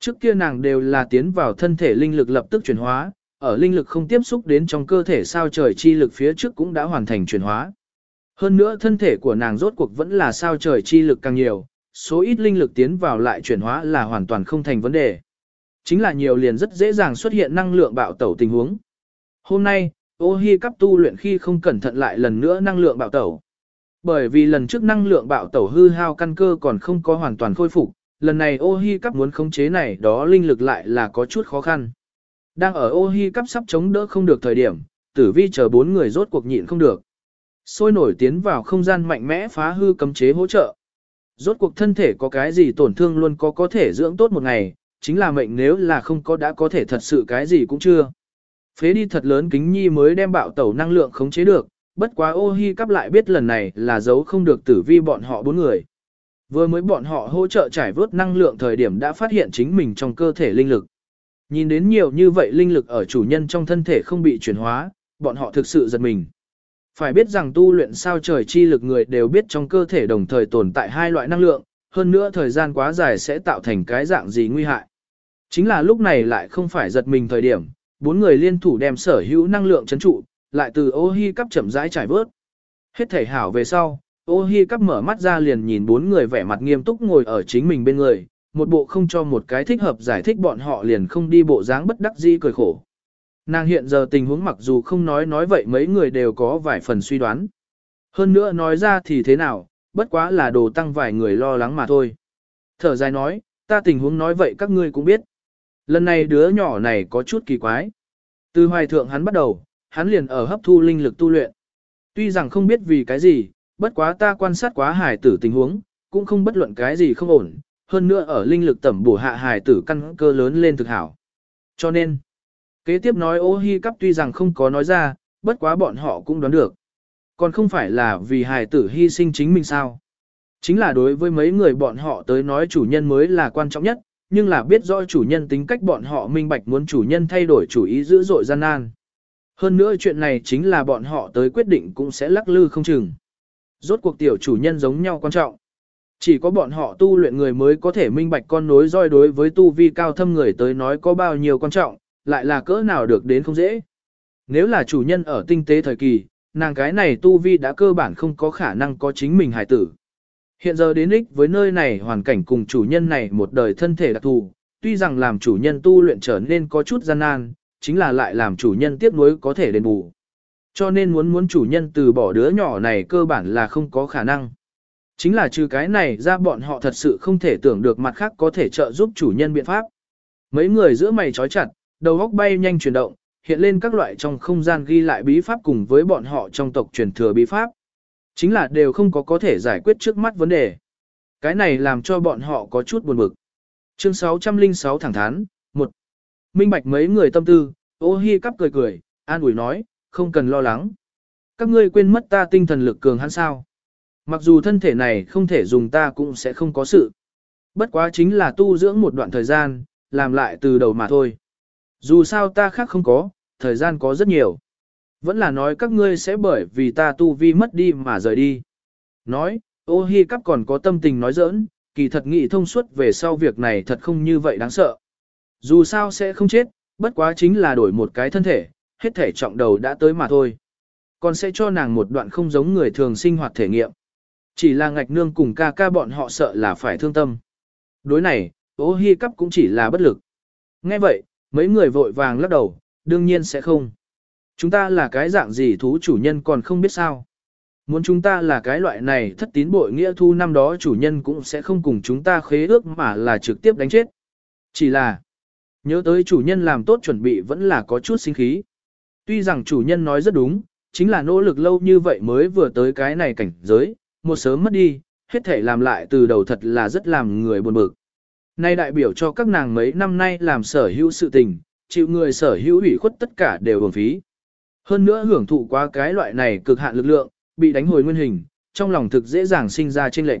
Trước kia nàng đều là tiến vào thân thể linh lực lập tức chuyển hóa, ở linh lực không tiếp xúc đến trong cơ thể sao trời chi lực phía trước cũng đã hoàn thành chuyển hóa. Hơn nữa thân thể của nàng rốt cuộc vẫn là sao trời chi lực càng nhiều, số ít linh lực tiến vào lại chuyển hóa là hoàn toàn không thành vấn đề. Chính là nhiều liền rất dễ dàng xuất hiện năng lượng bạo tẩu tình huống. Hôm nay, ô hi cắp tu luyện khi không cẩn thận lại lần nữa năng lượng bạo tẩu. Bởi vì lần trước năng lượng bạo tẩu hư hao căn cơ còn không có hoàn toàn khôi phục, lần này ô hi cắp muốn khống chế này đó linh lực lại là có chút khó khăn. Đang ở ô hi cắp sắp chống đỡ không được thời điểm, tử vi chờ bốn người rốt cuộc nhịn không được. Sôi nổi tiến vào không gian mạnh mẽ phá hư cấm chế hỗ trợ. Rốt cuộc thân thể có cái gì tổn thương luôn có có thể dưỡng tốt một ngày, chính là mệnh nếu là không có đã có thể thật sự cái gì cũng chưa. Phế đi thật lớn kính nhi mới đem bạo tẩu năng lượng khống chế được, bất quá ô hi cắp lại biết lần này là giấu không được tử vi bọn họ bốn người. Vừa mới bọn họ hỗ trợ trải vớt năng lượng thời điểm đã phát hiện chính mình trong cơ thể linh lực. Nhìn đến nhiều như vậy linh lực ở chủ nhân trong thân thể không bị chuyển hóa, bọn họ thực sự giật mình. Phải biết rằng tu luyện sao trời chi lực người đều biết trong cơ thể đồng thời tồn tại hai loại năng lượng, hơn nữa thời gian quá dài sẽ tạo thành cái dạng gì nguy hại. Chính là lúc này lại không phải giật mình thời điểm, bốn người liên thủ đem sở hữu năng lượng chấn trụ, lại từ ô hi cắp chậm rãi trải vớt. Hết thể hảo về sau, ô hi cắp mở mắt ra liền nhìn bốn người vẻ mặt nghiêm túc ngồi ở chính mình bên người, một bộ không cho một cái thích hợp giải thích bọn họ liền không đi bộ dáng bất đắc dĩ cười khổ. Nàng hiện giờ tình huống mặc dù không nói nói vậy mấy người đều có vài phần suy đoán. Hơn nữa nói ra thì thế nào, bất quá là đồ tăng vài người lo lắng mà thôi. Thở dài nói, ta tình huống nói vậy các ngươi cũng biết. Lần này đứa nhỏ này có chút kỳ quái. Từ hoài thượng hắn bắt đầu, hắn liền ở hấp thu linh lực tu luyện. Tuy rằng không biết vì cái gì, bất quá ta quan sát quá hải tử tình huống, cũng không bất luận cái gì không ổn, hơn nữa ở linh lực tẩm bổ hạ hải tử căn cơ lớn lên thực hảo. Cho nên, kế tiếp nói ô hi cắp tuy rằng không có nói ra, bất quá bọn họ cũng đoán được. Còn không phải là vì hài tử hy sinh chính mình sao. Chính là đối với mấy người bọn họ tới nói chủ nhân mới là quan trọng nhất, nhưng là biết rõ chủ nhân tính cách bọn họ minh bạch muốn chủ nhân thay đổi chủ ý dữ dội gian nan. Hơn nữa chuyện này chính là bọn họ tới quyết định cũng sẽ lắc lư không chừng. Rốt cuộc tiểu chủ nhân giống nhau quan trọng. Chỉ có bọn họ tu luyện người mới có thể minh bạch con nối roi đối với tu vi cao thâm người tới nói có bao nhiêu quan trọng, lại là cỡ nào được đến không dễ. Nếu là chủ nhân ở tinh tế thời kỳ, nàng cái này tu vi đã cơ bản không có khả năng có chính mình hài tử. Hiện giờ đến ích với nơi này hoàn cảnh cùng chủ nhân này một đời thân thể đặc thù, tuy rằng làm chủ nhân tu luyện trở nên có chút gian nan, chính là lại làm chủ nhân tiếp nối có thể đền bù. Cho nên muốn muốn chủ nhân từ bỏ đứa nhỏ này cơ bản là không có khả năng. Chính là trừ cái này ra bọn họ thật sự không thể tưởng được mặt khác có thể trợ giúp chủ nhân biện pháp. Mấy người giữa mày trói chặt, đầu góc bay nhanh chuyển động, hiện lên các loại trong không gian ghi lại bí pháp cùng với bọn họ trong tộc truyền thừa bí pháp. Chính là đều không có có thể giải quyết trước mắt vấn đề. Cái này làm cho bọn họ có chút buồn bực. Chương 606 thẳng thắn, 1. Minh bạch mấy người tâm tư, ô hi cắp cười cười, an ủi nói, không cần lo lắng. Các ngươi quên mất ta tinh thần lực cường hắn sao. Mặc dù thân thể này không thể dùng ta cũng sẽ không có sự. Bất quá chính là tu dưỡng một đoạn thời gian, làm lại từ đầu mà thôi. Dù sao ta khác không có, thời gian có rất nhiều. Vẫn là nói các ngươi sẽ bởi vì ta tu vi mất đi mà rời đi. Nói, ô hi cắp còn có tâm tình nói giỡn, kỳ thật nghị thông suốt về sau việc này thật không như vậy đáng sợ. Dù sao sẽ không chết, bất quá chính là đổi một cái thân thể, hết thể trọng đầu đã tới mà thôi. Còn sẽ cho nàng một đoạn không giống người thường sinh hoạt thể nghiệm. Chỉ là ngạch nương cùng ca ca bọn họ sợ là phải thương tâm. Đối này, ô hi cắp cũng chỉ là bất lực. Nghe vậy, mấy người vội vàng lắc đầu, đương nhiên sẽ không. Chúng ta là cái dạng gì thú chủ nhân còn không biết sao. Muốn chúng ta là cái loại này thất tín bội nghĩa thu năm đó chủ nhân cũng sẽ không cùng chúng ta khế ước mà là trực tiếp đánh chết. Chỉ là, nhớ tới chủ nhân làm tốt chuẩn bị vẫn là có chút sinh khí. Tuy rằng chủ nhân nói rất đúng, chính là nỗ lực lâu như vậy mới vừa tới cái này cảnh giới, một sớm mất đi, hết thể làm lại từ đầu thật là rất làm người buồn bực. Nay đại biểu cho các nàng mấy năm nay làm sở hữu sự tình, chịu người sở hữu ủy khuất tất cả đều uổng phí. Hơn nữa hưởng thụ qua cái loại này cực hạn lực lượng, bị đánh hồi nguyên hình, trong lòng thực dễ dàng sinh ra chênh lệch.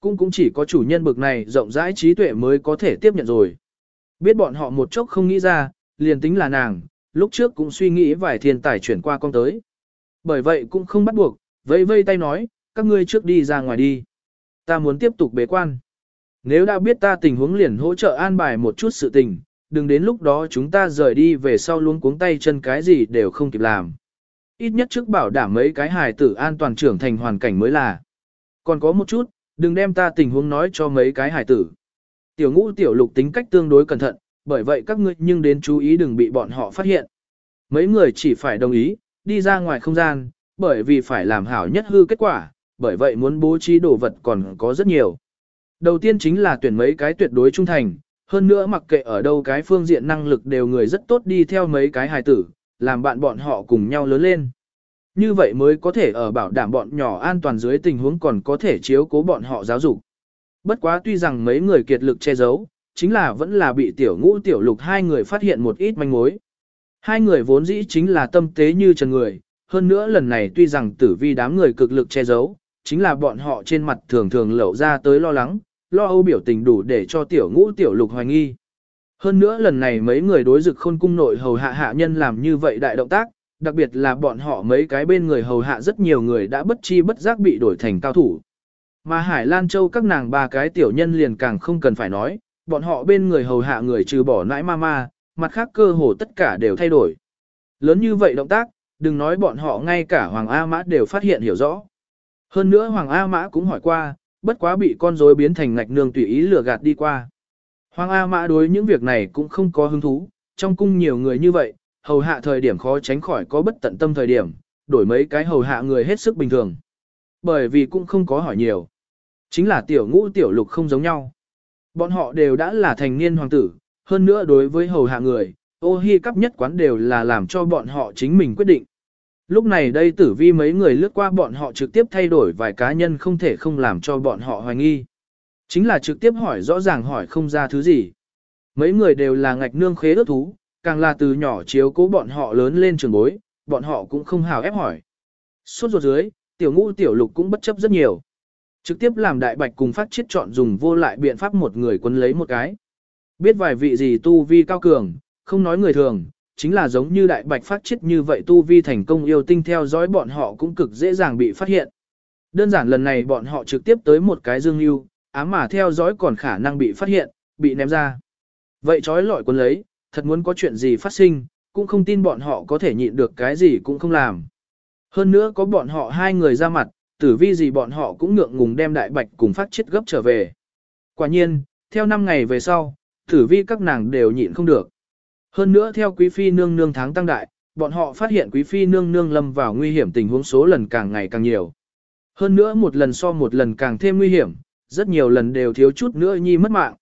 Cũng cũng chỉ có chủ nhân bực này rộng rãi trí tuệ mới có thể tiếp nhận rồi. Biết bọn họ một chốc không nghĩ ra, liền tính là nàng, lúc trước cũng suy nghĩ vài thiên tài chuyển qua con tới. Bởi vậy cũng không bắt buộc, vây vây tay nói, các ngươi trước đi ra ngoài đi. Ta muốn tiếp tục bế quan. Nếu đã biết ta tình huống liền hỗ trợ an bài một chút sự tình, đừng đến lúc đó chúng ta rời đi về sau luôn cuống tay chân cái gì đều không kịp làm. Ít nhất trước bảo đảm mấy cái hài tử an toàn trưởng thành hoàn cảnh mới là. Còn có một chút, đừng đem ta tình huống nói cho mấy cái hài tử. Tiểu ngũ tiểu lục tính cách tương đối cẩn thận, bởi vậy các ngươi nhưng đến chú ý đừng bị bọn họ phát hiện. Mấy người chỉ phải đồng ý, đi ra ngoài không gian, bởi vì phải làm hảo nhất hư kết quả, bởi vậy muốn bố trí đồ vật còn có rất nhiều. Đầu tiên chính là tuyển mấy cái tuyệt đối trung thành, hơn nữa mặc kệ ở đâu cái phương diện năng lực đều người rất tốt đi theo mấy cái hài tử, làm bạn bọn họ cùng nhau lớn lên. Như vậy mới có thể ở bảo đảm bọn nhỏ an toàn dưới tình huống còn có thể chiếu cố bọn họ giáo dục. Bất quá tuy rằng mấy người kiệt lực che giấu, chính là vẫn là bị tiểu ngũ tiểu lục hai người phát hiện một ít manh mối. Hai người vốn dĩ chính là tâm tế như trần người, hơn nữa lần này tuy rằng tử vi đám người cực lực che giấu, chính là bọn họ trên mặt thường thường lẩu ra tới lo lắng, lo âu biểu tình đủ để cho tiểu ngũ tiểu lục hoài nghi. Hơn nữa lần này mấy người đối dực khôn cung nội hầu hạ hạ nhân làm như vậy đại động tác, đặc biệt là bọn họ mấy cái bên người hầu hạ rất nhiều người đã bất chi bất giác bị đổi thành cao thủ. Mà Hải Lan Châu các nàng ba cái tiểu nhân liền càng không cần phải nói, bọn họ bên người hầu hạ người trừ bỏ nãi ma ma, mặt khác cơ hồ tất cả đều thay đổi. Lớn như vậy động tác, đừng nói bọn họ ngay cả Hoàng A Mã đều phát hiện hiểu rõ. Hơn nữa Hoàng A Mã cũng hỏi qua, bất quá bị con rối biến thành ngạch nương tùy ý lừa gạt đi qua. Hoàng A Mã đối những việc này cũng không có hứng thú, trong cung nhiều người như vậy, hầu hạ thời điểm khó tránh khỏi có bất tận tâm thời điểm, đổi mấy cái hầu hạ người hết sức bình thường. Bởi vì cũng không có hỏi nhiều. Chính là tiểu ngũ tiểu lục không giống nhau. Bọn họ đều đã là thành niên hoàng tử, hơn nữa đối với hầu hạ người, ô hi cấp nhất quán đều là làm cho bọn họ chính mình quyết định. Lúc này đây tử vi mấy người lướt qua bọn họ trực tiếp thay đổi vài cá nhân không thể không làm cho bọn họ hoài nghi. Chính là trực tiếp hỏi rõ ràng hỏi không ra thứ gì. Mấy người đều là ngạch nương khế ước thú, càng là từ nhỏ chiếu cố bọn họ lớn lên trường bối, bọn họ cũng không hào ép hỏi. Suốt ruột dưới, tiểu ngũ tiểu lục cũng bất chấp rất nhiều. Trực tiếp làm đại bạch cùng phát chiết chọn dùng vô lại biện pháp một người quân lấy một cái. Biết vài vị gì tu vi cao cường, không nói người thường, chính là giống như đại bạch phát chết như vậy tu vi thành công yêu tinh theo dõi bọn họ cũng cực dễ dàng bị phát hiện. Đơn giản lần này bọn họ trực tiếp tới một cái dương yêu, ám mà theo dõi còn khả năng bị phát hiện, bị ném ra. Vậy trói lọi quân lấy, thật muốn có chuyện gì phát sinh, cũng không tin bọn họ có thể nhịn được cái gì cũng không làm. Hơn nữa có bọn họ hai người ra mặt, tử vi gì bọn họ cũng ngượng ngùng đem đại bạch cùng phát chết gấp trở về. Quả nhiên, theo năm ngày về sau, tử vi các nàng đều nhịn không được. Hơn nữa theo quý phi nương nương tháng tăng đại, bọn họ phát hiện quý phi nương nương lâm vào nguy hiểm tình huống số lần càng ngày càng nhiều. Hơn nữa một lần so một lần càng thêm nguy hiểm, rất nhiều lần đều thiếu chút nữa nhi mất mạng.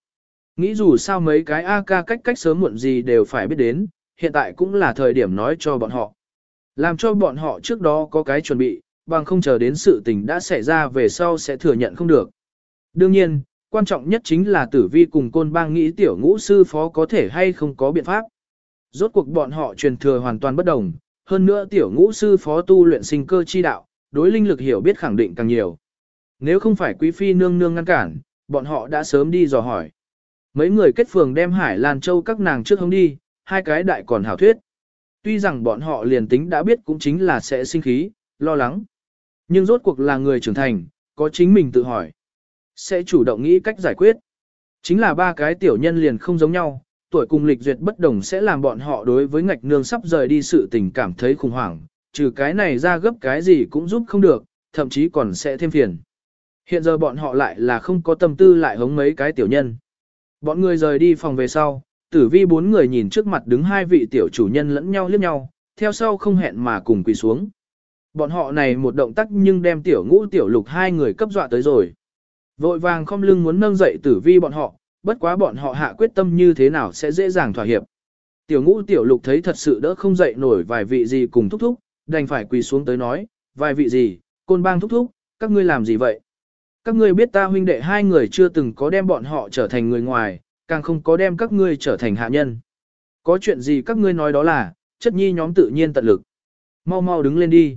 Nghĩ dù sao mấy cái AK cách cách sớm muộn gì đều phải biết đến, hiện tại cũng là thời điểm nói cho bọn họ. Làm cho bọn họ trước đó có cái chuẩn bị, bằng không chờ đến sự tình đã xảy ra về sau sẽ thừa nhận không được. Đương nhiên, quan trọng nhất chính là tử vi cùng côn bang nghĩ tiểu ngũ sư phó có thể hay không có biện pháp. Rốt cuộc bọn họ truyền thừa hoàn toàn bất đồng, hơn nữa tiểu ngũ sư phó tu luyện sinh cơ chi đạo, đối linh lực hiểu biết khẳng định càng nhiều. Nếu không phải quý phi nương nương ngăn cản, bọn họ đã sớm đi dò hỏi. Mấy người kết phường đem Hải Lan Châu các nàng trước hông đi, hai cái đại còn hảo thuyết. Tuy rằng bọn họ liền tính đã biết cũng chính là sẽ sinh khí, lo lắng. Nhưng rốt cuộc là người trưởng thành, có chính mình tự hỏi. Sẽ chủ động nghĩ cách giải quyết. Chính là ba cái tiểu nhân liền không giống nhau, tuổi cùng lịch duyệt bất đồng sẽ làm bọn họ đối với ngạch nương sắp rời đi sự tình cảm thấy khủng hoảng, trừ cái này ra gấp cái gì cũng giúp không được, thậm chí còn sẽ thêm phiền. Hiện giờ bọn họ lại là không có tâm tư lại hống mấy cái tiểu nhân. Bọn người rời đi phòng về sau, tử vi bốn người nhìn trước mặt đứng hai vị tiểu chủ nhân lẫn nhau liếc nhau, theo sau không hẹn mà cùng quỳ xuống. Bọn họ này một động tác nhưng đem tiểu ngũ tiểu lục hai người cấp dọa tới rồi. Vội vàng không lưng muốn nâng dậy tử vi bọn họ, bất quá bọn họ hạ quyết tâm như thế nào sẽ dễ dàng thỏa hiệp. Tiểu ngũ tiểu lục thấy thật sự đỡ không dậy nổi vài vị gì cùng thúc thúc, đành phải quỳ xuống tới nói, vài vị gì, côn bang thúc thúc, các ngươi làm gì vậy? Các ngươi biết ta huynh đệ hai người chưa từng có đem bọn họ trở thành người ngoài, càng không có đem các ngươi trở thành hạ nhân. Có chuyện gì các ngươi nói đó là, chất nhi nhóm tự nhiên tận lực. Mau mau đứng lên đi.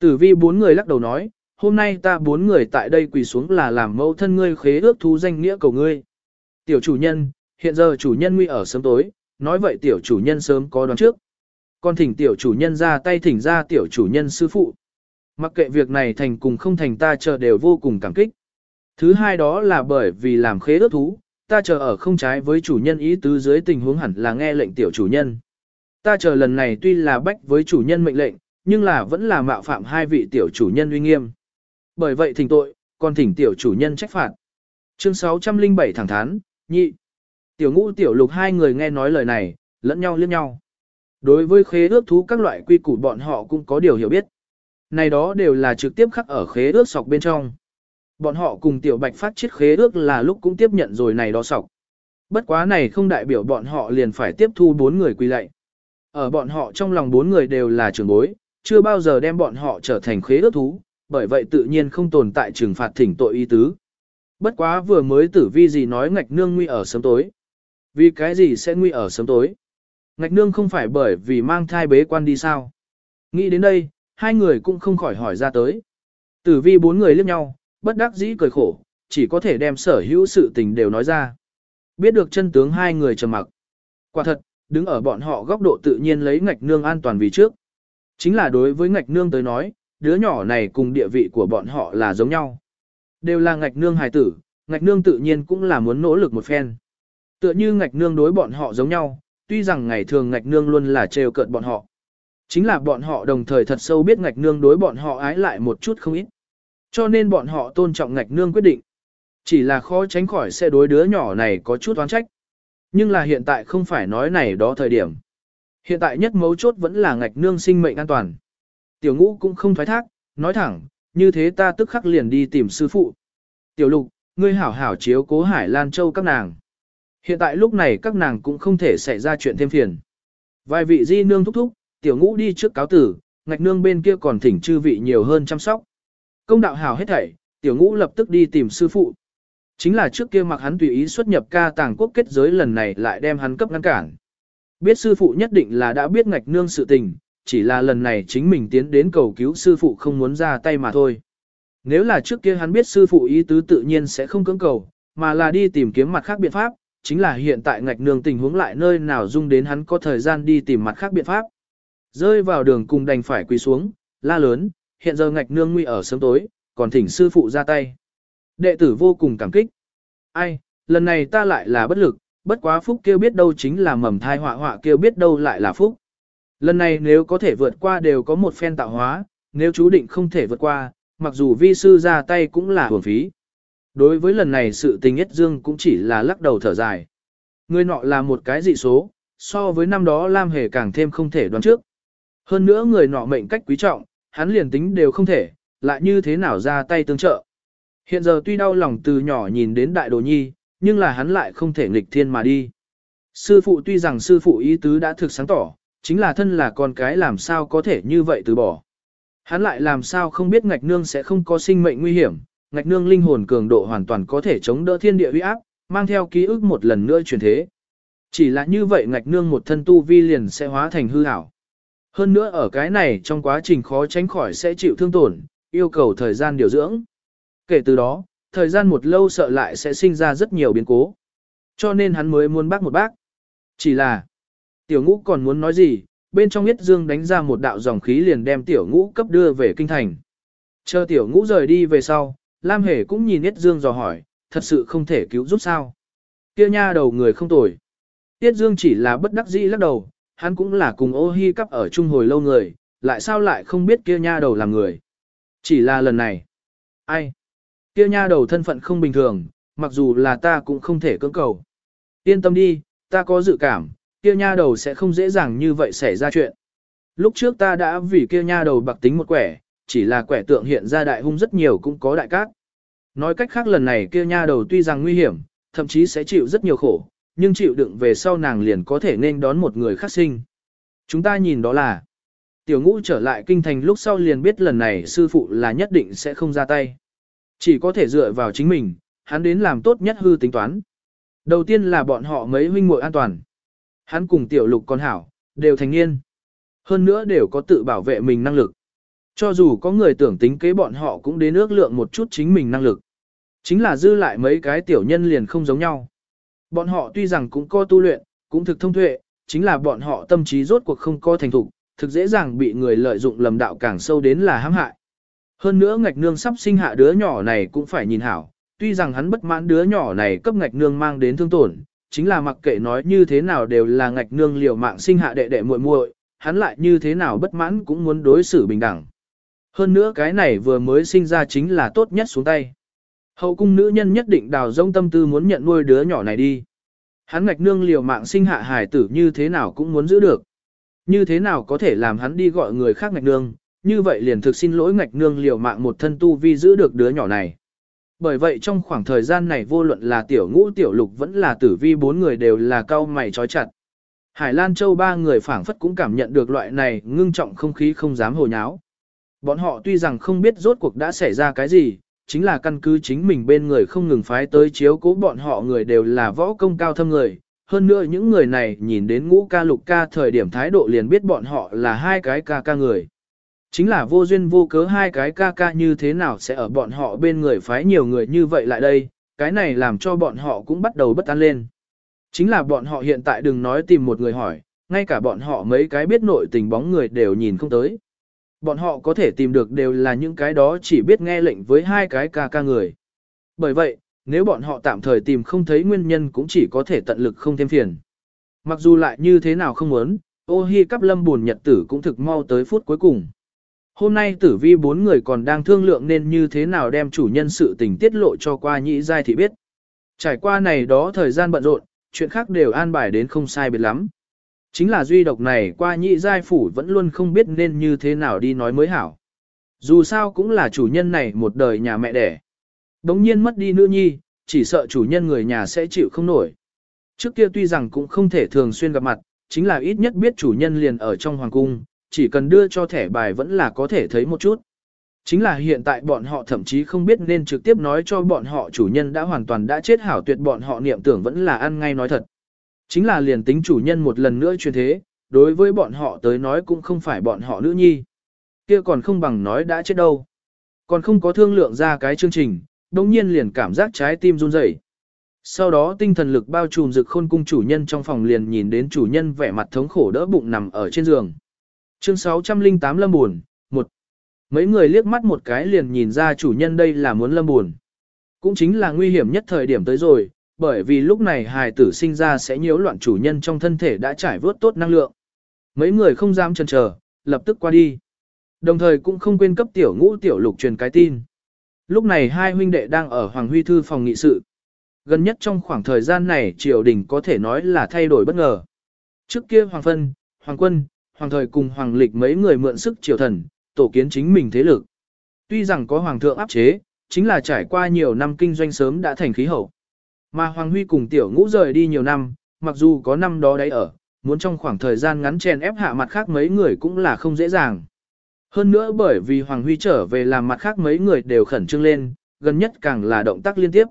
Tử vi bốn người lắc đầu nói, hôm nay ta bốn người tại đây quỳ xuống là làm mẫu thân ngươi khế ước thú danh nghĩa cầu ngươi. Tiểu chủ nhân, hiện giờ chủ nhân nguy ở sớm tối, nói vậy tiểu chủ nhân sớm có đoán trước. Con thỉnh tiểu chủ nhân ra tay thỉnh ra tiểu chủ nhân sư phụ. Mặc kệ việc này thành cùng không thành ta chờ đều vô cùng cảm kích. Thứ hai đó là bởi vì làm khế ước thú, ta chờ ở không trái với chủ nhân ý tứ dưới tình huống hẳn là nghe lệnh tiểu chủ nhân. Ta chờ lần này tuy là bách với chủ nhân mệnh lệnh, nhưng là vẫn là mạo phạm hai vị tiểu chủ nhân uy nghiêm. Bởi vậy thỉnh tội, còn thỉnh tiểu chủ nhân trách phạt. Chương 607 thẳng thắn, nhị. Tiểu ngũ tiểu lục hai người nghe nói lời này, lẫn nhau liếc nhau. Đối với khế ước thú các loại quy củ bọn họ cũng có điều hiểu biết. Này đó đều là trực tiếp khắc ở khế ước sọc bên trong. Bọn họ cùng tiểu bạch phát chiết khế ước là lúc cũng tiếp nhận rồi này đó sọc. Bất quá này không đại biểu bọn họ liền phải tiếp thu bốn người quy lạy. Ở bọn họ trong lòng bốn người đều là trưởng bối, chưa bao giờ đem bọn họ trở thành khế ước thú, bởi vậy tự nhiên không tồn tại trừng phạt thỉnh tội y tứ. Bất quá vừa mới tử vi gì nói ngạch nương nguy ở sớm tối. Vì cái gì sẽ nguy ở sớm tối? Ngạch nương không phải bởi vì mang thai bế quan đi sao? Nghĩ đến đây, hai người cũng không khỏi hỏi ra tới. Tử vi bốn người liếc nhau, bất đắc dĩ cười khổ, chỉ có thể đem sở hữu sự tình đều nói ra. Biết được chân tướng hai người trầm mặc. Quả thật, đứng ở bọn họ góc độ tự nhiên lấy ngạch nương an toàn vì trước. Chính là đối với ngạch nương tới nói, đứa nhỏ này cùng địa vị của bọn họ là giống nhau. Đều là ngạch nương hài tử, ngạch nương tự nhiên cũng là muốn nỗ lực một phen. Tựa như ngạch nương đối bọn họ giống nhau, tuy rằng ngày thường ngạch nương luôn là trêu cợt bọn họ. Chính là bọn họ đồng thời thật sâu biết ngạch nương đối bọn họ ái lại một chút không ít. Cho nên bọn họ tôn trọng ngạch nương quyết định. Chỉ là khó tránh khỏi sẽ đối đứa nhỏ này có chút oán trách. Nhưng là hiện tại không phải nói này đó thời điểm. Hiện tại nhất mấu chốt vẫn là ngạch nương sinh mệnh an toàn. Tiểu ngũ cũng không thoái thác, nói thẳng, như thế ta tức khắc liền đi tìm sư phụ. Tiểu lục, ngươi hảo hảo chiếu cố Hải Lan Châu các nàng. Hiện tại lúc này các nàng cũng không thể xảy ra chuyện thêm phiền. Vài vị di nương thúc thúc, tiểu ngũ đi trước cáo tử, ngạch nương bên kia còn thỉnh chư vị nhiều hơn chăm sóc. Công đạo hảo hết thảy, tiểu ngũ lập tức đi tìm sư phụ. Chính là trước kia mặc hắn tùy ý xuất nhập ca tàng quốc kết giới lần này lại đem hắn cấp ngăn cản. Biết sư phụ nhất định là đã biết ngạch nương sự tình, chỉ là lần này chính mình tiến đến cầu cứu sư phụ không muốn ra tay mà thôi. Nếu là trước kia hắn biết sư phụ ý tứ tự nhiên sẽ không cưỡng cầu, mà là đi tìm kiếm mặt khác biện pháp, chính là hiện tại ngạch nương tình huống lại nơi nào dung đến hắn có thời gian đi tìm mặt khác biện pháp. Rơi vào đường cùng đành phải quỳ xuống, la lớn, hiện giờ ngạch nương nguy ở sớm tối, còn thỉnh sư phụ ra tay. Đệ tử vô cùng cảm kích. Ai, lần này ta lại là bất lực, bất quá phúc kêu biết đâu chính là mầm thai họa họa kêu biết đâu lại là phúc. Lần này nếu có thể vượt qua đều có một phen tạo hóa, nếu chú định không thể vượt qua, mặc dù vi sư ra tay cũng là hưởng phí. Đối với lần này sự tình nhất dương cũng chỉ là lắc đầu thở dài. Người nọ là một cái dị số, so với năm đó Lam Hề càng thêm không thể đoán trước. Hơn nữa người nọ mệnh cách quý trọng, hắn liền tính đều không thể, lại như thế nào ra tay tương trợ. Hiện giờ tuy đau lòng từ nhỏ nhìn đến đại đồ nhi, nhưng là hắn lại không thể nghịch thiên mà đi. Sư phụ tuy rằng sư phụ ý tứ đã thực sáng tỏ, chính là thân là con cái làm sao có thể như vậy từ bỏ. Hắn lại làm sao không biết ngạch nương sẽ không có sinh mệnh nguy hiểm, ngạch nương linh hồn cường độ hoàn toàn có thể chống đỡ thiên địa uy áp, mang theo ký ức một lần nữa chuyển thế. Chỉ là như vậy ngạch nương một thân tu vi liền sẽ hóa thành hư ảo. Hơn nữa ở cái này trong quá trình khó tránh khỏi sẽ chịu thương tổn, yêu cầu thời gian điều dưỡng. Kể từ đó, thời gian một lâu sợ lại sẽ sinh ra rất nhiều biến cố. Cho nên hắn mới muốn bác một bác. Chỉ là, tiểu ngũ còn muốn nói gì, bên trong Yết Dương đánh ra một đạo dòng khí liền đem tiểu ngũ cấp đưa về kinh thành. Chờ tiểu ngũ rời đi về sau, Lam Hề cũng nhìn Yết Dương dò hỏi, thật sự không thể cứu giúp sao. Kia nha đầu người không tồi. Yết Dương chỉ là bất đắc dĩ lắc đầu, hắn cũng là cùng ô hi cắp ở chung hồi lâu người, lại sao lại không biết kia nha đầu là người. Chỉ là lần này. Ai? Kia nha đầu thân phận không bình thường, mặc dù là ta cũng không thể cưỡng cầu. Yên tâm đi, ta có dự cảm, kia nha đầu sẽ không dễ dàng như vậy xảy ra chuyện. Lúc trước ta đã vì kia nha đầu bạc tính một quẻ, chỉ là quẻ tượng hiện ra đại hung rất nhiều cũng có đại cát. Nói cách khác lần này kia nha đầu tuy rằng nguy hiểm, thậm chí sẽ chịu rất nhiều khổ, nhưng chịu đựng về sau nàng liền có thể nên đón một người khác sinh. Chúng ta nhìn đó là, tiểu ngũ trở lại kinh thành lúc sau liền biết lần này sư phụ là nhất định sẽ không ra tay. Chỉ có thể dựa vào chính mình, hắn đến làm tốt nhất hư tính toán. Đầu tiên là bọn họ mấy huynh muội an toàn. Hắn cùng tiểu lục con hảo, đều thành niên. Hơn nữa đều có tự bảo vệ mình năng lực. Cho dù có người tưởng tính kế bọn họ cũng đến ước lượng một chút chính mình năng lực. Chính là dư lại mấy cái tiểu nhân liền không giống nhau. Bọn họ tuy rằng cũng có tu luyện, cũng thực thông tuệ, chính là bọn họ tâm trí rốt cuộc không có thành thục, thực dễ dàng bị người lợi dụng lầm đạo càng sâu đến là hãm hại. Hơn nữa ngạch nương sắp sinh hạ đứa nhỏ này cũng phải nhìn hảo, tuy rằng hắn bất mãn đứa nhỏ này cấp ngạch nương mang đến thương tổn, chính là mặc kệ nói như thế nào đều là ngạch nương liều mạng sinh hạ đệ đệ muội muội, hắn lại như thế nào bất mãn cũng muốn đối xử bình đẳng. Hơn nữa cái này vừa mới sinh ra chính là tốt nhất xuống tay. Hậu cung nữ nhân nhất định đào rông tâm tư muốn nhận nuôi đứa nhỏ này đi. Hắn ngạch nương liều mạng sinh hạ hài tử như thế nào cũng muốn giữ được. Như thế nào có thể làm hắn đi gọi người khác ngạch nương, như vậy liền thực xin lỗi ngạch nương liều mạng một thân tu vi giữ được đứa nhỏ này. Bởi vậy trong khoảng thời gian này vô luận là tiểu ngũ tiểu lục vẫn là tử vi bốn người đều là cao mày trói chặt. Hải Lan Châu ba người phảng phất cũng cảm nhận được loại này ngưng trọng không khí không dám hồ nháo. Bọn họ tuy rằng không biết rốt cuộc đã xảy ra cái gì, chính là căn cứ chính mình bên người không ngừng phái tới chiếu cố bọn họ người đều là võ công cao thâm người. Hơn nữa những người này nhìn đến ngũ ca lục ca thời điểm thái độ liền biết bọn họ là hai cái ca ca người. Chính là vô duyên vô cớ hai cái ca ca như thế nào sẽ ở bọn họ bên người phái nhiều người như vậy lại đây, cái này làm cho bọn họ cũng bắt đầu bất an lên. Chính là bọn họ hiện tại đừng nói tìm một người hỏi, ngay cả bọn họ mấy cái biết nội tình bóng người đều nhìn không tới. Bọn họ có thể tìm được đều là những cái đó chỉ biết nghe lệnh với hai cái ca ca người. Bởi vậy, nếu bọn họ tạm thời tìm không thấy nguyên nhân cũng chỉ có thể tận lực không thêm phiền. Mặc dù lại như thế nào không muốn, ô hi cắp lâm buồn nhật tử cũng thực mau tới phút cuối cùng. Hôm nay tử vi bốn người còn đang thương lượng nên như thế nào đem chủ nhân sự tình tiết lộ cho qua nhị giai thì biết. Trải qua này đó thời gian bận rộn, chuyện khác đều an bài đến không sai biệt lắm. Chính là duy độc này qua nhị giai phủ vẫn luôn không biết nên như thế nào đi nói mới hảo. Dù sao cũng là chủ nhân này một đời nhà mẹ đẻ. Đống nhiên mất đi nữ nhi, chỉ sợ chủ nhân người nhà sẽ chịu không nổi. Trước kia tuy rằng cũng không thể thường xuyên gặp mặt, chính là ít nhất biết chủ nhân liền ở trong hoàng cung, chỉ cần đưa cho thẻ bài vẫn là có thể thấy một chút. Chính là hiện tại bọn họ thậm chí không biết nên trực tiếp nói cho bọn họ chủ nhân đã hoàn toàn đã chết hảo tuyệt bọn họ niệm tưởng vẫn là ăn ngay nói thật. Chính là liền tính chủ nhân một lần nữa truyền thế, đối với bọn họ tới nói cũng không phải bọn họ nữ nhi. kia còn không bằng nói đã chết đâu. Còn không có thương lượng ra cái chương trình, đồng nhiên liền cảm giác trái tim run rẩy. Sau đó tinh thần lực bao trùm rực khôn cung chủ nhân trong phòng liền nhìn đến chủ nhân vẻ mặt thống khổ đỡ bụng nằm ở trên giường. Chương 608 lâm buồn, một Mấy người liếc mắt một cái liền nhìn ra chủ nhân đây là muốn lâm buồn. Cũng chính là nguy hiểm nhất thời điểm tới rồi, bởi vì lúc này hài tử sinh ra sẽ nhiễu loạn chủ nhân trong thân thể đã trải vớt tốt năng lượng. Mấy người không dám chần chờ, lập tức qua đi. Đồng thời cũng không quên cấp tiểu ngũ tiểu lục truyền cái tin. Lúc này hai huynh đệ đang ở Hoàng Huy Thư phòng nghị sự. Gần nhất trong khoảng thời gian này triều đình có thể nói là thay đổi bất ngờ. Trước kia Hoàng Phân, Hoàng Quân, Hoàng Thời cùng Hoàng Lịch mấy người mượn sức triều thần, tổ kiến chính mình thế lực. Tuy rằng có Hoàng thượng áp chế, chính là trải qua nhiều năm kinh doanh sớm đã thành khí hậu. Mà Hoàng Huy cùng tiểu ngũ rời đi nhiều năm, mặc dù có năm đó đấy ở, muốn trong khoảng thời gian ngắn chèn ép hạ mặt khác mấy người cũng là không dễ dàng. Hơn nữa bởi vì Hoàng Huy trở về làm mặt khác mấy người đều khẩn trương lên, gần nhất càng là động tác liên tiếp.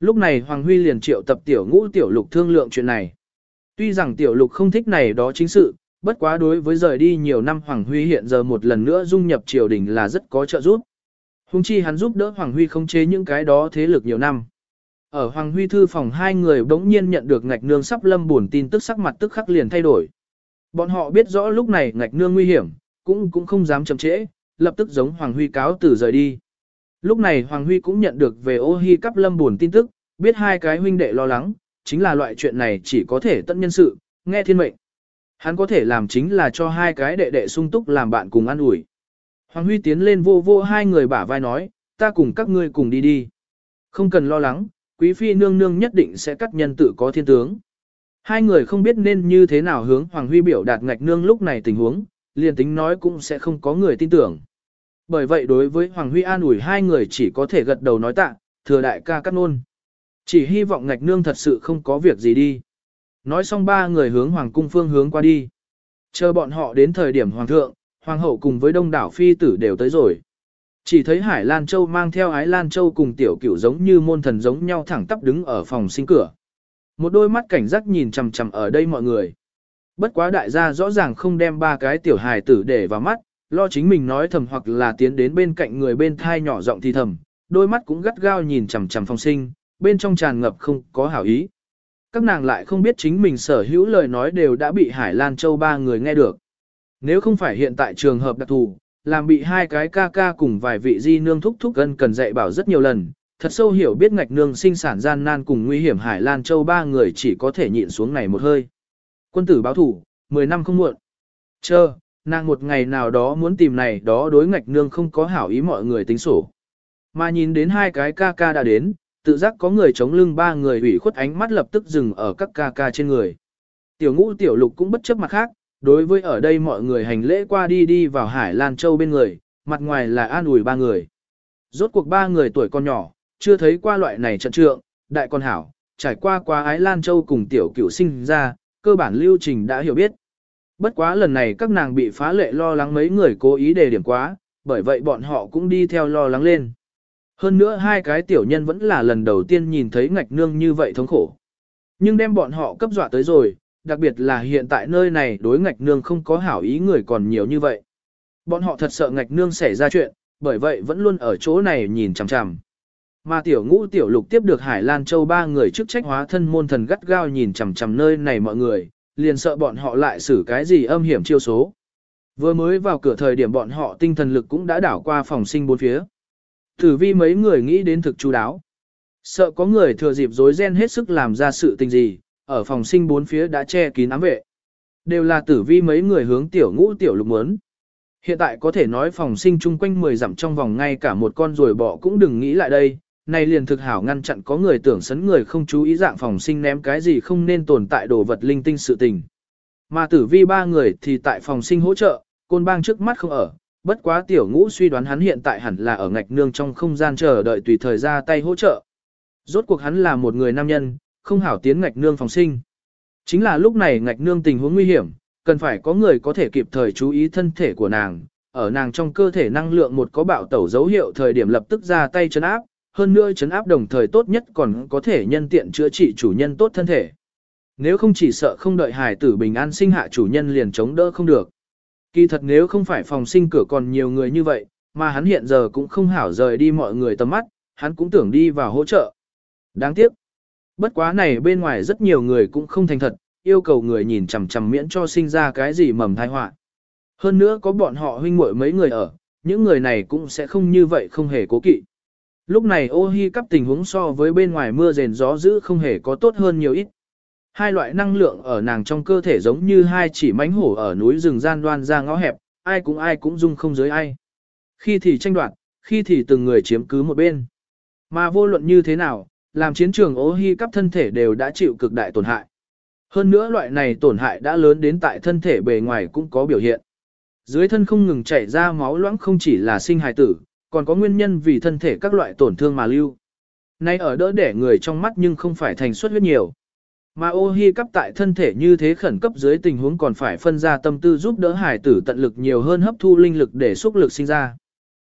Lúc này Hoàng Huy liền triệu tập tiểu ngũ tiểu lục thương lượng chuyện này. Tuy rằng tiểu lục không thích này đó chính sự, bất quá đối với rời đi nhiều năm Hoàng Huy hiện giờ một lần nữa dung nhập triều đình là rất có trợ giúp. Hùng chi hắn giúp đỡ Hoàng Huy khống chế những cái đó thế lực nhiều năm. Ở Hoàng Huy thư phòng hai người bỗng nhiên nhận được ngạch nương sắp lâm buồn tin tức sắc mặt tức khắc liền thay đổi. Bọn họ biết rõ lúc này ngạch nương nguy hiểm, cũng cũng không dám chậm trễ, lập tức giống Hoàng Huy cáo từ rời đi. Lúc này Hoàng Huy cũng nhận được về ô hi cắp lâm buồn tin tức, biết hai cái huynh đệ lo lắng, chính là loại chuyện này chỉ có thể tận nhân sự, nghe thiên mệnh. Hắn có thể làm chính là cho hai cái đệ đệ sung túc làm bạn cùng ăn ủi. Hoàng Huy tiến lên vô vô hai người bả vai nói, ta cùng các ngươi cùng đi đi. Không cần lo lắng, quý phi nương nương nhất định sẽ cắt nhân tự có thiên tướng. Hai người không biết nên như thế nào hướng Hoàng Huy biểu đạt ngạch nương lúc này tình huống, liền tính nói cũng sẽ không có người tin tưởng. Bởi vậy đối với Hoàng Huy an ủi hai người chỉ có thể gật đầu nói tạ, thừa đại ca cắt nôn. Chỉ hy vọng ngạch nương thật sự không có việc gì đi. Nói xong ba người hướng Hoàng cung phương hướng qua đi. Chờ bọn họ đến thời điểm Hoàng thượng, Hoàng hậu cùng với đông đảo phi tử đều tới rồi. Chỉ thấy Hải Lan Châu mang theo Ái Lan Châu cùng tiểu cửu giống như môn thần giống nhau thẳng tắp đứng ở phòng sinh cửa. Một đôi mắt cảnh giác nhìn chằm chằm ở đây mọi người. Bất quá đại gia rõ ràng không đem ba cái tiểu hài tử để vào mắt, lo chính mình nói thầm hoặc là tiến đến bên cạnh người bên thai nhỏ giọng thì thầm, đôi mắt cũng gắt gao nhìn chằm chằm phòng sinh, bên trong tràn ngập không có hảo ý. Các nàng lại không biết chính mình sở hữu lời nói đều đã bị Hải Lan Châu ba người nghe được. Nếu không phải hiện tại trường hợp đặc thù, làm bị hai cái ca ca cùng vài vị di nương thúc thúc gần cần dạy bảo rất nhiều lần, thật sâu hiểu biết ngạch nương sinh sản gian nan cùng nguy hiểm Hải Lan Châu ba người chỉ có thể nhịn xuống này một hơi. Quân tử báo thủ, 10 năm không muộn. Chờ, nàng một ngày nào đó muốn tìm này đó đối ngạch nương không có hảo ý mọi người tính sổ. Mà nhìn đến hai cái ca ca đã đến, tự giác có người chống lưng ba người ủy khuất ánh mắt lập tức dừng ở các ca ca trên người. Tiểu ngũ tiểu lục cũng bất chấp mặt khác, đối với ở đây mọi người hành lễ qua đi đi vào Hải Lan Châu bên người, mặt ngoài là an ủi ba người. Rốt cuộc ba người tuổi con nhỏ, chưa thấy qua loại này trận trượng, đại con hảo, trải qua qua Ái Lan Châu cùng tiểu cửu sinh ra, cơ bản lưu trình đã hiểu biết. Bất quá lần này các nàng bị phá lệ lo lắng mấy người cố ý đề điểm quá, bởi vậy bọn họ cũng đi theo lo lắng lên. Hơn nữa hai cái tiểu nhân vẫn là lần đầu tiên nhìn thấy ngạch nương như vậy thống khổ. Nhưng đem bọn họ cấp dọa tới rồi, đặc biệt là hiện tại nơi này đối ngạch nương không có hảo ý người còn nhiều như vậy. Bọn họ thật sợ ngạch nương xảy ra chuyện, bởi vậy vẫn luôn ở chỗ này nhìn chằm chằm. Mà tiểu ngũ tiểu lục tiếp được Hải Lan Châu ba người chức trách hóa thân môn thần gắt gao nhìn chằm chằm nơi này mọi người, liền sợ bọn họ lại xử cái gì âm hiểm chiêu số. Vừa mới vào cửa thời điểm bọn họ tinh thần lực cũng đã đảo qua phòng sinh bốn phía. Tử vi mấy người nghĩ đến thực chú đáo. Sợ có người thừa dịp dối ren hết sức làm ra sự tình gì, ở phòng sinh bốn phía đã che kín ám vệ. Đều là tử vi mấy người hướng tiểu ngũ tiểu lục muốn. Hiện tại có thể nói phòng sinh chung quanh 10 dặm trong vòng ngay cả một con ruồi bọ cũng đừng nghĩ lại đây, này liền thực hảo ngăn chặn có người tưởng sấn người không chú ý dạng phòng sinh ném cái gì không nên tồn tại đồ vật linh tinh sự tình. Mà tử vi ba người thì tại phòng sinh hỗ trợ, côn bang trước mắt không ở, bất quá tiểu ngũ suy đoán hắn hiện tại hẳn là ở ngạch nương trong không gian chờ đợi tùy thời ra tay hỗ trợ. Rốt cuộc hắn là một người nam nhân, không hảo tiến ngạch nương phòng sinh. Chính là lúc này ngạch nương tình huống nguy hiểm, cần phải có người có thể kịp thời chú ý thân thể của nàng, ở nàng trong cơ thể năng lượng một có bạo tẩu dấu hiệu thời điểm lập tức ra tay chấn áp, hơn nữa chấn áp đồng thời tốt nhất còn có thể nhân tiện chữa trị chủ nhân tốt thân thể. Nếu không chỉ sợ không đợi hài tử bình an sinh hạ chủ nhân liền chống đỡ không được. Kỳ thật nếu không phải phòng sinh cửa còn nhiều người như vậy, mà hắn hiện giờ cũng không hảo rời đi mọi người tầm mắt, hắn cũng tưởng đi vào hỗ trợ. Đáng tiếc. Bất quá này bên ngoài rất nhiều người cũng không thành thật, yêu cầu người nhìn chằm chằm miễn cho sinh ra cái gì mầm thai họa. Hơn nữa có bọn họ huynh muội mấy người ở, những người này cũng sẽ không như vậy không hề cố kỵ. Lúc này ô hi cắp tình huống so với bên ngoài mưa rền gió dữ không hề có tốt hơn nhiều ít. Hai loại năng lượng ở nàng trong cơ thể giống như hai chỉ mánh hổ ở núi rừng gian đoan ra ngõ hẹp, ai cũng ai cũng dung không giới ai. Khi thì tranh đoạt, khi thì từng người chiếm cứ một bên. Mà vô luận như thế nào, làm chiến trường ố hi cắp thân thể đều đã chịu cực đại tổn hại. Hơn nữa loại này tổn hại đã lớn đến tại thân thể bề ngoài cũng có biểu hiện. Dưới thân không ngừng chảy ra máu loãng không chỉ là sinh hài tử, còn có nguyên nhân vì thân thể các loại tổn thương mà lưu. Nay ở đỡ để người trong mắt nhưng không phải thành suất huyết nhiều. Mà ô hi cắp tại thân thể như thế khẩn cấp dưới tình huống còn phải phân ra tâm tư giúp đỡ hải tử tận lực nhiều hơn hấp thu linh lực để xúc lực sinh ra.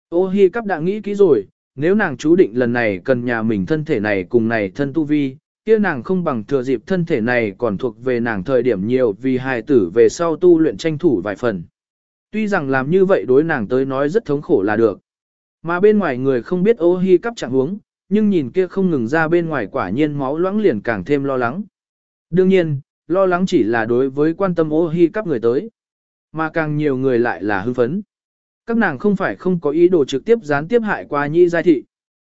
Ô hi cắp đã nghĩ kỹ rồi, nếu nàng chú định lần này cần nhà mình thân thể này cùng này thân tu vi, kia nàng không bằng thừa dịp thân thể này còn thuộc về nàng thời điểm nhiều vì hài tử về sau tu luyện tranh thủ vài phần. Tuy rằng làm như vậy đối nàng tới nói rất thống khổ là được. Mà bên ngoài người không biết ô hi cắp trạng huống, nhưng nhìn kia không ngừng ra bên ngoài quả nhiên máu loãng liền càng thêm lo lắng. Đương nhiên, lo lắng chỉ là đối với quan tâm ô hi cắp người tới. Mà càng nhiều người lại là hưng phấn. Các nàng không phải không có ý đồ trực tiếp gián tiếp hại qua nhị giai thị.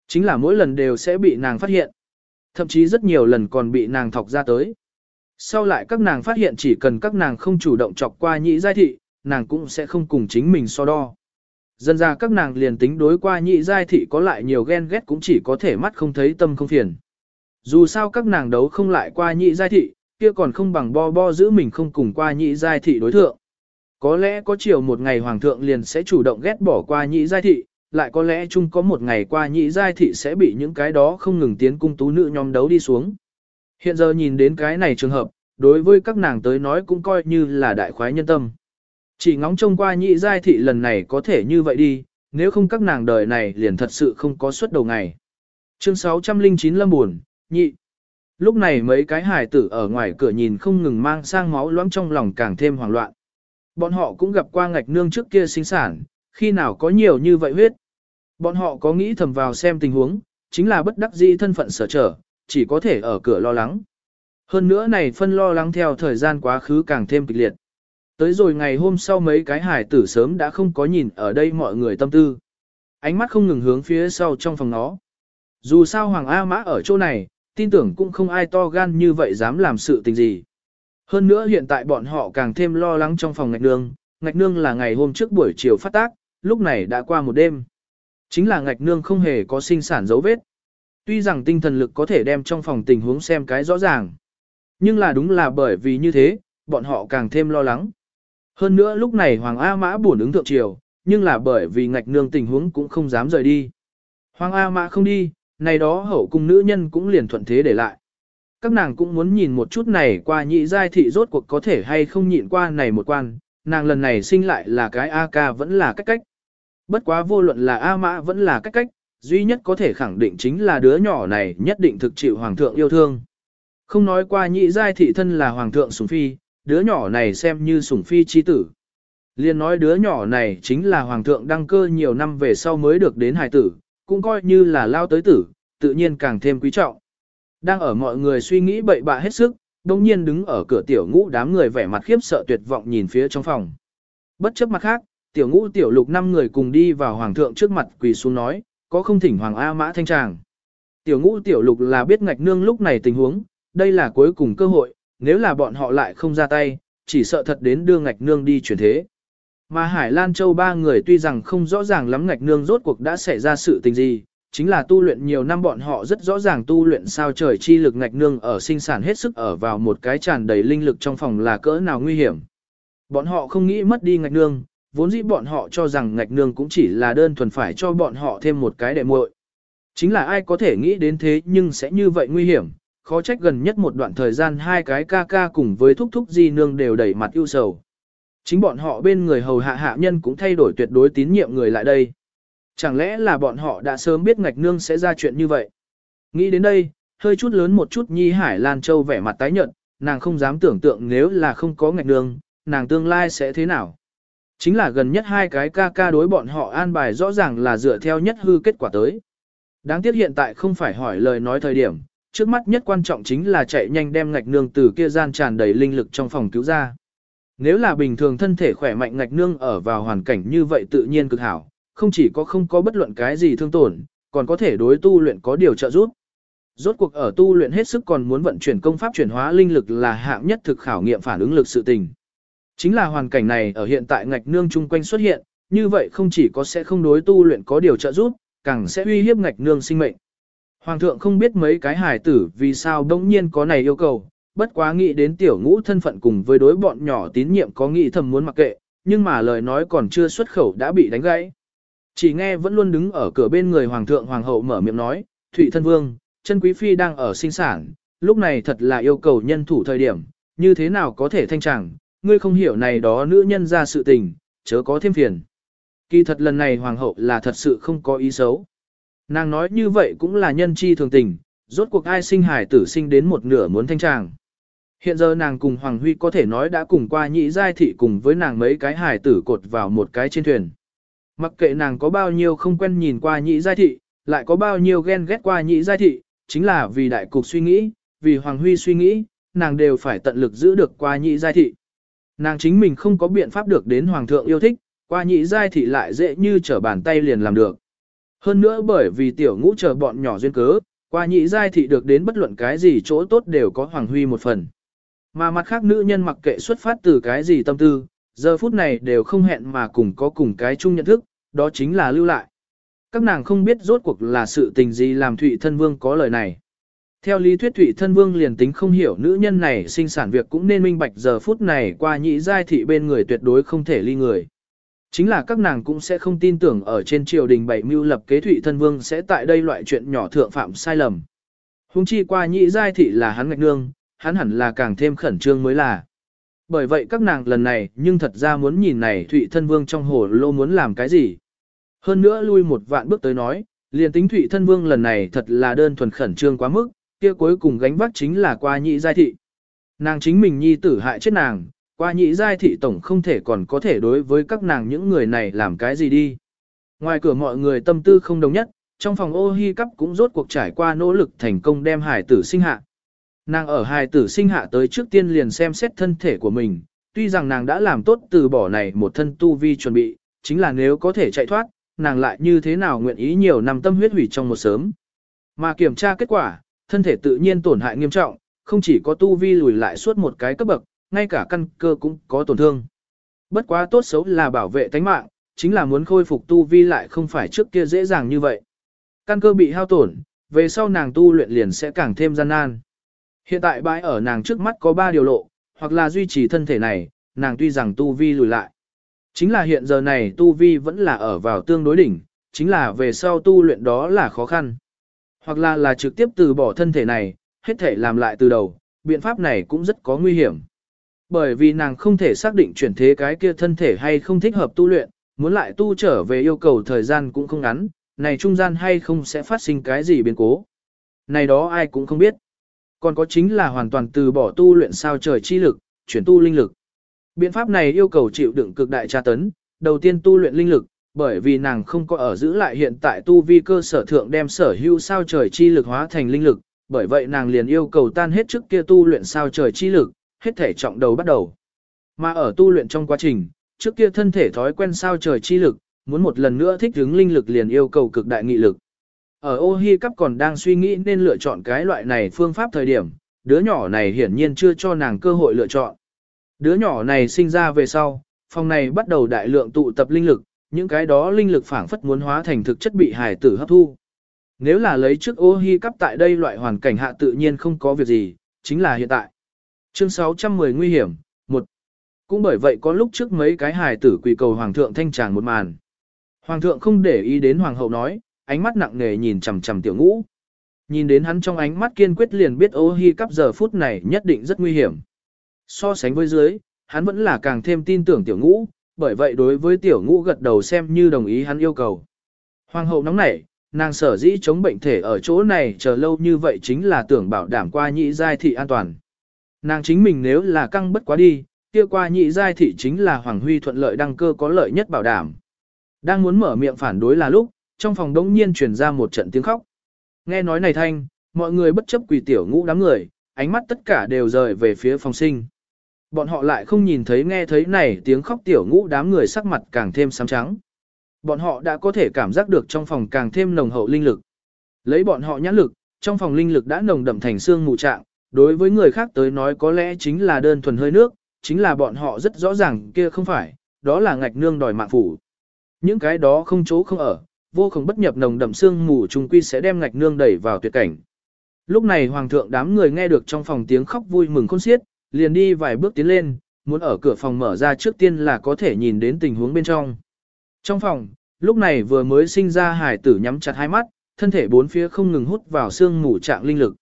Chính là mỗi lần đều sẽ bị nàng phát hiện. Thậm chí rất nhiều lần còn bị nàng thọc ra tới. Sau lại các nàng phát hiện chỉ cần các nàng không chủ động chọc qua nhị giai thị, nàng cũng sẽ không cùng chính mình so đo. Dân ra các nàng liền tính đối qua nhị giai thị có lại nhiều ghen ghét cũng chỉ có thể mắt không thấy tâm không phiền. Dù sao các nàng đấu không lại qua nhị giai thị, kia còn không bằng bo bo giữ mình không cùng qua nhị giai thị đối thượng. Có lẽ có chiều một ngày hoàng thượng liền sẽ chủ động ghét bỏ qua nhị giai thị, lại có lẽ chung có một ngày qua nhị giai thị sẽ bị những cái đó không ngừng tiến cung tú nữ nhóm đấu đi xuống. Hiện giờ nhìn đến cái này trường hợp, đối với các nàng tới nói cũng coi như là đại khoái nhân tâm. Chỉ ngóng trông qua nhị giai thị lần này có thể như vậy đi, nếu không các nàng đời này liền thật sự không có suất đầu ngày. Chương 609 lâm buồn, nhị. Lúc này mấy cái hải tử ở ngoài cửa nhìn không ngừng mang sang máu loãng trong lòng càng thêm hoảng loạn. Bọn họ cũng gặp qua ngạch nương trước kia sinh sản, khi nào có nhiều như vậy huyết. Bọn họ có nghĩ thầm vào xem tình huống, chính là bất đắc dĩ thân phận sở trở, chỉ có thể ở cửa lo lắng. Hơn nữa này phân lo lắng theo thời gian quá khứ càng thêm kịch liệt. Tới rồi ngày hôm sau mấy cái hải tử sớm đã không có nhìn ở đây mọi người tâm tư. Ánh mắt không ngừng hướng phía sau trong phòng nó. Dù sao Hoàng A Mã ở chỗ này, tin tưởng cũng không ai to gan như vậy dám làm sự tình gì. Hơn nữa hiện tại bọn họ càng thêm lo lắng trong phòng ngạch nương, ngạch nương là ngày hôm trước buổi chiều phát tác, lúc này đã qua một đêm. Chính là ngạch nương không hề có sinh sản dấu vết. Tuy rằng tinh thần lực có thể đem trong phòng tình huống xem cái rõ ràng. Nhưng là đúng là bởi vì như thế, bọn họ càng thêm lo lắng. Hơn nữa lúc này Hoàng A Mã buồn ứng thượng triều, nhưng là bởi vì ngạch nương tình huống cũng không dám rời đi. Hoàng A Mã không đi, này đó hậu cung nữ nhân cũng liền thuận thế để lại. Các nàng cũng muốn nhìn một chút này qua nhị giai thị rốt cuộc có thể hay không nhịn qua này một quan, nàng lần này sinh lại là cái A ca vẫn là cách cách. Bất quá vô luận là A mã vẫn là cách cách, duy nhất có thể khẳng định chính là đứa nhỏ này nhất định thực chịu hoàng thượng yêu thương. Không nói qua nhị giai thị thân là hoàng thượng sủng phi, đứa nhỏ này xem như sủng phi chi tử. Liên nói đứa nhỏ này chính là hoàng thượng đăng cơ nhiều năm về sau mới được đến hài tử, cũng coi như là lao tới tử, tự nhiên càng thêm quý trọng. Đang ở mọi người suy nghĩ bậy bạ hết sức, đồng nhiên đứng ở cửa tiểu ngũ đám người vẻ mặt khiếp sợ tuyệt vọng nhìn phía trong phòng. Bất chấp mặt khác, tiểu ngũ tiểu lục năm người cùng đi vào hoàng thượng trước mặt quỳ xuống nói, có không thỉnh hoàng A mã thanh tràng. Tiểu ngũ tiểu lục là biết ngạch nương lúc này tình huống, đây là cuối cùng cơ hội, nếu là bọn họ lại không ra tay, chỉ sợ thật đến đưa ngạch nương đi chuyển thế. Mà Hải Lan Châu ba người tuy rằng không rõ ràng lắm ngạch nương rốt cuộc đã xảy ra sự tình gì, chính là tu luyện nhiều năm bọn họ rất rõ ràng tu luyện sao trời chi lực ngạch nương ở sinh sản hết sức ở vào một cái tràn đầy linh lực trong phòng là cỡ nào nguy hiểm. Bọn họ không nghĩ mất đi ngạch nương, vốn dĩ bọn họ cho rằng ngạch nương cũng chỉ là đơn thuần phải cho bọn họ thêm một cái đệ muội. Chính là ai có thể nghĩ đến thế nhưng sẽ như vậy nguy hiểm, khó trách gần nhất một đoạn thời gian hai cái ca ca cùng với thúc thúc di nương đều đẩy mặt ưu sầu. Chính bọn họ bên người hầu hạ hạ nhân cũng thay đổi tuyệt đối tín nhiệm người lại đây. Chẳng lẽ là bọn họ đã sớm biết ngạch nương sẽ ra chuyện như vậy? Nghĩ đến đây, hơi chút lớn một chút Nhi Hải Lan Châu vẻ mặt tái nhợt, nàng không dám tưởng tượng nếu là không có ngạch nương, nàng tương lai sẽ thế nào? Chính là gần nhất hai cái ca ca đối bọn họ an bài rõ ràng là dựa theo nhất hư kết quả tới. Đáng tiếc hiện tại không phải hỏi lời nói thời điểm, trước mắt nhất quan trọng chính là chạy nhanh đem ngạch nương từ kia gian tràn đầy linh lực trong phòng cứu ra. Nếu là bình thường thân thể khỏe mạnh ngạch nương ở vào hoàn cảnh như vậy tự nhiên cực hảo, không chỉ có không có bất luận cái gì thương tổn, còn có thể đối tu luyện có điều trợ giúp. Rốt cuộc ở tu luyện hết sức còn muốn vận chuyển công pháp chuyển hóa linh lực là hạng nhất thực khảo nghiệm phản ứng lực sự tình. Chính là hoàn cảnh này ở hiện tại ngạch nương chung quanh xuất hiện, như vậy không chỉ có sẽ không đối tu luyện có điều trợ giúp, càng sẽ uy hiếp ngạch nương sinh mệnh. Hoàng thượng không biết mấy cái hài tử vì sao đông nhiên có này yêu cầu, bất quá nghĩ đến tiểu ngũ thân phận cùng với đối bọn nhỏ tín nhiệm có nghĩ thầm muốn mặc kệ, nhưng mà lời nói còn chưa xuất khẩu đã bị đánh gãy. Chỉ nghe vẫn luôn đứng ở cửa bên người hoàng thượng hoàng hậu mở miệng nói, Thụy thân vương, chân quý phi đang ở sinh sản, lúc này thật là yêu cầu nhân thủ thời điểm, như thế nào có thể thanh chẳng, ngươi không hiểu này đó nữ nhân ra sự tình, chớ có thêm phiền. Kỳ thật lần này hoàng hậu là thật sự không có ý xấu. Nàng nói như vậy cũng là nhân chi thường tình, rốt cuộc ai sinh hải tử sinh đến một nửa muốn thanh tràng. Hiện giờ nàng cùng Hoàng Huy có thể nói đã cùng qua nhị giai thị cùng với nàng mấy cái hải tử cột vào một cái trên thuyền. Mặc kệ nàng có bao nhiêu không quen nhìn qua nhị giai thị, lại có bao nhiêu ghen ghét qua nhị giai thị, chính là vì đại cục suy nghĩ, vì Hoàng Huy suy nghĩ, nàng đều phải tận lực giữ được qua nhị giai thị. Nàng chính mình không có biện pháp được đến Hoàng thượng yêu thích, qua nhị giai thị lại dễ như trở bàn tay liền làm được. Hơn nữa bởi vì tiểu ngũ chờ bọn nhỏ duyên cớ, qua nhị giai thị được đến bất luận cái gì chỗ tốt đều có Hoàng Huy một phần. Mà mặt khác nữ nhân mặc kệ xuất phát từ cái gì tâm tư, giờ phút này đều không hẹn mà cùng có cùng cái chung nhận thức, đó chính là lưu lại. Các nàng không biết rốt cuộc là sự tình gì làm Thụy Thân Vương có lời này. Theo lý thuyết Thụy Thân Vương liền tính không hiểu nữ nhân này sinh sản việc cũng nên minh bạch giờ phút này qua nhị giai thị bên người tuyệt đối không thể ly người. Chính là các nàng cũng sẽ không tin tưởng ở trên triều đình bảy mưu lập kế Thụy Thân Vương sẽ tại đây loại chuyện nhỏ thượng phạm sai lầm. Hùng chi qua nhị giai thị là hắn ngạch nương, hắn hẳn là càng thêm khẩn trương mới là. Bởi vậy các nàng lần này nhưng thật ra muốn nhìn này Thụy Thân Vương trong hồ lô muốn làm cái gì. Hơn nữa lui một vạn bước tới nói, liền tính Thụy Thân Vương lần này thật là đơn thuần khẩn trương quá mức, kia cuối cùng gánh vác chính là qua nhị giai thị. Nàng chính mình nhi tử hại chết nàng, qua nhị giai thị tổng không thể còn có thể đối với các nàng những người này làm cái gì đi. Ngoài cửa mọi người tâm tư không đồng nhất, trong phòng ô hi cắp cũng rốt cuộc trải qua nỗ lực thành công đem hải tử sinh hạ. Nàng ở hài tử sinh hạ tới trước tiên liền xem xét thân thể của mình, tuy rằng nàng đã làm tốt từ bỏ này một thân tu vi chuẩn bị, chính là nếu có thể chạy thoát, nàng lại như thế nào nguyện ý nhiều năm tâm huyết hủy trong một sớm. Mà kiểm tra kết quả, thân thể tự nhiên tổn hại nghiêm trọng, không chỉ có tu vi lùi lại suốt một cái cấp bậc, ngay cả căn cơ cũng có tổn thương. Bất quá tốt xấu là bảo vệ tánh mạng, chính là muốn khôi phục tu vi lại không phải trước kia dễ dàng như vậy. Căn cơ bị hao tổn, về sau nàng tu luyện liền sẽ càng thêm gian nan. Hiện tại bãi ở nàng trước mắt có ba điều lộ, hoặc là duy trì thân thể này, nàng tuy rằng tu vi lùi lại. Chính là hiện giờ này tu vi vẫn là ở vào tương đối đỉnh, chính là về sau tu luyện đó là khó khăn. Hoặc là là trực tiếp từ bỏ thân thể này, hết thể làm lại từ đầu, biện pháp này cũng rất có nguy hiểm. Bởi vì nàng không thể xác định chuyển thế cái kia thân thể hay không thích hợp tu luyện, muốn lại tu trở về yêu cầu thời gian cũng không ngắn, này trung gian hay không sẽ phát sinh cái gì biến cố. Này đó ai cũng không biết. Còn có chính là hoàn toàn từ bỏ tu luyện sao trời chi lực, chuyển tu linh lực. Biện pháp này yêu cầu chịu đựng cực đại tra tấn, đầu tiên tu luyện linh lực, bởi vì nàng không có ở giữ lại hiện tại tu vi cơ sở thượng đem sở hữu sao trời chi lực hóa thành linh lực, bởi vậy nàng liền yêu cầu tan hết trước kia tu luyện sao trời chi lực, hết thể trọng đầu bắt đầu. Mà ở tu luyện trong quá trình, trước kia thân thể thói quen sao trời chi lực, muốn một lần nữa thích ứng linh lực liền yêu cầu cực đại nghị lực. Ở ô hi cắp còn đang suy nghĩ nên lựa chọn cái loại này phương pháp thời điểm, đứa nhỏ này hiển nhiên chưa cho nàng cơ hội lựa chọn. Đứa nhỏ này sinh ra về sau, phòng này bắt đầu đại lượng tụ tập linh lực, những cái đó linh lực phảng phất muốn hóa thành thực chất bị hài tử hấp thu. Nếu là lấy trước ô hi cắp tại đây loại hoàn cảnh hạ tự nhiên không có việc gì, chính là hiện tại. Chương 610 nguy hiểm, một Cũng bởi vậy có lúc trước mấy cái hài tử quỳ cầu hoàng thượng thanh tràng một màn. Hoàng thượng không để ý đến hoàng hậu nói, ánh mắt nặng nề nhìn chằm chằm tiểu ngũ. Nhìn đến hắn trong ánh mắt kiên quyết liền biết ô hi cắp giờ phút này nhất định rất nguy hiểm. So sánh với dưới, hắn vẫn là càng thêm tin tưởng tiểu ngũ, bởi vậy đối với tiểu ngũ gật đầu xem như đồng ý hắn yêu cầu. Hoàng hậu nóng nảy, nàng sở dĩ chống bệnh thể ở chỗ này chờ lâu như vậy chính là tưởng bảo đảm qua nhị giai thị an toàn. Nàng chính mình nếu là căng bất quá đi, kia qua nhị giai thị chính là Hoàng Huy thuận lợi đăng cơ có lợi nhất bảo đảm. Đang muốn mở miệng phản đối là lúc, trong phòng đống nhiên truyền ra một trận tiếng khóc. Nghe nói này thanh, mọi người bất chấp quỳ tiểu ngũ đám người, ánh mắt tất cả đều rời về phía phòng sinh. Bọn họ lại không nhìn thấy nghe thấy này tiếng khóc tiểu ngũ đám người sắc mặt càng thêm xám trắng. Bọn họ đã có thể cảm giác được trong phòng càng thêm nồng hậu linh lực. Lấy bọn họ nhãn lực, trong phòng linh lực đã nồng đậm thành xương mù trạng, đối với người khác tới nói có lẽ chính là đơn thuần hơi nước, chính là bọn họ rất rõ ràng kia không phải, đó là ngạch nương đòi mạng phủ. Những cái đó không chỗ không ở, vô cùng bất nhập nồng đậm xương mù trùng quy sẽ đem ngạch nương đẩy vào tuyệt cảnh. Lúc này hoàng thượng đám người nghe được trong phòng tiếng khóc vui mừng khôn xiết, liền đi vài bước tiến lên, muốn ở cửa phòng mở ra trước tiên là có thể nhìn đến tình huống bên trong. Trong phòng, lúc này vừa mới sinh ra hải tử nhắm chặt hai mắt, thân thể bốn phía không ngừng hút vào xương mù trạng linh lực.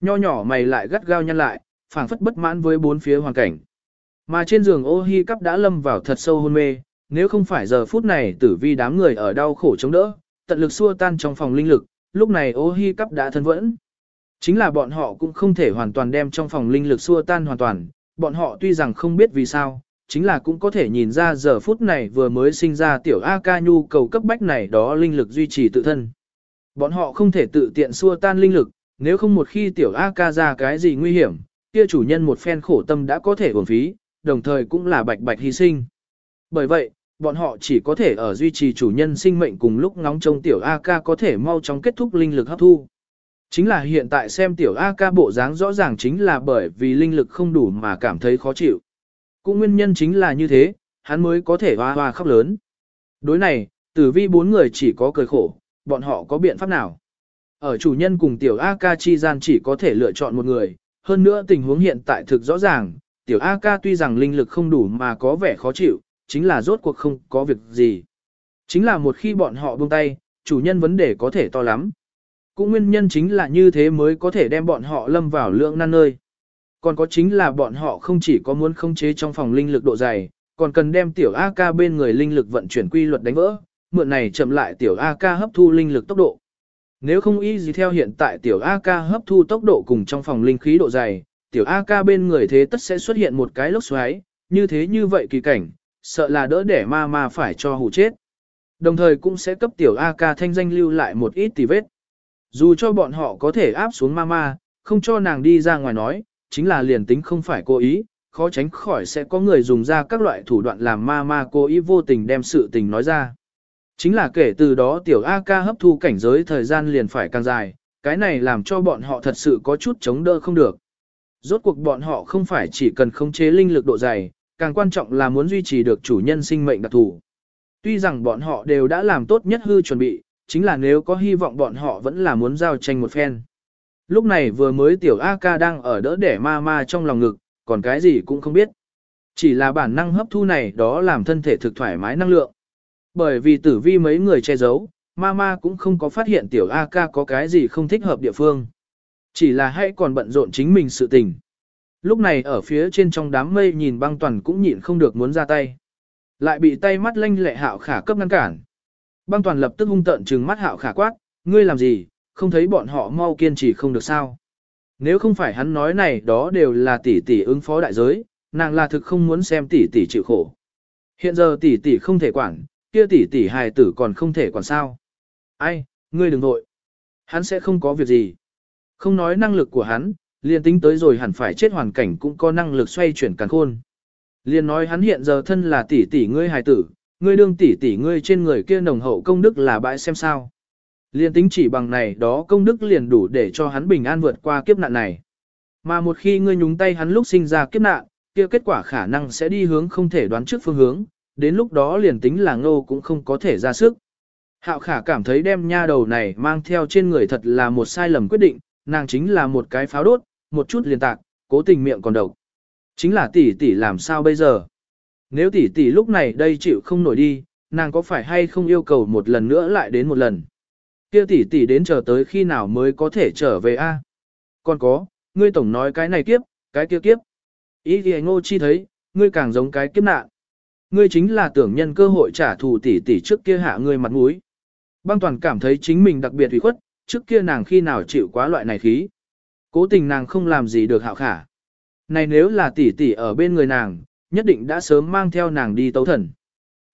Nho nhỏ mày lại gắt gao nhăn lại, phảng phất bất mãn với bốn phía hoàn cảnh. Mà trên giường ô hi cắp đã lâm vào thật sâu hôn mê, nếu không phải giờ phút này tử vi đám người ở đau khổ chống đỡ, tận lực xua tan trong phòng linh lực, lúc này ô hi cắp đã thân vẫn. Chính là bọn họ cũng không thể hoàn toàn đem trong phòng linh lực xua tan hoàn toàn, bọn họ tuy rằng không biết vì sao, chính là cũng có thể nhìn ra giờ phút này vừa mới sinh ra tiểu A ca nhu cầu cấp bách này đó linh lực duy trì tự thân. Bọn họ không thể tự tiện xua tan linh lực, nếu không một khi tiểu A ca ra cái gì nguy hiểm, kia chủ nhân một phen khổ tâm đã có thể uổng phí, đồng thời cũng là bạch bạch hy sinh. Bởi vậy, bọn họ chỉ có thể ở duy trì chủ nhân sinh mệnh cùng lúc ngóng trông tiểu A ca có thể mau chóng kết thúc linh lực hấp thu. Chính là hiện tại xem tiểu A ca bộ dáng rõ ràng chính là bởi vì linh lực không đủ mà cảm thấy khó chịu. Cũng nguyên nhân chính là như thế, hắn mới có thể hoa hoa khóc lớn. Đối này, tử vi bốn người chỉ có cười khổ, bọn họ có biện pháp nào? Ở chủ nhân cùng tiểu A ca chi gian chỉ có thể lựa chọn một người, hơn nữa tình huống hiện tại thực rõ ràng, tiểu A ca tuy rằng linh lực không đủ mà có vẻ khó chịu, chính là rốt cuộc không có việc gì. Chính là một khi bọn họ buông tay, chủ nhân vấn đề có thể to lắm. Cũng nguyên nhân chính là như thế mới có thể đem bọn họ lâm vào lượng nan nơi. Còn có chính là bọn họ không chỉ có muốn khống chế trong phòng linh lực độ dày, còn cần đem tiểu AK bên người linh lực vận chuyển quy luật đánh vỡ, mượn này chậm lại tiểu AK hấp thu linh lực tốc độ. Nếu không y gì theo hiện tại tiểu AK hấp thu tốc độ cùng trong phòng linh khí độ dày, tiểu AK bên người thế tất sẽ xuất hiện một cái lốc xoáy, như thế như vậy kỳ cảnh, sợ là đỡ để ma ma phải cho hù chết. Đồng thời cũng sẽ cấp tiểu AK thanh danh lưu lại một ít tì vết. Dù cho bọn họ có thể áp xuống mama, không cho nàng đi ra ngoài nói, chính là liền tính không phải cố ý, khó tránh khỏi sẽ có người dùng ra các loại thủ đoạn làm mama cố ý vô tình đem sự tình nói ra. Chính là kể từ đó tiểu A ca hấp thu cảnh giới thời gian liền phải càng dài, cái này làm cho bọn họ thật sự có chút chống đỡ không được. Rốt cuộc bọn họ không phải chỉ cần khống chế linh lực độ dày, càng quan trọng là muốn duy trì được chủ nhân sinh mệnh đặc thù. Tuy rằng bọn họ đều đã làm tốt nhất hư chuẩn bị, chính là nếu có hy vọng bọn họ vẫn là muốn giao tranh một phen. Lúc này vừa mới tiểu A ca đang ở đỡ đẻ ma ma trong lòng ngực, còn cái gì cũng không biết. Chỉ là bản năng hấp thu này đó làm thân thể thực thoải mái năng lượng. Bởi vì tử vi mấy người che giấu, ma ma cũng không có phát hiện tiểu A ca có cái gì không thích hợp địa phương. Chỉ là hãy còn bận rộn chính mình sự tình. Lúc này ở phía trên trong đám mây nhìn băng toàn cũng nhịn không được muốn ra tay. Lại bị tay mắt lanh lệ hạo khả cấp ngăn cản. Băng toàn lập tức hung tận trừng mắt hạo khả quát, ngươi làm gì, không thấy bọn họ mau kiên trì không được sao. Nếu không phải hắn nói này đó đều là tỷ tỷ ứng phó đại giới, nàng là thực không muốn xem tỷ tỷ chịu khổ. Hiện giờ tỷ tỷ không thể quản, kia tỷ tỷ hài tử còn không thể quản sao. Ai, ngươi đừng nội. Hắn sẽ không có việc gì. Không nói năng lực của hắn, liền tính tới rồi hẳn phải chết hoàn cảnh cũng có năng lực xoay chuyển càn khôn. Liền nói hắn hiện giờ thân là tỷ tỷ ngươi hài tử, ngươi đương tỷ tỷ ngươi trên người kia nồng hậu công đức là bãi xem sao. Liền tính chỉ bằng này đó công đức liền đủ để cho hắn bình an vượt qua kiếp nạn này. Mà một khi ngươi nhúng tay hắn lúc sinh ra kiếp nạn, kia kết quả khả năng sẽ đi hướng không thể đoán trước phương hướng, đến lúc đó liền tính là ngô cũng không có thể ra sức. Hạo khả cảm thấy đem nha đầu này mang theo trên người thật là một sai lầm quyết định, nàng chính là một cái pháo đốt, một chút liền tạc, cố tình miệng còn độc. Chính là tỷ tỷ làm sao bây giờ? Nếu tỷ tỷ lúc này đây chịu không nổi đi, nàng có phải hay không yêu cầu một lần nữa lại đến một lần? Kia tỷ tỷ đến chờ tới khi nào mới có thể trở về a? Còn có, ngươi tổng nói cái này kiếp, cái kia kiếp. Ý thì ngô chi thấy, ngươi càng giống cái kiếp nạn. Ngươi chính là tưởng nhân cơ hội trả thù tỷ tỷ trước kia hạ ngươi mặt mũi. Băng toàn cảm thấy chính mình đặc biệt ủy khuất, trước kia nàng khi nào chịu quá loại này khí. Cố tình nàng không làm gì được hạo khả. Này nếu là tỷ tỷ ở bên người nàng, nhất định đã sớm mang theo nàng đi tấu thần.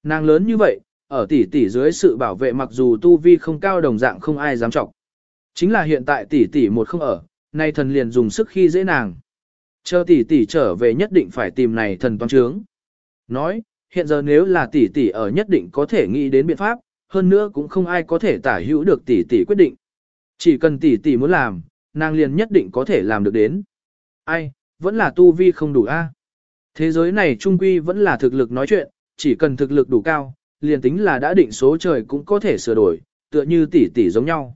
Nàng lớn như vậy, ở tỷ tỷ dưới sự bảo vệ mặc dù tu vi không cao đồng dạng không ai dám trọng. Chính là hiện tại tỷ tỷ một không ở, nay thần liền dùng sức khi dễ nàng. Chờ tỷ tỷ trở về nhất định phải tìm này thần toán trướng. Nói, hiện giờ nếu là tỷ tỷ ở nhất định có thể nghĩ đến biện pháp, hơn nữa cũng không ai có thể tả hữu được tỷ tỷ quyết định. Chỉ cần tỷ tỷ muốn làm, nàng liền nhất định có thể làm được đến. Ai, vẫn là tu vi không đủ a. À? Thế giới này trung quy vẫn là thực lực nói chuyện, chỉ cần thực lực đủ cao, liền tính là đã định số trời cũng có thể sửa đổi, tựa như tỷ tỷ giống nhau.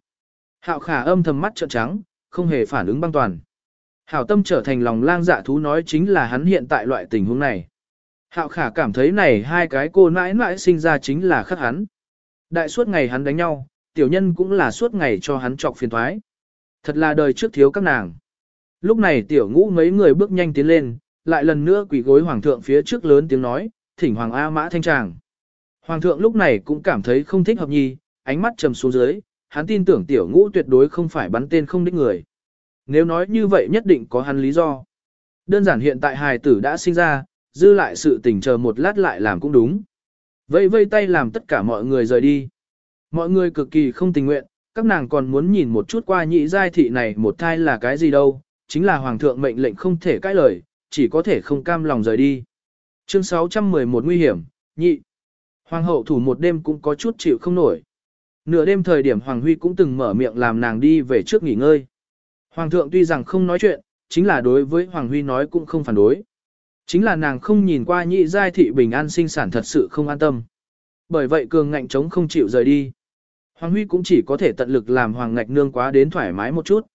Hạo khả âm thầm mắt trợn trắng, không hề phản ứng băng toàn. Hảo tâm trở thành lòng lang dạ thú nói chính là hắn hiện tại loại tình huống này. Hạo khả cảm thấy này hai cái cô mãi mãi sinh ra chính là khắc hắn. Đại suốt ngày hắn đánh nhau, tiểu nhân cũng là suốt ngày cho hắn trọc phiền thoái. Thật là đời trước thiếu các nàng. Lúc này tiểu ngũ mấy người bước nhanh tiến lên, lại lần nữa quỳ gối hoàng thượng phía trước lớn tiếng nói, thỉnh hoàng A mã thanh tràng. Hoàng thượng lúc này cũng cảm thấy không thích hợp nhi, ánh mắt trầm xuống dưới, hắn tin tưởng tiểu ngũ tuyệt đối không phải bắn tên không đích người. Nếu nói như vậy nhất định có hắn lý do. Đơn giản hiện tại hài tử đã sinh ra, dư lại sự tình chờ một lát lại làm cũng đúng. Vây vây tay làm tất cả mọi người rời đi. Mọi người cực kỳ không tình nguyện, các nàng còn muốn nhìn một chút qua nhị giai thị này một thai là cái gì đâu, chính là hoàng thượng mệnh lệnh không thể cãi lời, chỉ có thể không cam lòng rời đi. Chương 611 nguy hiểm, nhị. Hoàng hậu thủ một đêm cũng có chút chịu không nổi. Nửa đêm thời điểm Hoàng Huy cũng từng mở miệng làm nàng đi về trước nghỉ ngơi. Hoàng thượng tuy rằng không nói chuyện, chính là đối với Hoàng Huy nói cũng không phản đối. Chính là nàng không nhìn qua nhị giai thị bình an sinh sản thật sự không an tâm. Bởi vậy cường ngạnh chống không chịu rời đi. Hoàng Huy cũng chỉ có thể tận lực làm Hoàng Ngạch Nương quá đến thoải mái một chút.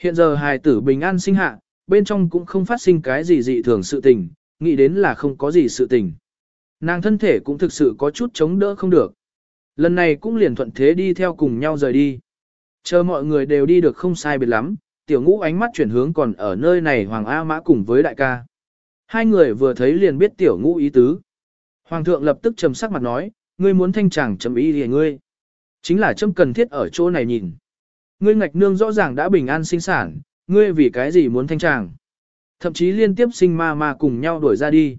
Hiện giờ hài tử bình an sinh hạ, bên trong cũng không phát sinh cái gì dị thường sự tình, nghĩ đến là không có gì sự tình. Nàng thân thể cũng thực sự có chút chống đỡ không được. Lần này cũng liền thuận thế đi theo cùng nhau rời đi. Chờ mọi người đều đi được không sai biệt lắm, tiểu ngũ ánh mắt chuyển hướng còn ở nơi này Hoàng A Mã cùng với đại ca. Hai người vừa thấy liền biết tiểu ngũ ý tứ. Hoàng thượng lập tức trầm sắc mặt nói, ngươi muốn thanh chàng chấm ý thì ngươi. Chính là chấm cần thiết ở chỗ này nhìn. Ngươi ngạch nương rõ ràng đã bình an sinh sản, ngươi vì cái gì muốn thanh tràng. Thậm chí liên tiếp sinh ma ma cùng nhau đuổi ra đi.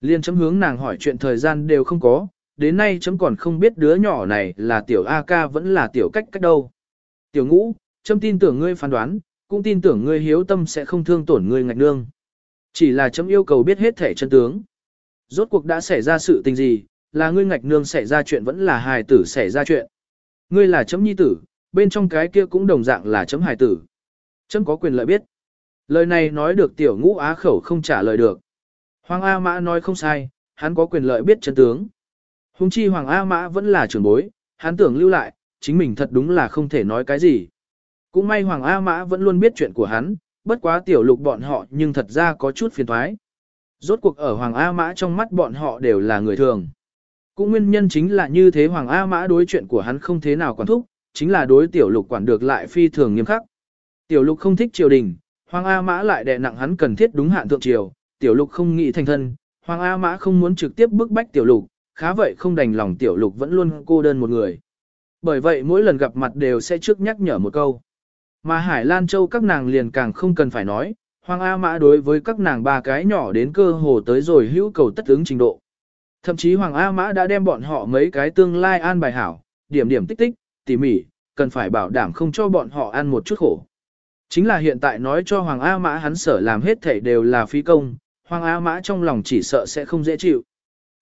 Liên chấm hướng nàng hỏi chuyện thời gian đều không có, đến nay chấm còn không biết đứa nhỏ này là tiểu A ca vẫn là tiểu cách cách đâu. Tiểu ngũ, chấm tin tưởng ngươi phán đoán, cũng tin tưởng ngươi hiếu tâm sẽ không thương tổn ngươi ngạch nương. Chỉ là chấm yêu cầu biết hết thể chân tướng. Rốt cuộc đã xảy ra sự tình gì, là ngươi ngạch nương xảy ra chuyện vẫn là hài tử xảy ra chuyện. Ngươi là chấm nhi tử, bên trong cái kia cũng đồng dạng là chấm hài tử. Chấm có quyền lợi biết. Lời này nói được tiểu ngũ á khẩu không trả lời được. Hoàng A Mã nói không sai, hắn có quyền lợi biết chân tướng. Hùng chi Hoàng A Mã vẫn là trưởng bối, hắn tưởng lưu lại, chính mình thật đúng là không thể nói cái gì. Cũng may Hoàng A Mã vẫn luôn biết chuyện của hắn, bất quá tiểu lục bọn họ nhưng thật ra có chút phiền thoái. Rốt cuộc ở Hoàng A Mã trong mắt bọn họ đều là người thường. Cũng nguyên nhân chính là như thế Hoàng A Mã đối chuyện của hắn không thế nào quản thúc, chính là đối tiểu lục quản được lại phi thường nghiêm khắc. Tiểu lục không thích triều đình, Hoàng A Mã lại đè nặng hắn cần thiết đúng hạn thượng triều, tiểu lục không nghĩ thành thân, Hoàng A Mã không muốn trực tiếp bức bách tiểu lục, khá vậy không đành lòng tiểu lục vẫn luôn cô đơn một người. Bởi vậy mỗi lần gặp mặt đều sẽ trước nhắc nhở một câu. Mà Hải Lan Châu các nàng liền càng không cần phải nói, Hoàng A Mã đối với các nàng ba cái nhỏ đến cơ hồ tới rồi hữu cầu tất ứng trình độ. Thậm chí Hoàng A Mã đã đem bọn họ mấy cái tương lai an bài hảo, điểm điểm tích tích, tỉ mỉ, cần phải bảo đảm không cho bọn họ ăn một chút khổ. Chính là hiện tại nói cho Hoàng A Mã hắn sở làm hết thảy đều là phí công, Hoàng A Mã trong lòng chỉ sợ sẽ không dễ chịu.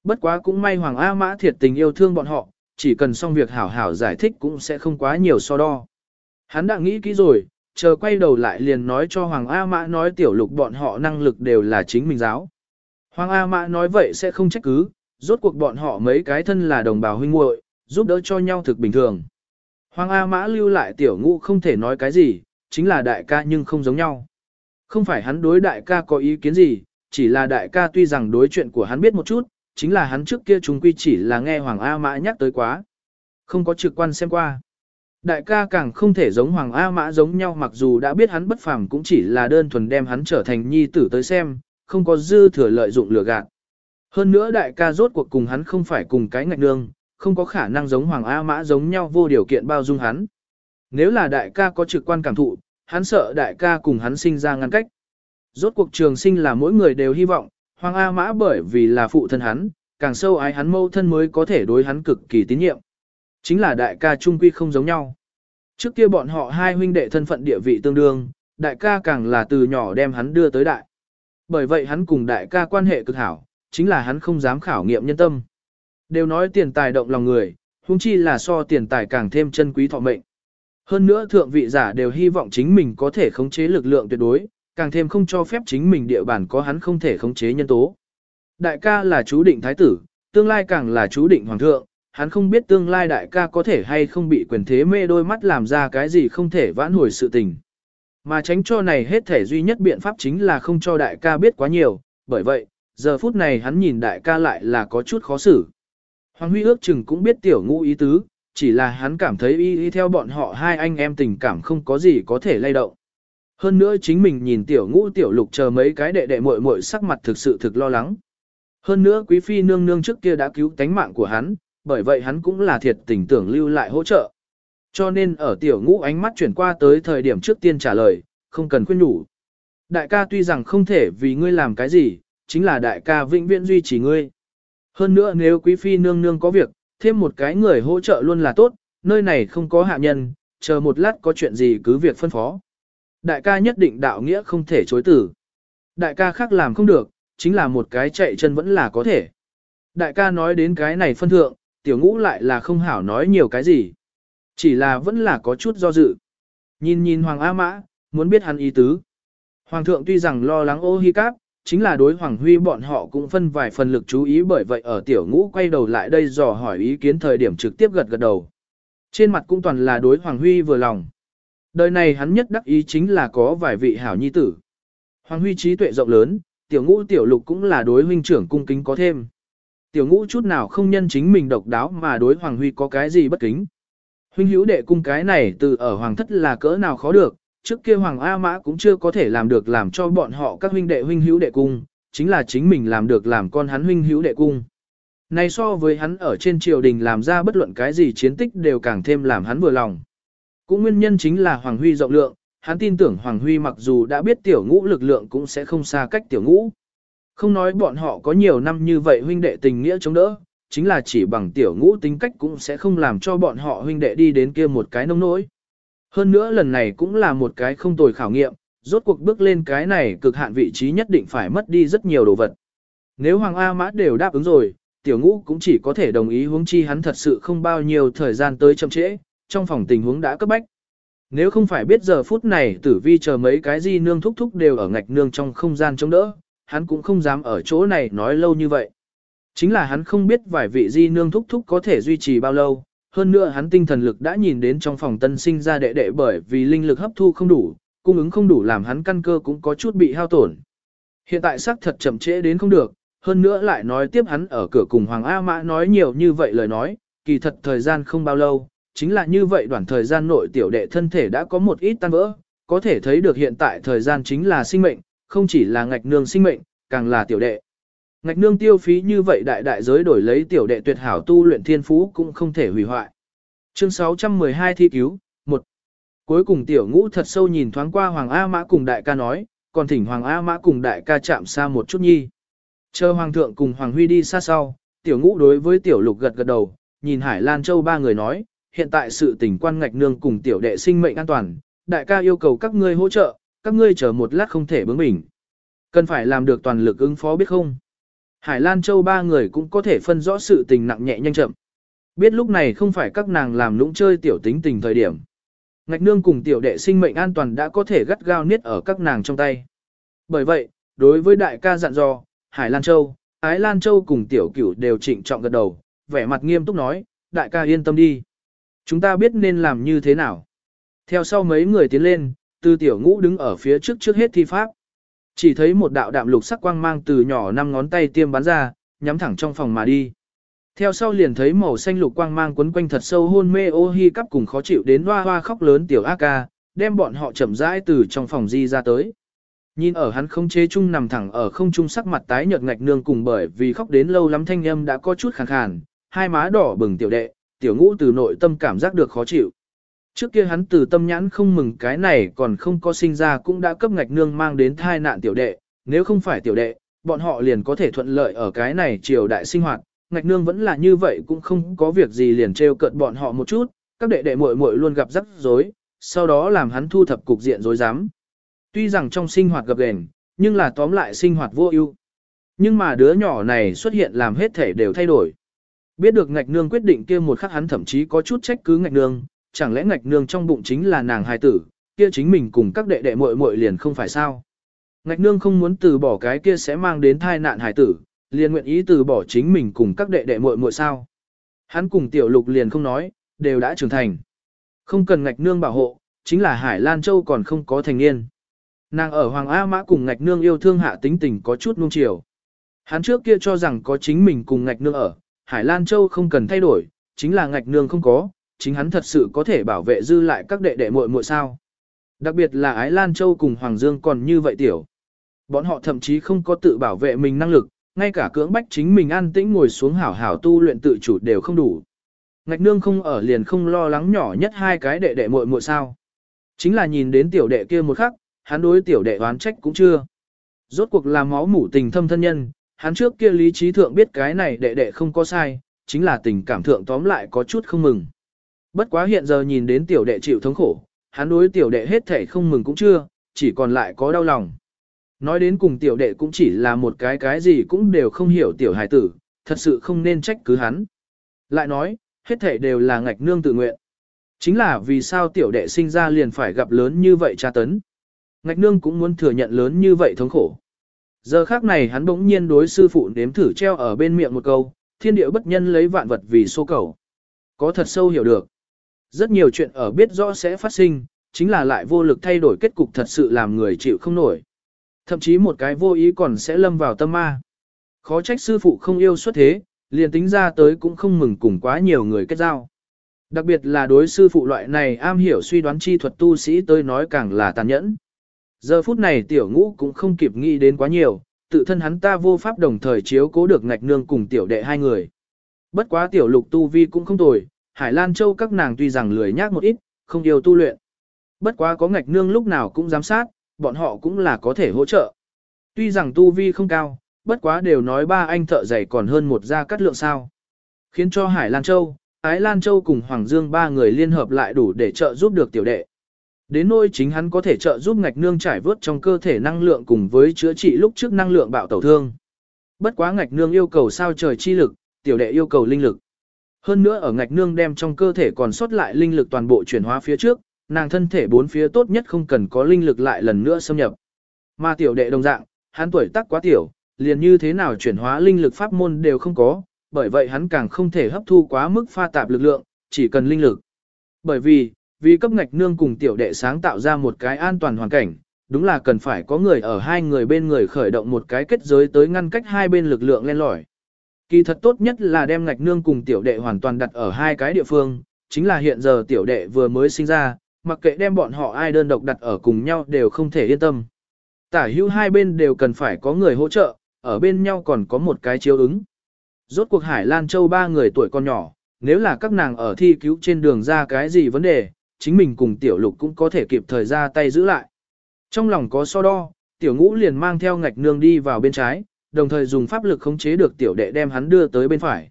Bất quá cũng may Hoàng A Mã thiệt tình yêu thương bọn họ, chỉ cần xong việc hảo hảo giải thích cũng sẽ không quá nhiều so đo. Hắn đã nghĩ kỹ rồi, chờ quay đầu lại liền nói cho Hoàng A Mã nói tiểu lục bọn họ năng lực đều là chính mình giáo. Hoàng A Mã nói vậy sẽ không trách cứ, rốt cuộc bọn họ mấy cái thân là đồng bào huynh muội, giúp đỡ cho nhau thực bình thường. Hoàng A Mã lưu lại tiểu ngũ không thể nói cái gì, chính là đại ca nhưng không giống nhau. Không phải hắn đối đại ca có ý kiến gì, chỉ là đại ca tuy rằng đối chuyện của hắn biết một chút, chính là hắn trước kia chúng quy chỉ là nghe Hoàng A Mã nhắc tới quá. Không có trực quan xem qua. Đại ca càng không thể giống Hoàng A Mã giống nhau mặc dù đã biết hắn bất phàm cũng chỉ là đơn thuần đem hắn trở thành nhi tử tới xem, không có dư thừa lợi dụng lừa gạt. Hơn nữa đại ca rốt cuộc cùng hắn không phải cùng cái ngạch nương, không có khả năng giống Hoàng A Mã giống nhau vô điều kiện bao dung hắn. Nếu là đại ca có trực quan cảm thụ, hắn sợ đại ca cùng hắn sinh ra ngăn cách. Rốt cuộc trường sinh là mỗi người đều hy vọng, Hoàng A Mã bởi vì là phụ thân hắn, càng sâu ái hắn mâu thân mới có thể đối hắn cực kỳ tín nhiệm. Chính là đại ca trung quy không giống nhau. Trước kia bọn họ hai huynh đệ thân phận địa vị tương đương, đại ca càng là từ nhỏ đem hắn đưa tới đại. Bởi vậy hắn cùng đại ca quan hệ cực hảo, chính là hắn không dám khảo nghiệm nhân tâm. Đều nói tiền tài động lòng người, huống chi là so tiền tài càng thêm chân quý thọ mệnh. Hơn nữa thượng vị giả đều hy vọng chính mình có thể khống chế lực lượng tuyệt đối, càng thêm không cho phép chính mình địa bàn có hắn không thể khống chế nhân tố. Đại ca là chú định thái tử, tương lai càng là chú định hoàng thượng, hắn không biết tương lai đại ca có thể hay không bị quyền thế mê đôi mắt làm ra cái gì không thể vãn hồi sự tình. Mà tránh cho này hết thể duy nhất biện pháp chính là không cho đại ca biết quá nhiều, bởi vậy, giờ phút này hắn nhìn đại ca lại là có chút khó xử. Hoàng Huy ước chừng cũng biết tiểu ngũ ý tứ, chỉ là hắn cảm thấy y y theo bọn họ hai anh em tình cảm không có gì có thể lay động. Hơn nữa chính mình nhìn tiểu ngũ tiểu lục chờ mấy cái đệ đệ muội muội sắc mặt thực sự thực lo lắng. Hơn nữa quý phi nương nương trước kia đã cứu tánh mạng của hắn, bởi vậy hắn cũng là thiệt tình tưởng lưu lại hỗ trợ. Cho nên ở tiểu ngũ ánh mắt chuyển qua tới thời điểm trước tiên trả lời, không cần khuyên nhủ. Đại ca tuy rằng không thể vì ngươi làm cái gì, chính là đại ca vĩnh viễn duy trì ngươi. Hơn nữa nếu quý phi nương nương có việc, thêm một cái người hỗ trợ luôn là tốt, nơi này không có hạ nhân, chờ một lát có chuyện gì cứ việc phân phó. Đại ca nhất định đạo nghĩa không thể chối tử. Đại ca khác làm không được, chính là một cái chạy chân vẫn là có thể. Đại ca nói đến cái này phân thượng, tiểu ngũ lại là không hảo nói nhiều cái gì. Chỉ là vẫn là có chút do dự. Nhìn nhìn Hoàng A Mã, muốn biết hắn ý tứ. Hoàng thượng tuy rằng lo lắng ô hi cáp, chính là đối Hoàng Huy bọn họ cũng phân vài phần lực chú ý bởi vậy ở tiểu ngũ quay đầu lại đây dò hỏi ý kiến thời điểm trực tiếp gật gật đầu. Trên mặt cũng toàn là đối Hoàng Huy vừa lòng. Đời này hắn nhất đắc ý chính là có vài vị hảo nhi tử. Hoàng Huy trí tuệ rộng lớn, tiểu ngũ tiểu lục cũng là đối huynh trưởng cung kính có thêm. Tiểu ngũ chút nào không nhân chính mình độc đáo mà đối Hoàng Huy có cái gì bất kính. Huynh hữu đệ cung cái này từ ở Hoàng thất là cỡ nào khó được, trước kia Hoàng A Mã cũng chưa có thể làm được làm cho bọn họ các huynh đệ huynh hữu đệ cung, chính là chính mình làm được làm con hắn huynh hữu đệ cung. Này so với hắn ở trên triều đình làm ra bất luận cái gì chiến tích đều càng thêm làm hắn vừa lòng. Cũng nguyên nhân chính là Hoàng Huy rộng lượng, hắn tin tưởng Hoàng Huy mặc dù đã biết tiểu ngũ lực lượng cũng sẽ không xa cách tiểu ngũ. Không nói bọn họ có nhiều năm như vậy huynh đệ tình nghĩa chống đỡ, chính là chỉ bằng tiểu ngũ tính cách cũng sẽ không làm cho bọn họ huynh đệ đi đến kia một cái nông nỗi. Hơn nữa lần này cũng là một cái không tồi khảo nghiệm, rốt cuộc bước lên cái này cực hạn vị trí nhất định phải mất đi rất nhiều đồ vật. Nếu Hoàng A Mã đều đáp ứng rồi, tiểu ngũ cũng chỉ có thể đồng ý huống chi hắn thật sự không bao nhiêu thời gian tới chậm trễ, trong phòng tình huống đã cấp bách. Nếu không phải biết giờ phút này tử vi chờ mấy cái gì nương thúc thúc đều ở ngạch nương trong không gian chống đỡ, hắn cũng không dám ở chỗ này nói lâu như vậy. Chính là hắn không biết vài vị di nương thúc thúc có thể duy trì bao lâu, hơn nữa hắn tinh thần lực đã nhìn đến trong phòng tân sinh ra đệ đệ bởi vì linh lực hấp thu không đủ, cung ứng không đủ làm hắn căn cơ cũng có chút bị hao tổn. Hiện tại xác thật chậm trễ đến không được, hơn nữa lại nói tiếp hắn ở cửa cùng Hoàng A Mã nói nhiều như vậy lời nói, kỳ thật thời gian không bao lâu, chính là như vậy đoạn thời gian nội tiểu đệ thân thể đã có một ít tan vỡ, có thể thấy được hiện tại thời gian chính là sinh mệnh, không chỉ là ngạch nương sinh mệnh, càng là tiểu đệ. Ngạch nương tiêu phí như vậy đại đại giới đổi lấy tiểu đệ tuyệt hảo tu luyện thiên phú cũng không thể hủy hoại. Chương 612 thi cứu, 1. Cuối cùng tiểu ngũ thật sâu nhìn thoáng qua Hoàng A Mã cùng đại ca nói, còn thỉnh Hoàng A Mã cùng đại ca chạm xa một chút nhi. Chờ Hoàng thượng cùng Hoàng Huy đi xa sau, tiểu ngũ đối với tiểu lục gật gật đầu, nhìn Hải Lan Châu ba người nói, hiện tại sự tình quan ngạch nương cùng tiểu đệ sinh mệnh an toàn, đại ca yêu cầu các ngươi hỗ trợ, các ngươi chờ một lát không thể bướng bỉnh. Cần phải làm được toàn lực ứng phó biết không? Hải Lan Châu ba người cũng có thể phân rõ sự tình nặng nhẹ nhanh chậm. Biết lúc này không phải các nàng làm lũng chơi tiểu tính tình thời điểm. Ngạch nương cùng tiểu đệ sinh mệnh an toàn đã có thể gắt gao niết ở các nàng trong tay. Bởi vậy, đối với đại ca dặn dò, Hải Lan Châu, Ái Lan Châu cùng tiểu cửu đều trịnh trọng gật đầu, vẻ mặt nghiêm túc nói, đại ca yên tâm đi. Chúng ta biết nên làm như thế nào. Theo sau mấy người tiến lên, từ tiểu ngũ đứng ở phía trước trước hết thi pháp. Chỉ thấy một đạo đạm lục sắc quang mang từ nhỏ năm ngón tay tiêm bắn ra, nhắm thẳng trong phòng mà đi. Theo sau liền thấy màu xanh lục quang mang quấn quanh thật sâu hôn mê ô hi cắp cùng khó chịu đến hoa hoa khóc lớn tiểu A ca, đem bọn họ chậm rãi từ trong phòng di ra tới. Nhìn ở hắn không chế chung nằm thẳng ở không trung sắc mặt tái nhợt ngạch nương cùng bởi vì khóc đến lâu lắm thanh âm đã có chút khàn khàn, hai má đỏ bừng tiểu đệ, tiểu ngũ từ nội tâm cảm giác được khó chịu. Trước kia hắn từ tâm nhãn không mừng cái này còn không có sinh ra cũng đã cấp ngạch nương mang đến thai nạn tiểu đệ, nếu không phải tiểu đệ, bọn họ liền có thể thuận lợi ở cái này triều đại sinh hoạt, ngạch nương vẫn là như vậy cũng không có việc gì liền trêu cợt bọn họ một chút, các đệ đệ muội muội luôn gặp rắc rối, sau đó làm hắn thu thập cục diện rối rắm. Tuy rằng trong sinh hoạt gặp gền, nhưng là tóm lại sinh hoạt vô ưu. Nhưng mà đứa nhỏ này xuất hiện làm hết thể đều thay đổi. Biết được ngạch nương quyết định kia một khắc hắn thậm chí có chút trách cứ ngạch nương, chẳng lẽ ngạch nương trong bụng chính là nàng hài tử, kia chính mình cùng các đệ đệ muội muội liền không phải sao. Ngạch nương không muốn từ bỏ cái kia sẽ mang đến thai nạn hài tử, liền nguyện ý từ bỏ chính mình cùng các đệ đệ muội muội sao. Hắn cùng tiểu lục liền không nói, đều đã trưởng thành. Không cần ngạch nương bảo hộ, chính là Hải Lan Châu còn không có thành niên. Nàng ở Hoàng A Mã cùng ngạch nương yêu thương hạ tính tình có chút nuông chiều. Hắn trước kia cho rằng có chính mình cùng ngạch nương ở, Hải Lan Châu không cần thay đổi, chính là ngạch nương không có, chính hắn thật sự có thể bảo vệ dư lại các đệ đệ muội muội sao. Đặc biệt là Ái Lan Châu cùng Hoàng Dương còn như vậy tiểu. Bọn họ thậm chí không có tự bảo vệ mình năng lực, ngay cả cưỡng bách chính mình an tĩnh ngồi xuống hảo hảo tu luyện tự chủ đều không đủ. Ngạch nương không ở liền không lo lắng nhỏ nhất hai cái đệ đệ muội muội sao. Chính là nhìn đến tiểu đệ kia một khắc, hắn đối tiểu đệ oán trách cũng chưa. Rốt cuộc là máu mủ tình thâm thân nhân, hắn trước kia lý trí thượng biết cái này đệ đệ không có sai, chính là tình cảm thượng tóm lại có chút không mừng. Bất quá hiện giờ nhìn đến tiểu đệ chịu thống khổ, hắn đối tiểu đệ hết thể không mừng cũng chưa, chỉ còn lại có đau lòng. Nói đến cùng tiểu đệ cũng chỉ là một cái cái gì cũng đều không hiểu tiểu hài tử, thật sự không nên trách cứ hắn. Lại nói, hết thể đều là ngạch nương tự nguyện. Chính là vì sao tiểu đệ sinh ra liền phải gặp lớn như vậy tra tấn. Ngạch nương cũng muốn thừa nhận lớn như vậy thống khổ. Giờ khác này hắn bỗng nhiên đối sư phụ nếm thử treo ở bên miệng một câu, thiên địa bất nhân lấy vạn vật vì số cầu. Có thật sâu hiểu được. Rất nhiều chuyện ở biết rõ sẽ phát sinh, chính là lại vô lực thay đổi kết cục thật sự làm người chịu không nổi. Thậm chí một cái vô ý còn sẽ lâm vào tâm ma. Khó trách sư phụ không yêu xuất thế, liền tính ra tới cũng không mừng cùng quá nhiều người kết giao. Đặc biệt là đối sư phụ loại này am hiểu suy đoán chi thuật tu sĩ tới nói càng là tàn nhẫn. Giờ phút này tiểu ngũ cũng không kịp nghĩ đến quá nhiều, tự thân hắn ta vô pháp đồng thời chiếu cố được ngạch nương cùng tiểu đệ hai người. Bất quá tiểu lục tu vi cũng không tồi, Hải Lan Châu các nàng tuy rằng lười nhác một ít, không yêu tu luyện. Bất quá có ngạch nương lúc nào cũng giám sát, bọn họ cũng là có thể hỗ trợ. Tuy rằng tu vi không cao, bất quá đều nói ba anh thợ giày còn hơn một gia cắt lượng sao. Khiến cho Hải Lan Châu, Ái Lan Châu cùng Hoàng Dương ba người liên hợp lại đủ để trợ giúp được tiểu đệ. Đến nỗi chính hắn có thể trợ giúp ngạch nương trải vớt trong cơ thể năng lượng cùng với chữa trị lúc trước năng lượng bạo tẩu thương. Bất quá ngạch nương yêu cầu sao trời chi lực, tiểu đệ yêu cầu linh lực. Hơn nữa ở ngạch nương đem trong cơ thể còn sót lại linh lực toàn bộ chuyển hóa phía trước, nàng thân thể bốn phía tốt nhất không cần có linh lực lại lần nữa xâm nhập. Mà tiểu đệ đồng dạng, hắn tuổi tác quá tiểu, liền như thế nào chuyển hóa linh lực pháp môn đều không có, bởi vậy hắn càng không thể hấp thu quá mức pha tạp lực lượng, chỉ cần linh lực. Bởi vì, vì cấp ngạch nương cùng tiểu đệ sáng tạo ra một cái an toàn hoàn cảnh, đúng là cần phải có người ở hai người bên người khởi động một cái kết giới tới ngăn cách hai bên lực lượng len lỏi. Kỳ thật tốt nhất là đem ngạch nương cùng tiểu đệ hoàn toàn đặt ở hai cái địa phương, chính là hiện giờ tiểu đệ vừa mới sinh ra, mặc kệ đem bọn họ ai đơn độc đặt ở cùng nhau đều không thể yên tâm. Tả hữu hai bên đều cần phải có người hỗ trợ, ở bên nhau còn có một cái chiếu ứng. Rốt cuộc Hải Lan Châu ba người tuổi con nhỏ, nếu là các nàng ở thi cứu trên đường ra cái gì vấn đề, chính mình cùng tiểu lục cũng có thể kịp thời ra tay giữ lại. Trong lòng có so đo, tiểu ngũ liền mang theo ngạch nương đi vào bên trái, đồng thời dùng pháp lực khống chế được tiểu đệ đem hắn đưa tới bên phải.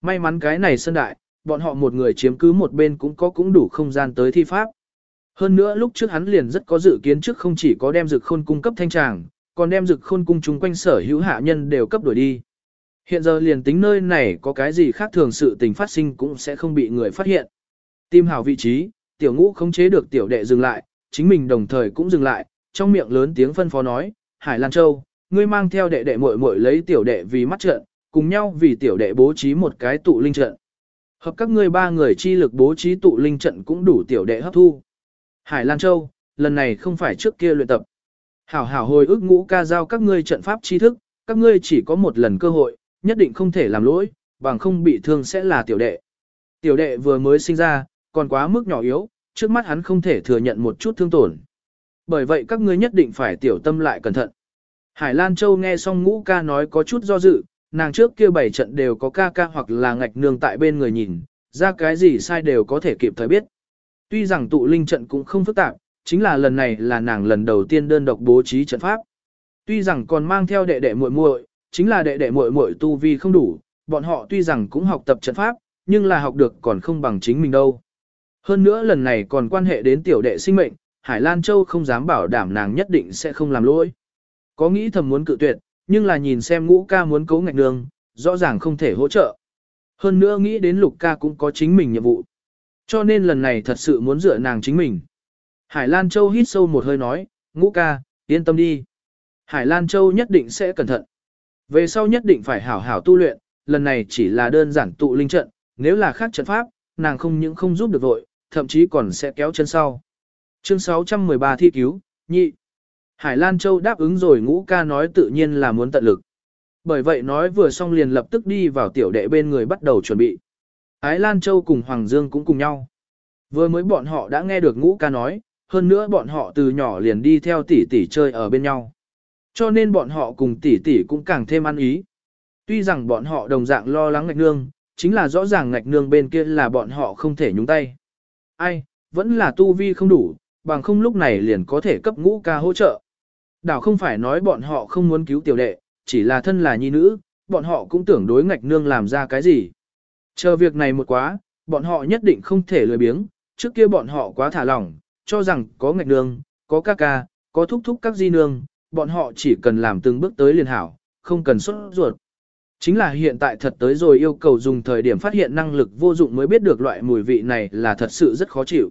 May mắn cái này sân đại, bọn họ một người chiếm cứ một bên cũng có cũng đủ không gian tới thi pháp. Hơn nữa lúc trước hắn liền rất có dự kiến trước không chỉ có đem dược khôn cung cấp thanh tràng, còn đem dực khôn cung chúng quanh sở hữu hạ nhân đều cấp đuổi đi. Hiện giờ liền tính nơi này có cái gì khác thường sự tình phát sinh cũng sẽ không bị người phát hiện. Tim hào vị trí, tiểu ngũ khống chế được tiểu đệ dừng lại, chính mình đồng thời cũng dừng lại, trong miệng lớn tiếng phân phó nói, Hải Lan Châu, ngươi mang theo đệ đệ muội muội lấy tiểu đệ vì mắt trận, cùng nhau vì tiểu đệ bố trí một cái tụ linh trận. Hợp các ngươi ba người chi lực bố trí tụ linh trận cũng đủ tiểu đệ hấp thu. Hải Lan Châu, lần này không phải trước kia luyện tập. Hảo hảo hồi ức ngũ ca giao các ngươi trận pháp tri thức, các ngươi chỉ có một lần cơ hội, nhất định không thể làm lỗi, bằng không bị thương sẽ là tiểu đệ. Tiểu đệ vừa mới sinh ra, còn quá mức nhỏ yếu, trước mắt hắn không thể thừa nhận một chút thương tổn. Bởi vậy các ngươi nhất định phải tiểu tâm lại cẩn thận. Hải Lan Châu nghe xong ngũ ca nói có chút do dự, nàng trước kia bảy trận đều có ca ca hoặc là ngạch nương tại bên người nhìn, ra cái gì sai đều có thể kịp thời biết. Tuy rằng tụ linh trận cũng không phức tạp, chính là lần này là nàng lần đầu tiên đơn độc bố trí trận pháp. Tuy rằng còn mang theo đệ đệ muội muội, chính là đệ đệ muội muội tu vi không đủ, bọn họ tuy rằng cũng học tập trận pháp, nhưng là học được còn không bằng chính mình đâu. Hơn nữa lần này còn quan hệ đến tiểu đệ sinh mệnh, Hải Lan Châu không dám bảo đảm nàng nhất định sẽ không làm lỗi. Có nghĩ thầm muốn cự tuyệt, nhưng là nhìn xem ngũ ca muốn cấu ngạch đường, rõ ràng không thể hỗ trợ. Hơn nữa nghĩ đến lục ca cũng có chính mình nhiệm vụ. Cho nên lần này thật sự muốn dựa nàng chính mình. Hải Lan Châu hít sâu một hơi nói, ngũ ca, yên tâm đi. Hải Lan Châu nhất định sẽ cẩn thận. Về sau nhất định phải hảo hảo tu luyện, lần này chỉ là đơn giản tụ linh trận, nếu là khác trận pháp, nàng không những không giúp được vội, thậm chí còn sẽ kéo chân sau. Chương 613 thi cứu, nhị. Hải Lan Châu đáp ứng rồi ngũ ca nói tự nhiên là muốn tận lực. Bởi vậy nói vừa xong liền lập tức đi vào tiểu đệ bên người bắt đầu chuẩn bị. Ái Lan Châu cùng Hoàng Dương cũng cùng nhau. Vừa mới bọn họ đã nghe được ngũ ca nói, hơn nữa bọn họ từ nhỏ liền đi theo tỷ tỷ chơi ở bên nhau. Cho nên bọn họ cùng tỷ tỷ cũng càng thêm ăn ý. Tuy rằng bọn họ đồng dạng lo lắng ngạch nương, chính là rõ ràng ngạch nương bên kia là bọn họ không thể nhúng tay. Ai, vẫn là tu vi không đủ, bằng không lúc này liền có thể cấp ngũ ca hỗ trợ. Đảo không phải nói bọn họ không muốn cứu tiểu đệ, chỉ là thân là nhi nữ, bọn họ cũng tưởng đối ngạch nương làm ra cái gì. Chờ việc này một quá, bọn họ nhất định không thể lười biếng, trước kia bọn họ quá thả lỏng, cho rằng có ngạch nương, có ca ca, có thúc thúc các di nương, bọn họ chỉ cần làm từng bước tới liền hảo, không cần xuất ruột. Chính là hiện tại thật tới rồi yêu cầu dùng thời điểm phát hiện năng lực vô dụng mới biết được loại mùi vị này là thật sự rất khó chịu.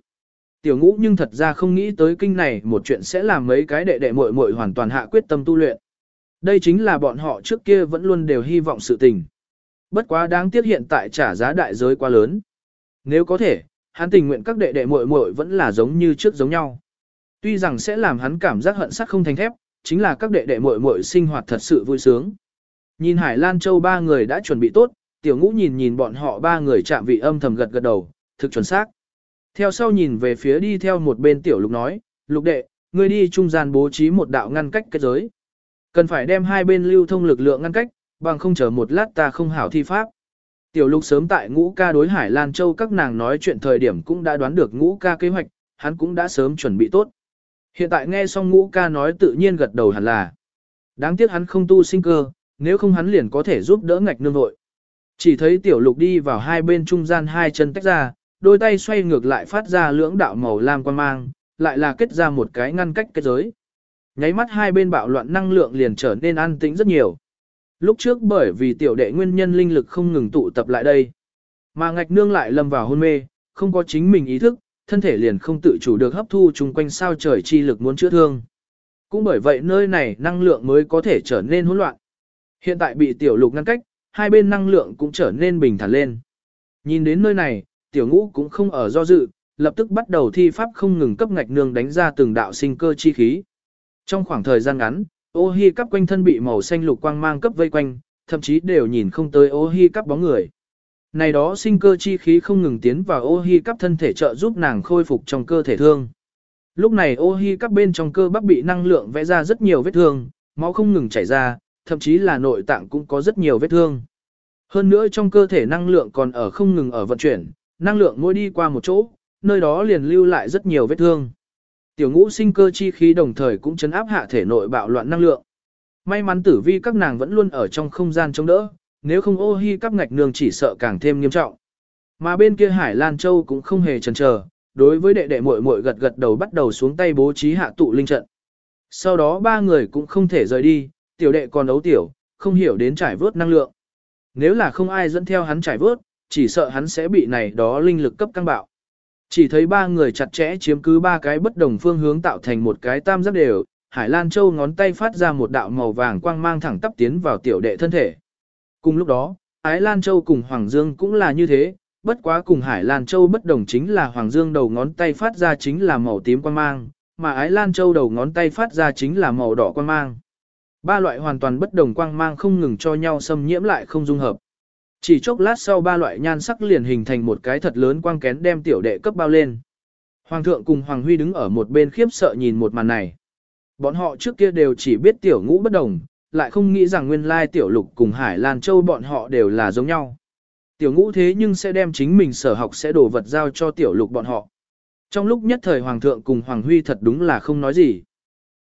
Tiểu ngũ nhưng thật ra không nghĩ tới kinh này một chuyện sẽ làm mấy cái đệ đệ muội muội hoàn toàn hạ quyết tâm tu luyện. Đây chính là bọn họ trước kia vẫn luôn đều hy vọng sự tình. Bất quá đáng tiếc hiện tại trả giá đại giới quá lớn. Nếu có thể, hắn tình nguyện các đệ đệ muội muội vẫn là giống như trước giống nhau. Tuy rằng sẽ làm hắn cảm giác hận sắt không thành thép, chính là các đệ đệ muội muội sinh hoạt thật sự vui sướng. Nhìn Hải Lan Châu ba người đã chuẩn bị tốt, tiểu ngũ nhìn nhìn bọn họ ba người chạm vị âm thầm gật gật đầu, thực chuẩn xác. Theo sau nhìn về phía đi theo một bên tiểu lục nói, lục đệ, ngươi đi trung gian bố trí một đạo ngăn cách kết giới. Cần phải đem hai bên lưu thông lực lượng ngăn cách, bằng không chờ một lát ta không hảo thi pháp. Tiểu lục sớm tại ngũ ca đối Hải Lan Châu các nàng nói chuyện thời điểm cũng đã đoán được ngũ ca kế hoạch, hắn cũng đã sớm chuẩn bị tốt. Hiện tại nghe xong ngũ ca nói tự nhiên gật đầu hẳn là. Đáng tiếc hắn không tu sinh cơ, nếu không hắn liền có thể giúp đỡ ngạch nương vội. Chỉ thấy tiểu lục đi vào hai bên trung gian hai chân tách ra, đôi tay xoay ngược lại phát ra lưỡng đạo màu lam quan mang, lại là kết ra một cái ngăn cách kết giới. Nháy mắt hai bên bạo loạn năng lượng liền trở nên an tĩnh rất nhiều. Lúc trước bởi vì tiểu đệ nguyên nhân linh lực không ngừng tụ tập lại đây. Mà ngạch nương lại lâm vào hôn mê, không có chính mình ý thức, thân thể liền không tự chủ được hấp thu chung quanh sao trời chi lực muốn chữa thương. Cũng bởi vậy nơi này năng lượng mới có thể trở nên hỗn loạn. Hiện tại bị tiểu lục ngăn cách, hai bên năng lượng cũng trở nên bình thản lên. Nhìn đến nơi này, tiểu ngũ cũng không ở do dự, lập tức bắt đầu thi pháp không ngừng cấp ngạch nương đánh ra từng đạo sinh cơ chi khí. Trong khoảng thời gian ngắn, ô hi cắp quanh thân bị màu xanh lục quang mang cấp vây quanh, thậm chí đều nhìn không tới ô hi cắp bóng người. Này đó sinh cơ chi khí không ngừng tiến vào ô hi cắp thân thể trợ giúp nàng khôi phục trong cơ thể thương. Lúc này ô hi cắp bên trong cơ bắp bị năng lượng vẽ ra rất nhiều vết thương, máu không ngừng chảy ra, thậm chí là nội tạng cũng có rất nhiều vết thương. Hơn nữa trong cơ thể năng lượng còn ở không ngừng ở vận chuyển, năng lượng mỗi đi qua một chỗ, nơi đó liền lưu lại rất nhiều vết thương. Tiểu ngũ sinh cơ chi khí đồng thời cũng chấn áp hạ thể nội bạo loạn năng lượng. May mắn tử vi các nàng vẫn luôn ở trong không gian chống đỡ, nếu không ô hi cắp ngạch nương chỉ sợ càng thêm nghiêm trọng. Mà bên kia Hải Lan Châu cũng không hề chần chờ, đối với đệ đệ muội muội gật gật đầu bắt đầu xuống tay bố trí hạ tụ linh trận. Sau đó ba người cũng không thể rời đi, tiểu đệ còn ấu tiểu, không hiểu đến trải vớt năng lượng. Nếu là không ai dẫn theo hắn trải vớt, chỉ sợ hắn sẽ bị này đó linh lực cấp căng bạo. Chỉ thấy ba người chặt chẽ chiếm cứ ba cái bất đồng phương hướng tạo thành một cái tam giác đều, Hải Lan Châu ngón tay phát ra một đạo màu vàng quang mang thẳng tắp tiến vào tiểu đệ thân thể. Cùng lúc đó, Ái Lan Châu cùng Hoàng Dương cũng là như thế, bất quá cùng Hải Lan Châu bất đồng chính là Hoàng Dương đầu ngón tay phát ra chính là màu tím quang mang, mà Ái Lan Châu đầu ngón tay phát ra chính là màu đỏ quang mang. Ba loại hoàn toàn bất đồng quang mang không ngừng cho nhau xâm nhiễm lại không dung hợp. Chỉ chốc lát sau ba loại nhan sắc liền hình thành một cái thật lớn quang kén đem tiểu đệ cấp bao lên. Hoàng thượng cùng Hoàng Huy đứng ở một bên khiếp sợ nhìn một màn này. Bọn họ trước kia đều chỉ biết tiểu ngũ bất đồng, lại không nghĩ rằng nguyên lai tiểu lục cùng Hải Lan Châu bọn họ đều là giống nhau. Tiểu ngũ thế nhưng sẽ đem chính mình sở học sẽ đổ vật giao cho tiểu lục bọn họ. Trong lúc nhất thời Hoàng thượng cùng Hoàng Huy thật đúng là không nói gì.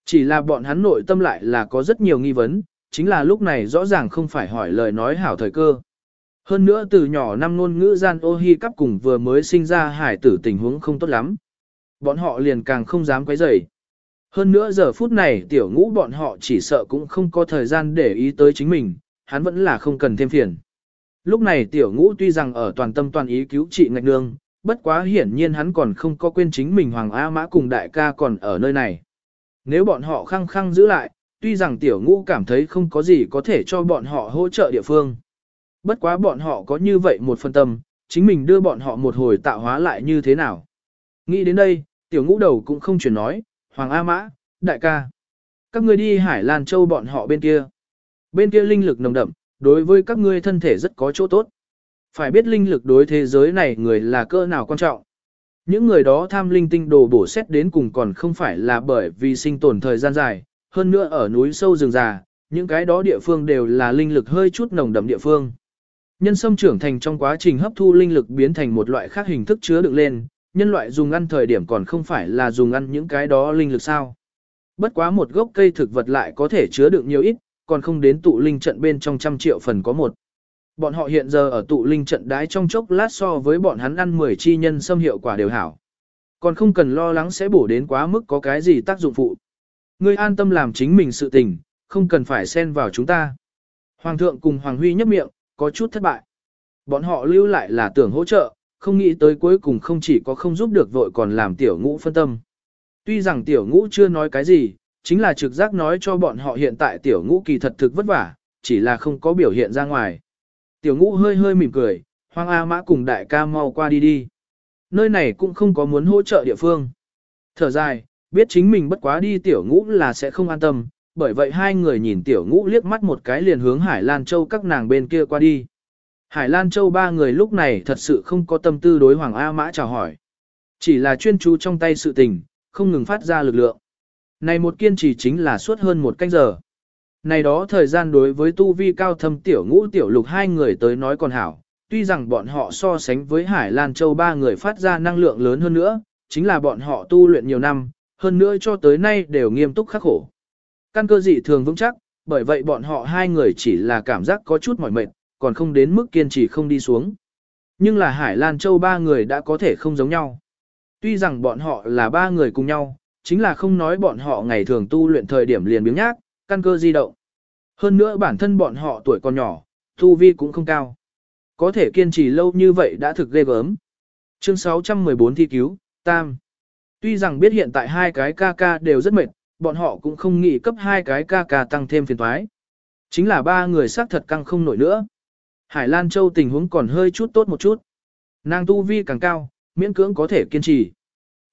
Chỉ là bọn hắn nội tâm lại là có rất nhiều nghi vấn, chính là lúc này rõ ràng không phải hỏi lời nói hảo thời cơ. Hơn nữa từ nhỏ năm ngôn ngữ gian ô hi cắp cùng vừa mới sinh ra hải tử tình huống không tốt lắm. Bọn họ liền càng không dám quấy rầy. Hơn nữa giờ phút này tiểu ngũ bọn họ chỉ sợ cũng không có thời gian để ý tới chính mình, hắn vẫn là không cần thêm phiền. Lúc này tiểu ngũ tuy rằng ở toàn tâm toàn ý cứu trị ngạch nương, bất quá hiển nhiên hắn còn không có quên chính mình Hoàng A Mã cùng đại ca còn ở nơi này. Nếu bọn họ khăng khăng giữ lại, tuy rằng tiểu ngũ cảm thấy không có gì có thể cho bọn họ hỗ trợ địa phương. Bất quá bọn họ có như vậy một phân tâm, chính mình đưa bọn họ một hồi tạo hóa lại như thế nào. Nghĩ đến đây, tiểu ngũ đầu cũng không chuyển nói, Hoàng A Mã, đại ca. Các ngươi đi Hải Lan Châu bọn họ bên kia. Bên kia linh lực nồng đậm, đối với các ngươi thân thể rất có chỗ tốt. Phải biết linh lực đối thế giới này người là cơ nào quan trọng. Những người đó tham linh tinh đồ bổ xét đến cùng còn không phải là bởi vì sinh tồn thời gian dài, hơn nữa ở núi sâu rừng già, những cái đó địa phương đều là linh lực hơi chút nồng đậm địa phương. Nhân sâm trưởng thành trong quá trình hấp thu linh lực biến thành một loại khác hình thức chứa đựng lên, nhân loại dùng ăn thời điểm còn không phải là dùng ăn những cái đó linh lực sao. Bất quá một gốc cây thực vật lại có thể chứa đựng nhiều ít, còn không đến tụ linh trận bên trong trăm triệu phần có một. Bọn họ hiện giờ ở tụ linh trận đái trong chốc lát so với bọn hắn ăn 10 chi nhân xâm hiệu quả đều hảo. Còn không cần lo lắng sẽ bổ đến quá mức có cái gì tác dụng phụ. Ngươi an tâm làm chính mình sự tình, không cần phải xen vào chúng ta. Hoàng thượng cùng Hoàng Huy nhấp miệng, có chút thất bại. Bọn họ lưu lại là tưởng hỗ trợ, không nghĩ tới cuối cùng không chỉ có không giúp được vội còn làm tiểu ngũ phân tâm. Tuy rằng tiểu ngũ chưa nói cái gì, chính là trực giác nói cho bọn họ hiện tại tiểu ngũ kỳ thật thực vất vả, chỉ là không có biểu hiện ra ngoài. Tiểu ngũ hơi hơi mỉm cười, hoang A mã cùng đại ca mau qua đi đi. Nơi này cũng không có muốn hỗ trợ địa phương. Thở dài, biết chính mình bất quá đi tiểu ngũ là sẽ không an tâm, bởi vậy hai người nhìn tiểu ngũ liếc mắt một cái liền hướng Hải Lan Châu các nàng bên kia qua đi. Hải Lan Châu ba người lúc này thật sự không có tâm tư đối Hoàng A Mã chào hỏi. Chỉ là chuyên chú trong tay sự tình, không ngừng phát ra lực lượng. Này một kiên trì chính là suốt hơn một canh giờ. Này đó thời gian đối với tu vi cao thâm tiểu ngũ tiểu lục hai người tới nói còn hảo, tuy rằng bọn họ so sánh với Hải Lan Châu ba người phát ra năng lượng lớn hơn nữa, chính là bọn họ tu luyện nhiều năm, hơn nữa cho tới nay đều nghiêm túc khắc khổ. Căn cơ dị thường vững chắc, bởi vậy bọn họ hai người chỉ là cảm giác có chút mỏi mệt, còn không đến mức kiên trì không đi xuống. Nhưng là Hải Lan Châu ba người đã có thể không giống nhau. Tuy rằng bọn họ là ba người cùng nhau, chính là không nói bọn họ ngày thường tu luyện thời điểm liền biếng nhác, căn cơ di động. Hơn nữa bản thân bọn họ tuổi còn nhỏ, tu vi cũng không cao. Có thể kiên trì lâu như vậy đã thực ghê gớm. Chương 614 thi cứu, Tam. Tuy rằng biết hiện tại hai cái ca ca đều rất mệt, bọn họ cũng không nghĩ cấp hai cái ca ca tăng thêm phiền thoái. Chính là ba người xác thật căng không nổi nữa. Hải Lan Châu tình huống còn hơi chút tốt một chút. Nàng tu vi càng cao, miễn cưỡng có thể kiên trì.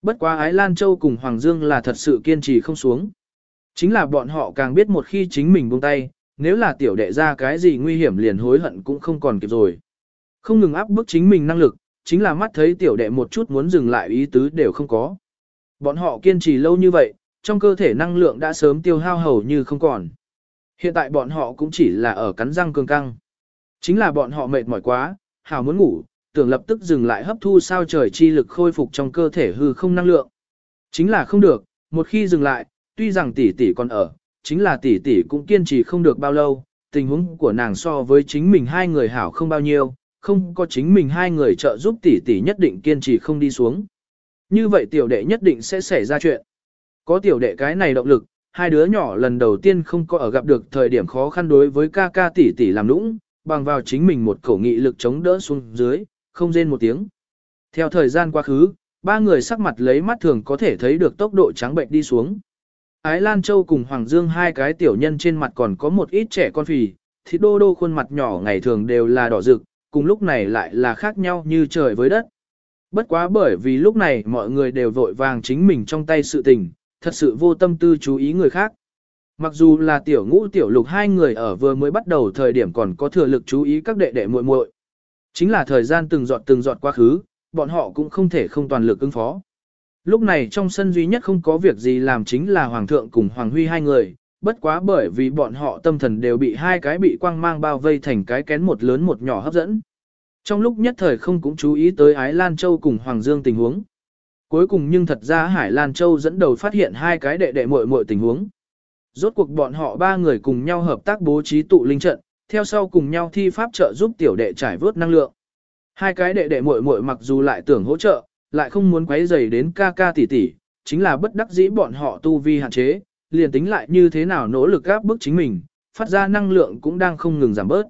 Bất quá Ái Lan Châu cùng Hoàng Dương là thật sự kiên trì không xuống. Chính là bọn họ càng biết một khi chính mình buông tay, nếu là tiểu đệ ra cái gì nguy hiểm liền hối hận cũng không còn kịp rồi. Không ngừng áp bức chính mình năng lực, chính là mắt thấy tiểu đệ một chút muốn dừng lại ý tứ đều không có. Bọn họ kiên trì lâu như vậy, trong cơ thể năng lượng đã sớm tiêu hao hầu như không còn. Hiện tại bọn họ cũng chỉ là ở cắn răng cường căng. Chính là bọn họ mệt mỏi quá, hào muốn ngủ, tưởng lập tức dừng lại hấp thu sao trời chi lực khôi phục trong cơ thể hư không năng lượng. Chính là không được, một khi dừng lại, tuy rằng tỷ tỷ còn ở, chính là tỷ tỷ cũng kiên trì không được bao lâu, tình huống của nàng so với chính mình hai người hảo không bao nhiêu, không có chính mình hai người trợ giúp tỷ tỷ nhất định kiên trì không đi xuống. Như vậy tiểu đệ nhất định sẽ xảy ra chuyện. Có tiểu đệ cái này động lực, hai đứa nhỏ lần đầu tiên không có ở gặp được thời điểm khó khăn đối với ca ca tỷ tỷ làm nũng, bằng vào chính mình một khẩu nghị lực chống đỡ xuống dưới, không rên một tiếng. Theo thời gian quá khứ, ba người sắc mặt lấy mắt thường có thể thấy được tốc độ trắng bệnh đi xuống. Ái Lan Châu cùng Hoàng Dương hai cái tiểu nhân trên mặt còn có một ít trẻ con phì, thịt đô đô khuôn mặt nhỏ ngày thường đều là đỏ rực, cùng lúc này lại là khác nhau như trời với đất. Bất quá bởi vì lúc này mọi người đều vội vàng chính mình trong tay sự tình, thật sự vô tâm tư chú ý người khác. Mặc dù là tiểu ngũ tiểu lục hai người ở vừa mới bắt đầu thời điểm còn có thừa lực chú ý các đệ đệ muội muội. Chính là thời gian từng giọt từng giọt quá khứ, bọn họ cũng không thể không toàn lực ứng phó. Lúc này trong sân duy nhất không có việc gì làm chính là Hoàng thượng cùng Hoàng Huy hai người, bất quá bởi vì bọn họ tâm thần đều bị hai cái bị quang mang bao vây thành cái kén một lớn một nhỏ hấp dẫn. Trong lúc nhất thời không cũng chú ý tới Ái Lan Châu cùng Hoàng Dương tình huống. Cuối cùng nhưng thật ra Hải Lan Châu dẫn đầu phát hiện hai cái đệ đệ muội muội tình huống. Rốt cuộc bọn họ ba người cùng nhau hợp tác bố trí tụ linh trận, theo sau cùng nhau thi pháp trợ giúp tiểu đệ trải vớt năng lượng. Hai cái đệ đệ muội muội mặc dù lại tưởng hỗ trợ, lại không muốn quấy rầy đến ca ca tỷ tỷ, chính là bất đắc dĩ bọn họ tu vi hạn chế, liền tính lại như thế nào nỗ lực áp bức chính mình, phát ra năng lượng cũng đang không ngừng giảm bớt.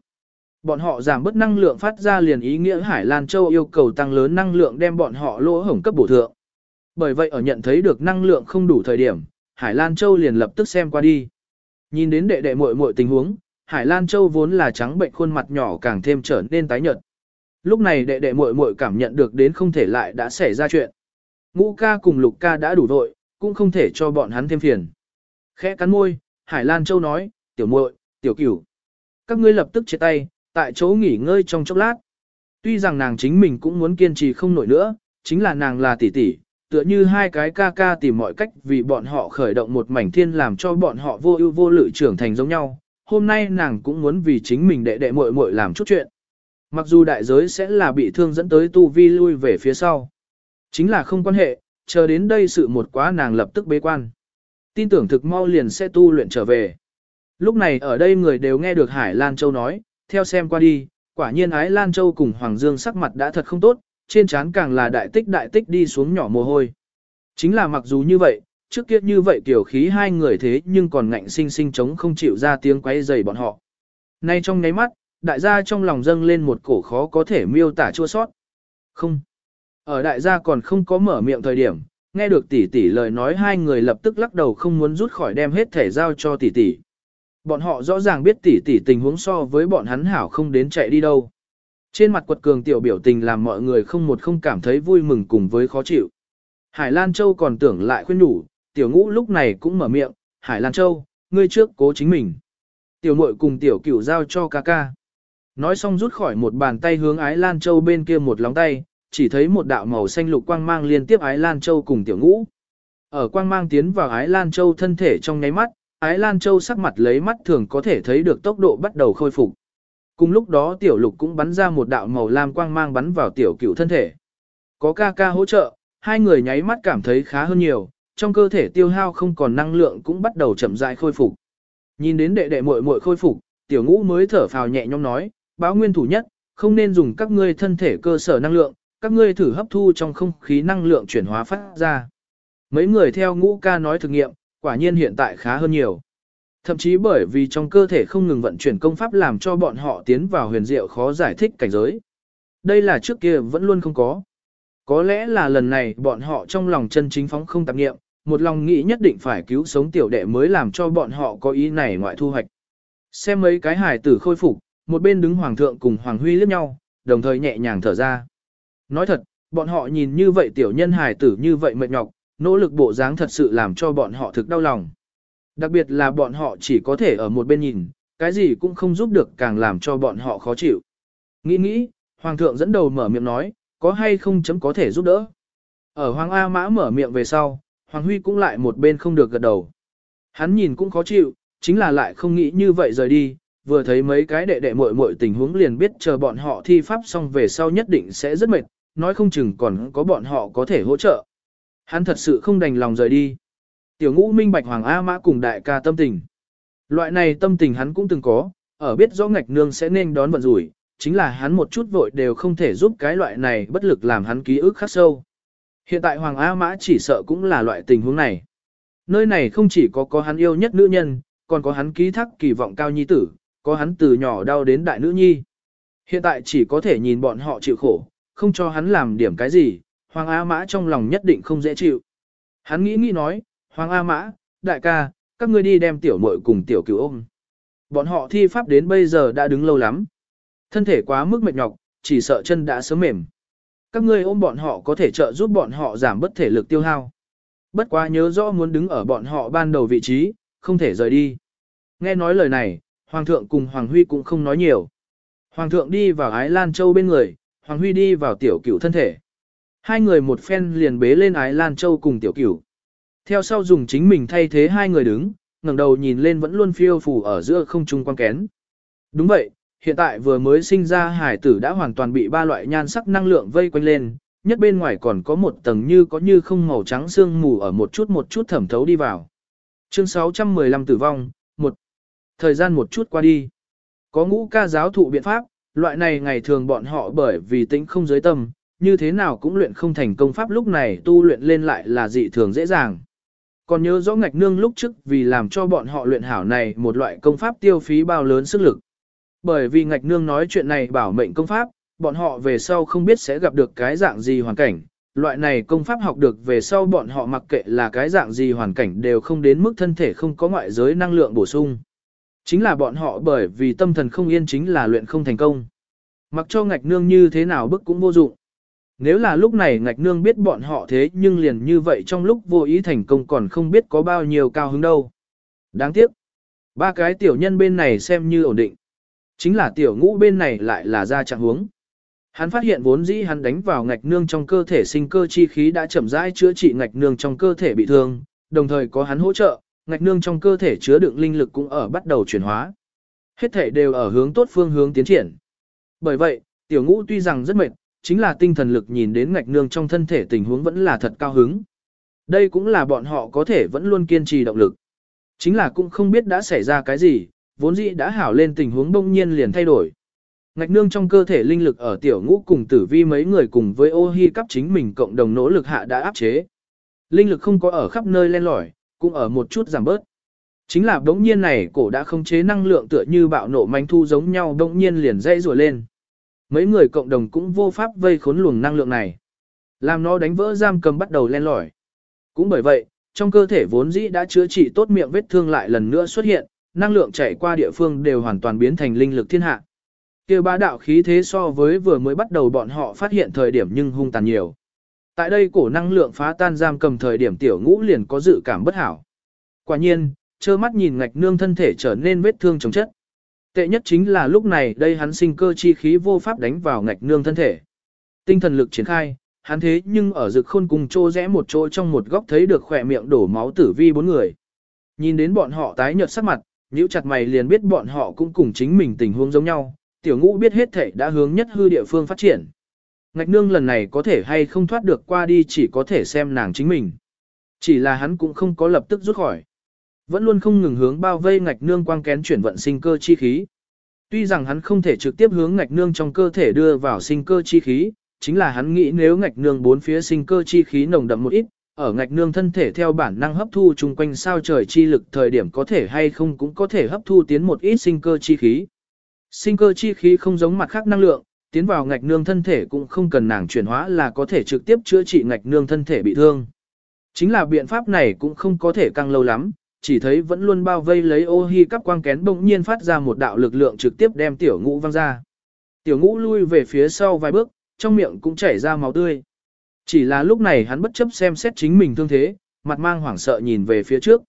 Bọn họ giảm bớt năng lượng phát ra liền ý nghĩa Hải Lan Châu yêu cầu tăng lớn năng lượng đem bọn họ lỗ hổng cấp bổ thượng. Bởi vậy ở nhận thấy được năng lượng không đủ thời điểm, Hải Lan Châu liền lập tức xem qua đi. Nhìn đến đệ đệ muội muội tình huống, Hải Lan Châu vốn là trắng bệnh khuôn mặt nhỏ càng thêm trở nên tái nhợt. Lúc này đệ đệ muội muội cảm nhận được đến không thể lại đã xảy ra chuyện. Ngũ ca cùng lục ca đã đủ vội, cũng không thể cho bọn hắn thêm phiền. Khẽ cắn môi, Hải Lan Châu nói, tiểu muội, tiểu cửu. Các ngươi lập tức chia tay, tại chỗ nghỉ ngơi trong chốc lát. Tuy rằng nàng chính mình cũng muốn kiên trì không nổi nữa, chính là nàng là tỷ tỷ, tựa như hai cái ca ca tìm mọi cách vì bọn họ khởi động một mảnh thiên làm cho bọn họ vô ưu vô lự trưởng thành giống nhau. Hôm nay nàng cũng muốn vì chính mình đệ đệ muội muội làm chút chuyện. Mặc dù đại giới sẽ là bị thương dẫn tới tu vi lui về phía sau. Chính là không quan hệ, chờ đến đây sự một quá nàng lập tức bế quan. Tin tưởng thực mau liền sẽ tu luyện trở về. Lúc này ở đây người đều nghe được Hải Lan Châu nói, theo xem qua đi, quả nhiên ái Lan Châu cùng Hoàng Dương sắc mặt đã thật không tốt, trên trán càng là đại tích đại tích đi xuống nhỏ mồ hôi. Chính là mặc dù như vậy, trước kia như vậy tiểu khí hai người thế nhưng còn ngạnh sinh sinh chống không chịu ra tiếng quấy rầy bọn họ. Nay trong nháy mắt, đại gia trong lòng dâng lên một cổ khó có thể miêu tả chua sót. Không. Ở đại gia còn không có mở miệng thời điểm, nghe được tỷ tỷ lời nói hai người lập tức lắc đầu không muốn rút khỏi đem hết thể giao cho tỷ tỷ. Bọn họ rõ ràng biết tỷ tỷ tình huống so với bọn hắn hảo không đến chạy đi đâu. Trên mặt quật cường tiểu biểu tình làm mọi người không một không cảm thấy vui mừng cùng với khó chịu. Hải Lan Châu còn tưởng lại khuyên nhủ, tiểu ngũ lúc này cũng mở miệng, Hải Lan Châu, ngươi trước cố chính mình. Tiểu muội cùng tiểu cửu giao cho ca ca. Nói xong rút khỏi một bàn tay hướng Ái Lan Châu bên kia một lóng tay, chỉ thấy một đạo màu xanh lục quang mang liên tiếp Ái Lan Châu cùng tiểu ngũ. Ở quang mang tiến vào Ái Lan Châu thân thể trong nháy mắt, Ái Lan Châu sắc mặt lấy mắt thường có thể thấy được tốc độ bắt đầu khôi phục. Cùng lúc đó tiểu lục cũng bắn ra một đạo màu lam quang mang bắn vào tiểu cựu thân thể. Có ca ca hỗ trợ, hai người nháy mắt cảm thấy khá hơn nhiều, trong cơ thể tiêu hao không còn năng lượng cũng bắt đầu chậm rãi khôi phục. Nhìn đến đệ đệ muội muội khôi phục, tiểu ngũ mới thở phào nhẹ nhõm nói, báo nguyên thủ nhất, không nên dùng các ngươi thân thể cơ sở năng lượng, các ngươi thử hấp thu trong không khí năng lượng chuyển hóa phát ra. Mấy người theo ngũ ca nói thực nghiệm, quả nhiên hiện tại khá hơn nhiều. Thậm chí bởi vì trong cơ thể không ngừng vận chuyển công pháp làm cho bọn họ tiến vào huyền diệu khó giải thích cảnh giới. Đây là trước kia vẫn luôn không có. Có lẽ là lần này bọn họ trong lòng chân chính phóng không tạp nghiệm, một lòng nghĩ nhất định phải cứu sống tiểu đệ mới làm cho bọn họ có ý này ngoại thu hoạch. Xem mấy cái hài tử khôi phục, một bên đứng hoàng thượng cùng hoàng huy liếc nhau, đồng thời nhẹ nhàng thở ra. Nói thật, bọn họ nhìn như vậy tiểu nhân hài tử như vậy mệt nhọc, nỗ lực bộ dáng thật sự làm cho bọn họ thực đau lòng. Đặc biệt là bọn họ chỉ có thể ở một bên nhìn, cái gì cũng không giúp được càng làm cho bọn họ khó chịu. Nghĩ nghĩ, Hoàng thượng dẫn đầu mở miệng nói, có hay không chấm có thể giúp đỡ. Ở Hoàng A Mã mở miệng về sau, Hoàng Huy cũng lại một bên không được gật đầu. Hắn nhìn cũng khó chịu, chính là lại không nghĩ như vậy rời đi, vừa thấy mấy cái đệ đệ muội muội tình huống liền biết chờ bọn họ thi pháp xong về sau nhất định sẽ rất mệt, nói không chừng còn có bọn họ có thể hỗ trợ. Hắn thật sự không đành lòng rời đi. Tiểu ngũ minh bạch Hoàng A Mã cùng đại ca tâm tình. Loại này tâm tình hắn cũng từng có, ở biết rõ ngạch nương sẽ nên đón vận rủi, chính là hắn một chút vội đều không thể giúp cái loại này bất lực làm hắn ký ức khắc sâu. Hiện tại Hoàng A Mã chỉ sợ cũng là loại tình huống này. Nơi này không chỉ có có hắn yêu nhất nữ nhân, còn có hắn ký thác kỳ vọng cao nhi tử, có hắn từ nhỏ đau đến đại nữ nhi. Hiện tại chỉ có thể nhìn bọn họ chịu khổ, không cho hắn làm điểm cái gì, Hoàng A Mã trong lòng nhất định không dễ chịu. Hắn nghĩ nghĩ nói, Hoàng A Mã, đại ca, các ngươi đi đem tiểu muội cùng tiểu cửu ôm. Bọn họ thi pháp đến bây giờ đã đứng lâu lắm. Thân thể quá mức mệt nhọc, chỉ sợ chân đã sớm mềm. Các ngươi ôm bọn họ có thể trợ giúp bọn họ giảm bất thể lực tiêu hao. Bất quá nhớ rõ muốn đứng ở bọn họ ban đầu vị trí, không thể rời đi. Nghe nói lời này, Hoàng thượng cùng Hoàng Huy cũng không nói nhiều. Hoàng thượng đi vào Ái Lan Châu bên người, Hoàng Huy đi vào tiểu cửu thân thể. Hai người một phen liền bế lên Ái Lan Châu cùng tiểu cửu. Theo sau dùng chính mình thay thế hai người đứng, ngẩng đầu nhìn lên vẫn luôn phiêu phù ở giữa không trung quan kén. Đúng vậy, hiện tại vừa mới sinh ra hải tử đã hoàn toàn bị ba loại nhan sắc năng lượng vây quanh lên, nhất bên ngoài còn có một tầng như có như không màu trắng sương mù ở một chút một chút thẩm thấu đi vào. Chương 615 tử vong, một Thời gian một chút qua đi. Có ngũ ca giáo thụ biện pháp, loại này ngày thường bọn họ bởi vì tính không giới tâm, như thế nào cũng luyện không thành công pháp lúc này tu luyện lên lại là dị thường dễ dàng. Còn nhớ rõ ngạch nương lúc trước vì làm cho bọn họ luyện hảo này một loại công pháp tiêu phí bao lớn sức lực. Bởi vì ngạch nương nói chuyện này bảo mệnh công pháp, bọn họ về sau không biết sẽ gặp được cái dạng gì hoàn cảnh. Loại này công pháp học được về sau bọn họ mặc kệ là cái dạng gì hoàn cảnh đều không đến mức thân thể không có ngoại giới năng lượng bổ sung. Chính là bọn họ bởi vì tâm thần không yên chính là luyện không thành công. Mặc cho ngạch nương như thế nào bức cũng vô dụng. Nếu là lúc này ngạch nương biết bọn họ thế nhưng liền như vậy trong lúc vô ý thành công còn không biết có bao nhiêu cao hứng đâu. Đáng tiếc. Ba cái tiểu nhân bên này xem như ổn định. Chính là tiểu ngũ bên này lại là ra trạng huống. Hắn phát hiện vốn dĩ hắn đánh vào ngạch nương trong cơ thể sinh cơ chi khí đã chậm rãi chữa trị ngạch nương trong cơ thể bị thương, đồng thời có hắn hỗ trợ, ngạch nương trong cơ thể chứa đựng linh lực cũng ở bắt đầu chuyển hóa. Hết thể đều ở hướng tốt phương hướng tiến triển. Bởi vậy, tiểu ngũ tuy rằng rất mệt, chính là tinh thần lực nhìn đến ngạch nương trong thân thể tình huống vẫn là thật cao hứng. Đây cũng là bọn họ có thể vẫn luôn kiên trì động lực. Chính là cũng không biết đã xảy ra cái gì, vốn dĩ đã hảo lên tình huống bỗng nhiên liền thay đổi. Ngạch nương trong cơ thể linh lực ở tiểu ngũ cùng tử vi mấy người cùng với ô hi cấp chính mình cộng đồng nỗ lực hạ đã áp chế. Linh lực không có ở khắp nơi len lỏi, cũng ở một chút giảm bớt. Chính là đống nhiên này cổ đã không chế năng lượng tựa như bạo nổ manh thu giống nhau đống nhiên liền dây rùa lên. Mấy người cộng đồng cũng vô pháp vây khốn luồng năng lượng này. Làm nó đánh vỡ giam cầm bắt đầu len lỏi. Cũng bởi vậy, trong cơ thể vốn dĩ đã chữa trị tốt miệng vết thương lại lần nữa xuất hiện, năng lượng chảy qua địa phương đều hoàn toàn biến thành linh lực thiên hạ. Kêu bá đạo khí thế so với vừa mới bắt đầu bọn họ phát hiện thời điểm nhưng hung tàn nhiều. Tại đây cổ năng lượng phá tan giam cầm thời điểm tiểu ngũ liền có dự cảm bất hảo. Quả nhiên, trơ mắt nhìn ngạch nương thân thể trở nên vết thương chống chất. Tệ nhất chính là lúc này đây hắn sinh cơ chi khí vô pháp đánh vào ngạch nương thân thể. Tinh thần lực triển khai, hắn thế nhưng ở rực khôn cùng trô rẽ một chỗ trong một góc thấy được khỏe miệng đổ máu tử vi bốn người. Nhìn đến bọn họ tái nhợt sắc mặt, nhíu chặt mày liền biết bọn họ cũng cùng chính mình tình huống giống nhau, tiểu ngũ biết hết thể đã hướng nhất hư địa phương phát triển. Ngạch nương lần này có thể hay không thoát được qua đi chỉ có thể xem nàng chính mình. Chỉ là hắn cũng không có lập tức rút khỏi. Vẫn luôn không ngừng hướng bao vây ngạch nương quang kén chuyển vận sinh cơ chi khí. Tuy rằng hắn không thể trực tiếp hướng ngạch nương trong cơ thể đưa vào sinh cơ chi khí, chính là hắn nghĩ nếu ngạch nương bốn phía sinh cơ chi khí nồng đậm một ít, ở ngạch nương thân thể theo bản năng hấp thu chung quanh sao trời chi lực thời điểm có thể hay không cũng có thể hấp thu tiến một ít sinh cơ chi khí. Sinh cơ chi khí không giống mặt khác năng lượng, tiến vào ngạch nương thân thể cũng không cần nàng chuyển hóa là có thể trực tiếp chữa trị ngạch nương thân thể bị thương. Chính là biện pháp này cũng không có thể căng lâu lắm, chỉ thấy vẫn luôn bao vây lấy ô hi cắp quang kén bỗng nhiên phát ra một đạo lực lượng trực tiếp đem tiểu ngũ văng ra. Tiểu ngũ lui về phía sau vài bước, trong miệng cũng chảy ra máu tươi. Chỉ là lúc này hắn bất chấp xem xét chính mình thương thế, mặt mang hoảng sợ nhìn về phía trước.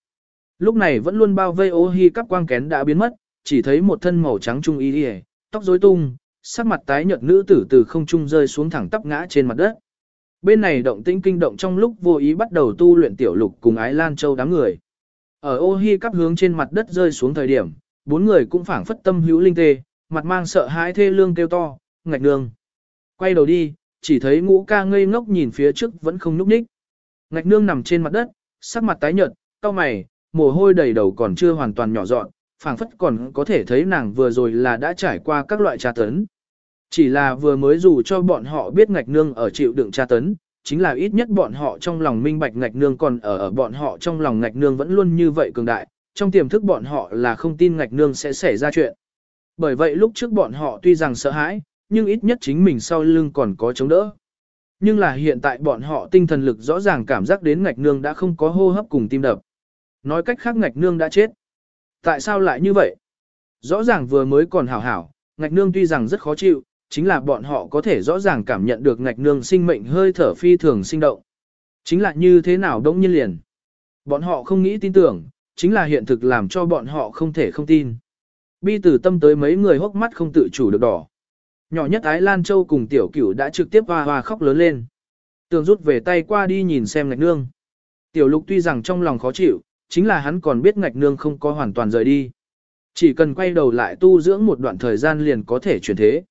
Lúc này vẫn luôn bao vây ô hi cắp quang kén đã biến mất, chỉ thấy một thân màu trắng trung y đi tóc rối tung, sắc mặt tái nhợt nữ tử từ không trung rơi xuống thẳng tắp ngã trên mặt đất. Bên này động tĩnh kinh động trong lúc vô ý bắt đầu tu luyện tiểu lục cùng ái lan châu đám người. Ở ô hi cắp hướng trên mặt đất rơi xuống thời điểm, bốn người cũng phảng phất tâm hữu linh tê, mặt mang sợ hãi thê lương kêu to, ngạch nương. Quay đầu đi, chỉ thấy ngũ ca ngây ngốc nhìn phía trước vẫn không nhúc nhích. Ngạch nương nằm trên mặt đất, sắc mặt tái nhợt, cau mày, mồ hôi đầy đầu còn chưa hoàn toàn nhỏ dọn, phảng phất còn có thể thấy nàng vừa rồi là đã trải qua các loại tra tấn. Chỉ là vừa mới dù cho bọn họ biết ngạch nương ở chịu đựng tra tấn, chính là ít nhất bọn họ trong lòng minh bạch ngạch nương còn ở ở bọn họ trong lòng ngạch nương vẫn luôn như vậy cường đại, trong tiềm thức bọn họ là không tin ngạch nương sẽ xảy ra chuyện. Bởi vậy lúc trước bọn họ tuy rằng sợ hãi, nhưng ít nhất chính mình sau lưng còn có chống đỡ. Nhưng là hiện tại bọn họ tinh thần lực rõ ràng cảm giác đến ngạch nương đã không có hô hấp cùng tim đập. Nói cách khác ngạch nương đã chết. Tại sao lại như vậy? Rõ ràng vừa mới còn hảo hảo, ngạch nương tuy rằng rất khó chịu, chính là bọn họ có thể rõ ràng cảm nhận được ngạch nương sinh mệnh hơi thở phi thường sinh động. Chính là như thế nào đông nhiên liền. Bọn họ không nghĩ tin tưởng, chính là hiện thực làm cho bọn họ không thể không tin. Bi tử tâm tới mấy người hốc mắt không tự chủ được đỏ. Nhỏ nhất Ái Lan Châu cùng tiểu cửu đã trực tiếp hoa hoa khóc lớn lên. Tường rút về tay qua đi nhìn xem ngạch nương. Tiểu lục tuy rằng trong lòng khó chịu, chính là hắn còn biết ngạch nương không có hoàn toàn rời đi. Chỉ cần quay đầu lại tu dưỡng một đoạn thời gian liền có thể chuyển thế.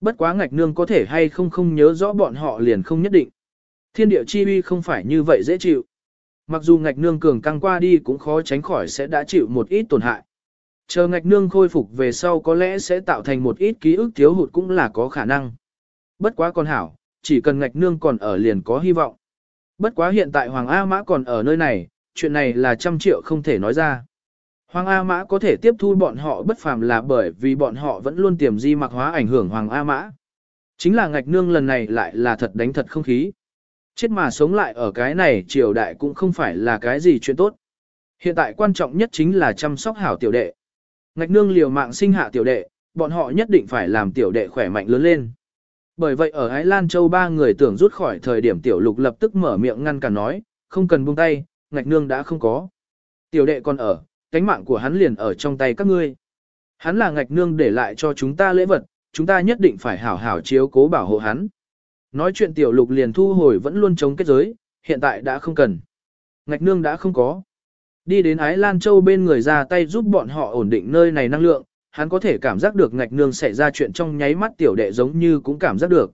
Bất quá ngạch nương có thể hay không không nhớ rõ bọn họ liền không nhất định. Thiên địa chi uy không phải như vậy dễ chịu. Mặc dù ngạch nương cường căng qua đi cũng khó tránh khỏi sẽ đã chịu một ít tổn hại. Chờ ngạch nương khôi phục về sau có lẽ sẽ tạo thành một ít ký ức thiếu hụt cũng là có khả năng. Bất quá con hảo, chỉ cần ngạch nương còn ở liền có hy vọng. Bất quá hiện tại Hoàng A Mã còn ở nơi này, chuyện này là trăm triệu không thể nói ra. Hoàng A Mã có thể tiếp thu bọn họ bất phàm là bởi vì bọn họ vẫn luôn tiềm di mặc hóa ảnh hưởng Hoàng A Mã. Chính là ngạch nương lần này lại là thật đánh thật không khí. Chết mà sống lại ở cái này triều đại cũng không phải là cái gì chuyện tốt. Hiện tại quan trọng nhất chính là chăm sóc hảo tiểu đệ. Ngạch nương liều mạng sinh hạ tiểu đệ, bọn họ nhất định phải làm tiểu đệ khỏe mạnh lớn lên. Bởi vậy ở Ái Lan Châu ba người tưởng rút khỏi thời điểm tiểu lục lập tức mở miệng ngăn cản nói, không cần buông tay, ngạch nương đã không có. Tiểu đệ còn ở, cánh mạng của hắn liền ở trong tay các ngươi. Hắn là ngạch nương để lại cho chúng ta lễ vật, chúng ta nhất định phải hảo hảo chiếu cố bảo hộ hắn. Nói chuyện tiểu lục liền thu hồi vẫn luôn chống kết giới, hiện tại đã không cần. Ngạch nương đã không có. Đi đến Ái Lan Châu bên người ra tay giúp bọn họ ổn định nơi này năng lượng, hắn có thể cảm giác được ngạch nương xảy ra chuyện trong nháy mắt tiểu đệ giống như cũng cảm giác được.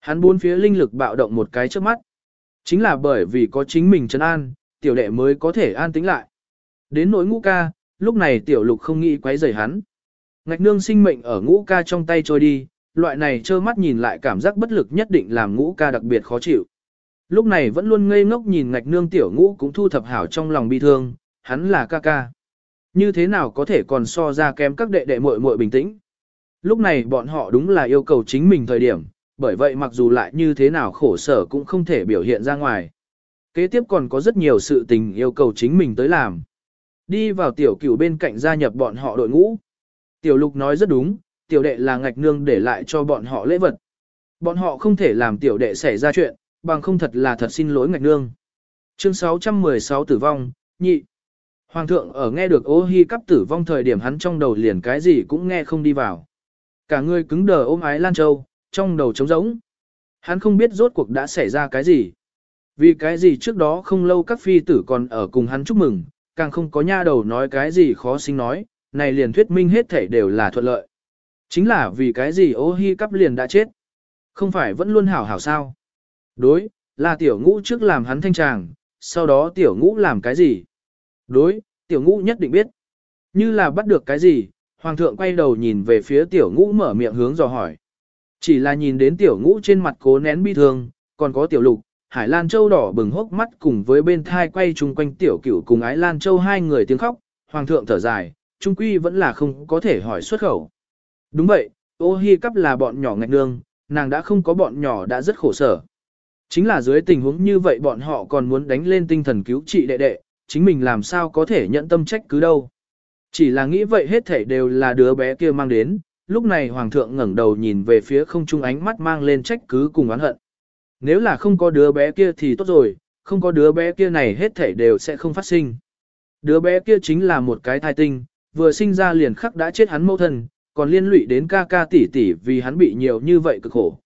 Hắn bốn phía linh lực bạo động một cái trước mắt. Chính là bởi vì có chính mình trấn an, tiểu đệ mới có thể an tĩnh lại. Đến nỗi ngũ ca, lúc này tiểu lục không nghĩ quấy rầy hắn. Ngạch nương sinh mệnh ở ngũ ca trong tay trôi đi, loại này trơ mắt nhìn lại cảm giác bất lực nhất định làm ngũ ca đặc biệt khó chịu. Lúc này vẫn luôn ngây ngốc nhìn ngạch nương tiểu ngũ cũng thu thập hảo trong lòng bi thương, hắn là ca ca. Như thế nào có thể còn so ra kém các đệ đệ muội muội bình tĩnh. Lúc này bọn họ đúng là yêu cầu chính mình thời điểm, bởi vậy mặc dù lại như thế nào khổ sở cũng không thể biểu hiện ra ngoài. Kế tiếp còn có rất nhiều sự tình yêu cầu chính mình tới làm. Đi vào tiểu cửu bên cạnh gia nhập bọn họ đội ngũ. Tiểu lục nói rất đúng, tiểu đệ là ngạch nương để lại cho bọn họ lễ vật. Bọn họ không thể làm tiểu đệ xảy ra chuyện, bằng không thật là thật xin lỗi ngạch nương. Chương 616 tử vong, nhị. Hoàng thượng ở nghe được ô hi cắp tử vong thời điểm hắn trong đầu liền cái gì cũng nghe không đi vào. Cả người cứng đờ ôm ái Lan Châu, trong đầu trống rỗng. Hắn không biết rốt cuộc đã xảy ra cái gì. Vì cái gì trước đó không lâu các phi tử còn ở cùng hắn chúc mừng, càng không có nha đầu nói cái gì khó sinh nói, này liền thuyết minh hết thể đều là thuận lợi. Chính là vì cái gì ô hi cắp liền đã chết. Không phải vẫn luôn hảo hảo sao. Đối, là tiểu ngũ trước làm hắn thanh tràng, sau đó tiểu ngũ làm cái gì. Đối, tiểu ngũ nhất định biết. Như là bắt được cái gì, hoàng thượng quay đầu nhìn về phía tiểu ngũ mở miệng hướng dò hỏi. Chỉ là nhìn đến tiểu ngũ trên mặt cố nén bi thương, còn có tiểu lục, Hải Lan Châu đỏ bừng hốc mắt cùng với bên thai quay chung quanh tiểu cửu cùng Ái Lan Châu hai người tiếng khóc, hoàng thượng thở dài, trung quy vẫn là không có thể hỏi xuất khẩu. Đúng vậy, ô hi cắp là bọn nhỏ ngạch nương, nàng đã không có bọn nhỏ đã rất khổ sở. Chính là dưới tình huống như vậy bọn họ còn muốn đánh lên tinh thần cứu trị đệ đệ, chính mình làm sao có thể nhận tâm trách cứ đâu. Chỉ là nghĩ vậy hết thảy đều là đứa bé kia mang đến, lúc này hoàng thượng ngẩng đầu nhìn về phía không trung ánh mắt mang lên trách cứ cùng oán hận. Nếu là không có đứa bé kia thì tốt rồi, không có đứa bé kia này hết thảy đều sẽ không phát sinh. Đứa bé kia chính là một cái thai tinh, vừa sinh ra liền khắc đã chết hắn mâu thân, còn liên lụy đến ca ca tỷ tỷ vì hắn bị nhiều như vậy cực khổ.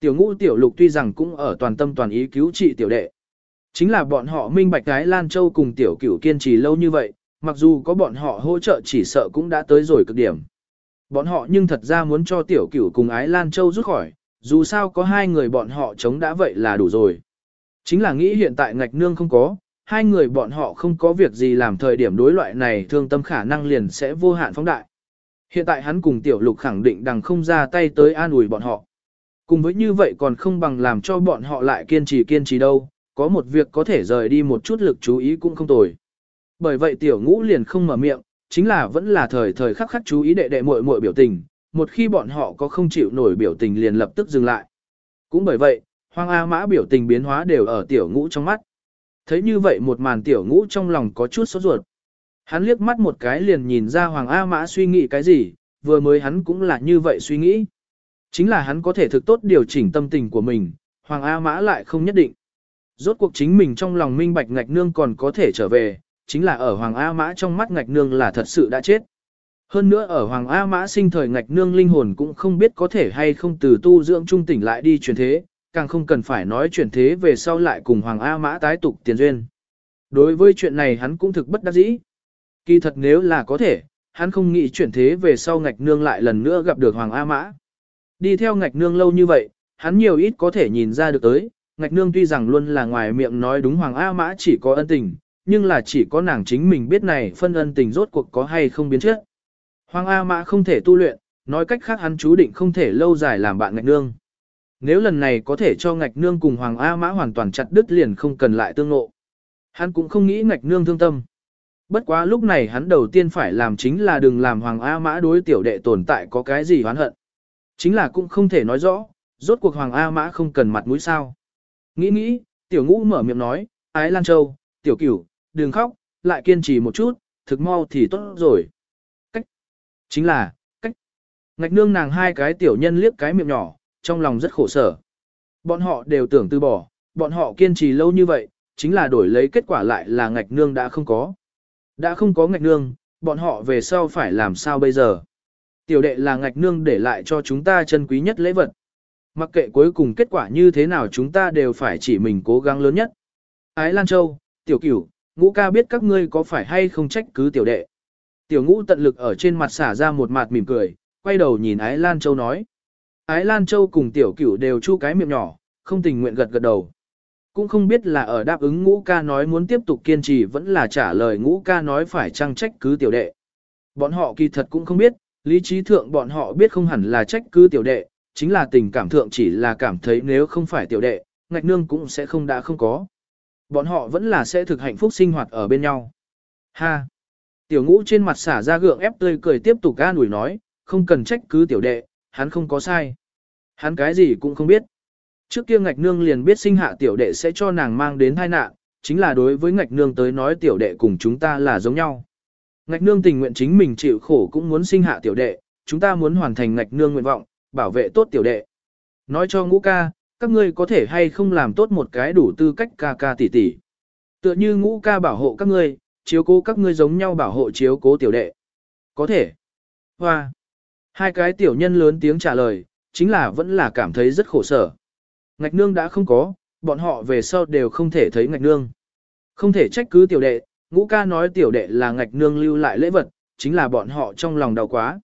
Tiểu ngũ tiểu lục tuy rằng cũng ở toàn tâm toàn ý cứu trị tiểu đệ. Chính là bọn họ minh bạch cái Lan Châu cùng tiểu cửu kiên trì lâu như vậy, mặc dù có bọn họ hỗ trợ chỉ sợ cũng đã tới rồi cực điểm. Bọn họ nhưng thật ra muốn cho tiểu cửu cùng ái Lan Châu rút khỏi, dù sao có hai người bọn họ chống đã vậy là đủ rồi. Chính là nghĩ hiện tại ngạch nương không có, hai người bọn họ không có việc gì làm thời điểm đối loại này thương tâm khả năng liền sẽ vô hạn phóng đại. Hiện tại hắn cùng tiểu lục khẳng định đằng không ra tay tới an ủi bọn họ. Cùng với như vậy còn không bằng làm cho bọn họ lại kiên trì kiên trì đâu, có một việc có thể rời đi một chút lực chú ý cũng không tồi. Bởi vậy tiểu ngũ liền không mở miệng, chính là vẫn là thời thời khắc khắc chú ý đệ đệ muội muội biểu tình, một khi bọn họ có không chịu nổi biểu tình liền lập tức dừng lại. Cũng bởi vậy, Hoàng A Mã biểu tình biến hóa đều ở tiểu ngũ trong mắt. Thấy như vậy một màn tiểu ngũ trong lòng có chút sốt ruột. Hắn liếc mắt một cái liền nhìn ra Hoàng A Mã suy nghĩ cái gì, vừa mới hắn cũng là như vậy suy nghĩ. Chính là hắn có thể thực tốt điều chỉnh tâm tình của mình, Hoàng A Mã lại không nhất định. Rốt cuộc chính mình trong lòng minh bạch ngạch nương còn có thể trở về, chính là ở Hoàng A Mã trong mắt ngạch nương là thật sự đã chết. Hơn nữa ở Hoàng A Mã sinh thời ngạch nương linh hồn cũng không biết có thể hay không từ tu dưỡng trung tỉnh lại đi chuyển thế, càng không cần phải nói chuyển thế về sau lại cùng Hoàng A Mã tái tục tiền duyên. Đối với chuyện này hắn cũng thực bất đắc dĩ. Kỳ thật nếu là có thể, hắn không nghĩ chuyển thế về sau ngạch nương lại lần nữa gặp được Hoàng A Mã. Đi theo ngạch nương lâu như vậy, hắn nhiều ít có thể nhìn ra được tới, ngạch nương tuy rằng luôn là ngoài miệng nói đúng Hoàng A Mã chỉ có ân tình, nhưng là chỉ có nàng chính mình biết này phân ân tình rốt cuộc có hay không biến chất. Hoàng A Mã không thể tu luyện, nói cách khác hắn chú định không thể lâu dài làm bạn ngạch nương. Nếu lần này có thể cho ngạch nương cùng Hoàng A Mã hoàn toàn chặt đứt liền không cần lại tương ngộ. Hắn cũng không nghĩ ngạch nương thương tâm. Bất quá lúc này hắn đầu tiên phải làm chính là đừng làm Hoàng A Mã đối tiểu đệ tồn tại có cái gì hoán hận. Chính là cũng không thể nói rõ, rốt cuộc Hoàng A Mã không cần mặt mũi sao. Nghĩ nghĩ, tiểu ngũ mở miệng nói, ái Lan Châu, tiểu cửu, đừng khóc, lại kiên trì một chút, thực mau thì tốt rồi. Chính là, cách. Ngạch nương nàng hai cái tiểu nhân liếc cái miệng nhỏ, trong lòng rất khổ sở. Bọn họ đều tưởng từ bỏ, bọn họ kiên trì lâu như vậy, chính là đổi lấy kết quả lại là ngạch nương đã không có. Đã không có ngạch nương, bọn họ về sau phải làm sao bây giờ? Tiểu đệ là ngạch nương để lại cho chúng ta chân quý nhất lễ vật. Mặc kệ cuối cùng kết quả như thế nào chúng ta đều phải chỉ mình cố gắng lớn nhất. Ái Lan Châu, tiểu cửu, ngũ ca biết các ngươi có phải hay không trách cứ tiểu đệ. Tiểu ngũ tận lực ở trên mặt xả ra một mặt mỉm cười, quay đầu nhìn Ái Lan Châu nói. Ái Lan Châu cùng tiểu cửu đều chu cái miệng nhỏ, không tình nguyện gật gật đầu. Cũng không biết là ở đáp ứng ngũ ca nói muốn tiếp tục kiên trì vẫn là trả lời ngũ ca nói phải trăng trách cứ tiểu đệ. Bọn họ kỳ thật cũng không biết, lý trí thượng bọn họ biết không hẳn là trách cứ tiểu đệ, chính là tình cảm thượng chỉ là cảm thấy nếu không phải tiểu đệ, ngạch nương cũng sẽ không đã không có. Bọn họ vẫn là sẽ thực hạnh phúc sinh hoạt ở bên nhau. Ha! Tiểu ngũ trên mặt xả ra gượng ép tươi cười tiếp tục ca nủi nói, không cần trách cứ tiểu đệ, hắn không có sai. Hắn cái gì cũng không biết. Trước kia ngạch nương liền biết sinh hạ tiểu đệ sẽ cho nàng mang đến tai nạn, chính là đối với ngạch nương tới nói tiểu đệ cùng chúng ta là giống nhau. Ngạch nương tình nguyện chính mình chịu khổ cũng muốn sinh hạ tiểu đệ, chúng ta muốn hoàn thành ngạch nương nguyện vọng, bảo vệ tốt tiểu đệ. Nói cho ngũ ca, các ngươi có thể hay không làm tốt một cái đủ tư cách ca ca tỷ tỷ. Tựa như ngũ ca bảo hộ các ngươi, chiếu cố các ngươi giống nhau bảo hộ chiếu cố tiểu đệ. Có thể. Hoa. Hai cái tiểu nhân lớn tiếng trả lời, chính là vẫn là cảm thấy rất khổ sở. Ngạch nương đã không có, bọn họ về sau đều không thể thấy ngạch nương. Không thể trách cứ tiểu đệ, ngũ ca nói tiểu đệ là ngạch nương lưu lại lễ vật, chính là bọn họ trong lòng đau quá.